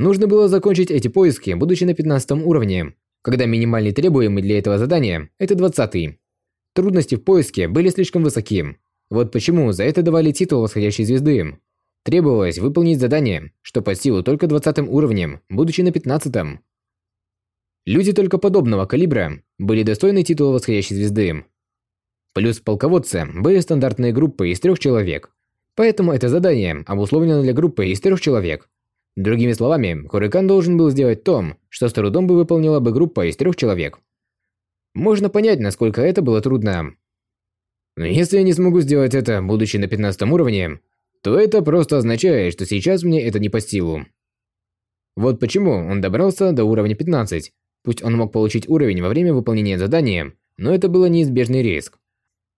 Нужно было закончить эти поиски, будучи на 15 уровне, когда минимальный требуемый для этого задания – это 20 -й. Трудности в поиске были слишком высоки. Вот почему за это давали титул восходящей звезды. Требовалось выполнить задание, что под силу только 20 уровнем, будучи на 15 -м. Люди только подобного калибра были достойны титула восходящей звезды. Плюс полководцы были стандартные группы из трех человек. Поэтому это задание обусловлено для группы из трех человек. Другими словами, Хурикан должен был сделать то, что с трудом бы выполнила бы группа из трех человек. Можно понять, насколько это было трудно. Но если я не смогу сделать это, будучи на 15 уровне, то это просто означает, что сейчас мне это не по силу. Вот почему он добрался до уровня 15. Пусть он мог получить уровень во время выполнения задания, но это было неизбежный риск.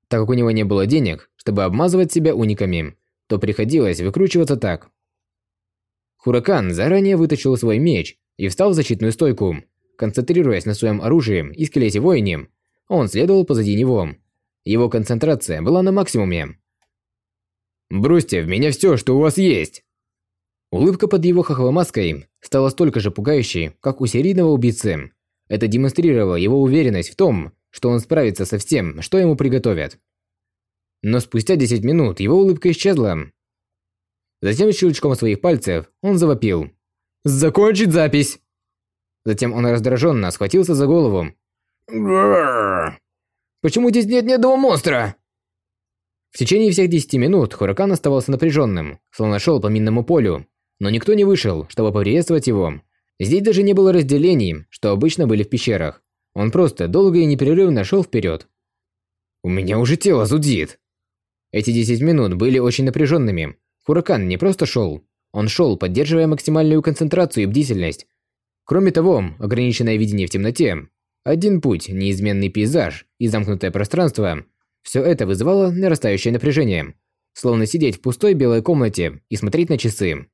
Так как у него не было денег, чтобы обмазывать себя униками, то приходилось выкручиваться так. Хуракан заранее вытащил свой меч и встал в защитную стойку. Концентрируясь на своем оружии и скелете воине, он следовал позади него. Его концентрация была на максимуме. «Бросьте в меня все, что у вас есть!» Улыбка под его хохломаской стала столько же пугающей, как у серийного убийцы. Это демонстрировало его уверенность в том, что он справится со всем, что ему приготовят. Но спустя 10 минут его улыбка исчезла. Затем щелчком своих пальцев он завопил. «Закончить запись!» Затем он раздраженно схватился за голову. «Почему здесь нет ни одного монстра?» В течение всех 10 минут Хуракан оставался напряженным, словно шел по минному полю, но никто не вышел, чтобы поприветствовать его. Здесь даже не было разделений, что обычно были в пещерах. Он просто долго и непрерывно шел вперед. «У меня уже тело зудит!» Эти 10 минут были очень напряженными. Хуракан не просто шел. Он шел, поддерживая максимальную концентрацию и бдительность. Кроме того, ограниченное видение в темноте, один путь, неизменный пейзаж и замкнутое пространство – все это вызывало нарастающее напряжение. Словно сидеть в пустой белой комнате и смотреть на часы.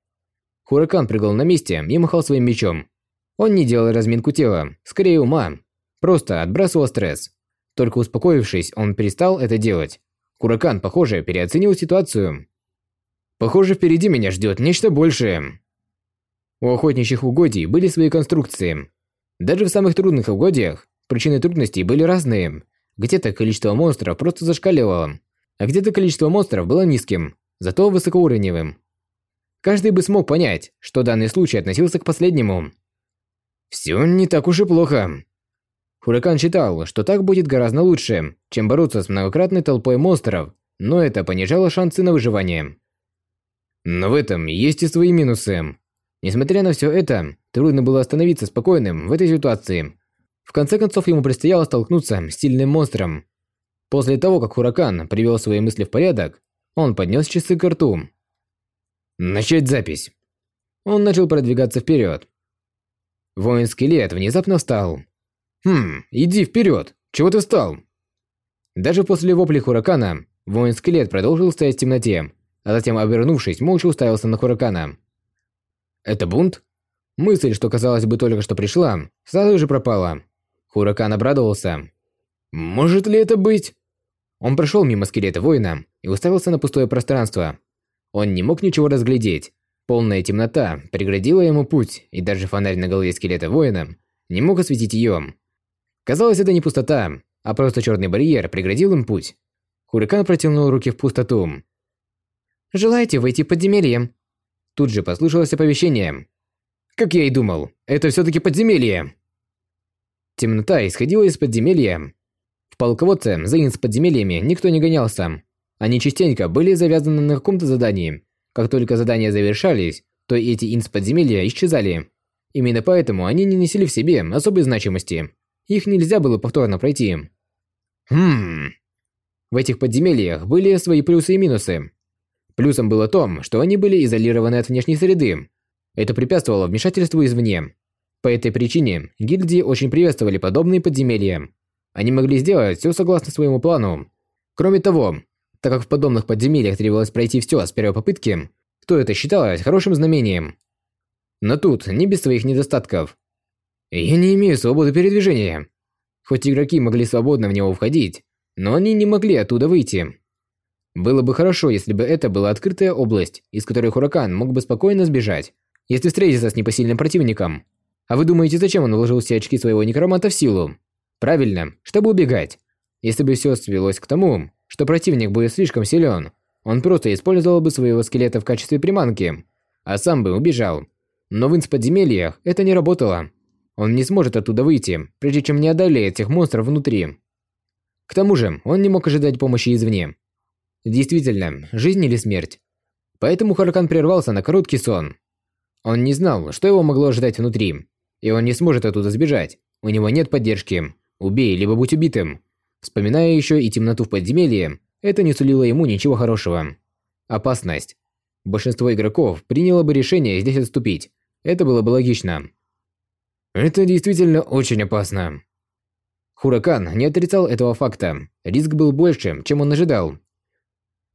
Хуракан прыгал на месте и махал своим мечом. Он не делал разминку тела, скорее ума. Просто отбрасывал стресс. Только успокоившись, он перестал это делать. Куракан, похоже, переоценил ситуацию. Похоже, впереди меня ждет нечто большее. У охотничьих угодий были свои конструкции. Даже в самых трудных угодьях причины трудностей были разные. Где-то количество монстров просто зашкаливало, а где-то количество монстров было низким, зато высокоуровневым. Каждый бы смог понять, что данный случай относился к последнему. Все не так уж и плохо. Хуракан считал, что так будет гораздо лучше, чем бороться с многократной толпой монстров, но это понижало шансы на выживание. Но в этом есть и свои минусы. Несмотря на все это, трудно было остановиться спокойным в этой ситуации. В конце концов, ему предстояло столкнуться с сильным монстром. После того, как Хуракан привел свои мысли в порядок, он поднес часы к рту. Начать запись. Он начал продвигаться вперед. Воин-скелет внезапно встал. «Хм, иди вперед! Чего ты встал?» Даже после вопли Хуракана, воин-скелет продолжил стоять в темноте, а затем, обернувшись, молча уставился на Хуракана. «Это бунт?» Мысль, что казалось бы только что пришла, сразу же пропала. Хуракан обрадовался. «Может ли это быть?» Он прошел мимо скелета воина и уставился на пустое пространство. Он не мог ничего разглядеть. Полная темнота преградила ему путь, и даже фонарь на голове скелета воина не мог осветить ее. Казалось, это не пустота, а просто черный барьер преградил им путь. Хурикан протянул руки в пустоту. «Желаете войти в подземелье?» Тут же послышалось оповещение. Как я и думал, это все-таки подземелье. Темнота исходила из подземелья. В полководце за инс подземельями никто не гонялся. Они частенько были завязаны на каком-то задании. Как только задания завершались, то эти инс подземелья исчезали. Именно поэтому они не носили в себе особой значимости. Их нельзя было повторно пройти. Хм. В этих подземельях были свои плюсы и минусы. Плюсом было то, что они были изолированы от внешней среды, это препятствовало вмешательству извне. По этой причине гильдии очень приветствовали подобные подземелья. Они могли сделать все согласно своему плану. Кроме того, так как в подобных подземельях требовалось пройти все с первой попытки, то это считалось хорошим знамением. Но тут не без своих недостатков. Я не имею свободы передвижения. Хоть игроки могли свободно в него входить, но они не могли оттуда выйти. Было бы хорошо, если бы это была открытая область, из которой Хуракан мог бы спокойно сбежать если встретиться с непосильным противником. А вы думаете, зачем он вложил все очки своего некроманта в силу? Правильно, чтобы убегать. Если бы все свелось к тому, что противник будет слишком силен, он просто использовал бы своего скелета в качестве приманки, а сам бы убежал. Но в инс-подземельях это не работало. Он не сможет оттуда выйти, прежде чем не одолеет тех монстров внутри. К тому же, он не мог ожидать помощи извне. Действительно, жизнь или смерть. Поэтому Харкан прервался на короткий сон. Он не знал, что его могло ожидать внутри, и он не сможет оттуда сбежать. У него нет поддержки. Убей, либо будь убитым. Вспоминая еще и темноту в подземелье, это не сулило ему ничего хорошего. Опасность. Большинство игроков приняло бы решение здесь отступить. Это было бы логично. Это действительно очень опасно. Хуракан не отрицал этого факта. Риск был больше, чем он ожидал.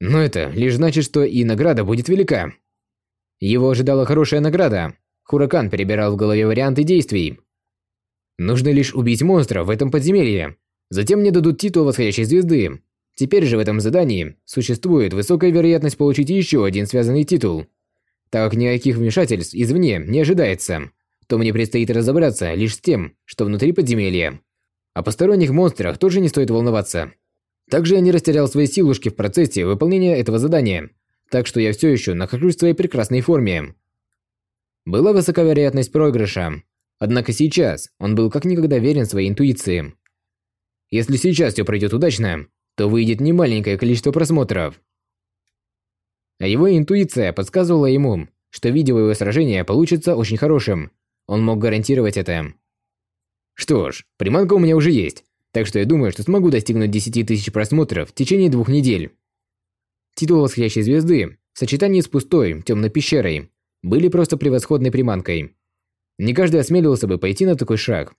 Но это лишь значит, что и награда будет велика. Его ожидала хорошая награда. Хуракан перебирал в голове варианты действий. Нужно лишь убить монстра в этом подземелье. Затем мне дадут титул восходящей звезды. Теперь же в этом задании существует высокая вероятность получить еще один связанный титул. Так как никаких вмешательств извне не ожидается, то мне предстоит разобраться лишь с тем, что внутри подземелья. О посторонних монстрах тоже не стоит волноваться. Также я не растерял свои силушки в процессе выполнения этого задания – так что я все еще нахожусь в своей прекрасной форме. Была высока вероятность проигрыша, однако сейчас он был как никогда верен своей интуиции. Если сейчас все пройдет удачно, то выйдет немаленькое количество просмотров. А его интуиция подсказывала ему, что видео сражение получится очень хорошим. Он мог гарантировать это. Что ж, приманка у меня уже есть, так что я думаю, что смогу достигнуть 10 тысяч просмотров в течение двух недель. Титул восходящей звезды в сочетании с пустой, темной пещерой были просто превосходной приманкой. Не каждый осмелился бы пойти на такой шаг.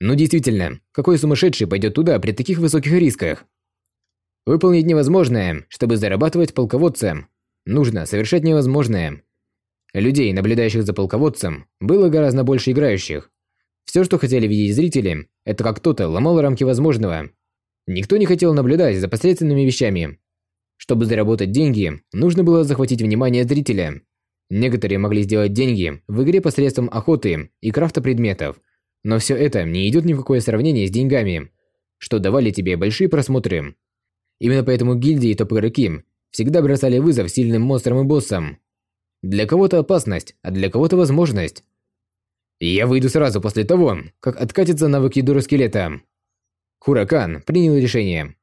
Ну действительно, какой сумасшедший пойдет туда при таких высоких рисках? Выполнить невозможное, чтобы зарабатывать полководцем. Нужно совершать невозможное. Людей, наблюдающих за полководцем, было гораздо больше играющих. Все, что хотели видеть зрители, это как кто-то ломал рамки возможного. Никто не хотел наблюдать за посредственными вещами, чтобы заработать деньги, нужно было захватить внимание зрителя. Некоторые могли сделать деньги в игре посредством охоты и крафта предметов, но все это не идет ни в какое сравнение с деньгами, что давали тебе большие просмотры. Именно поэтому гильдии и топ-игроки всегда бросали вызов сильным монстрам и боссам. Для кого-то опасность, а для кого-то возможность. Я выйду сразу после того, как откатится навык Юдора Скелета. Хуракан принял решение.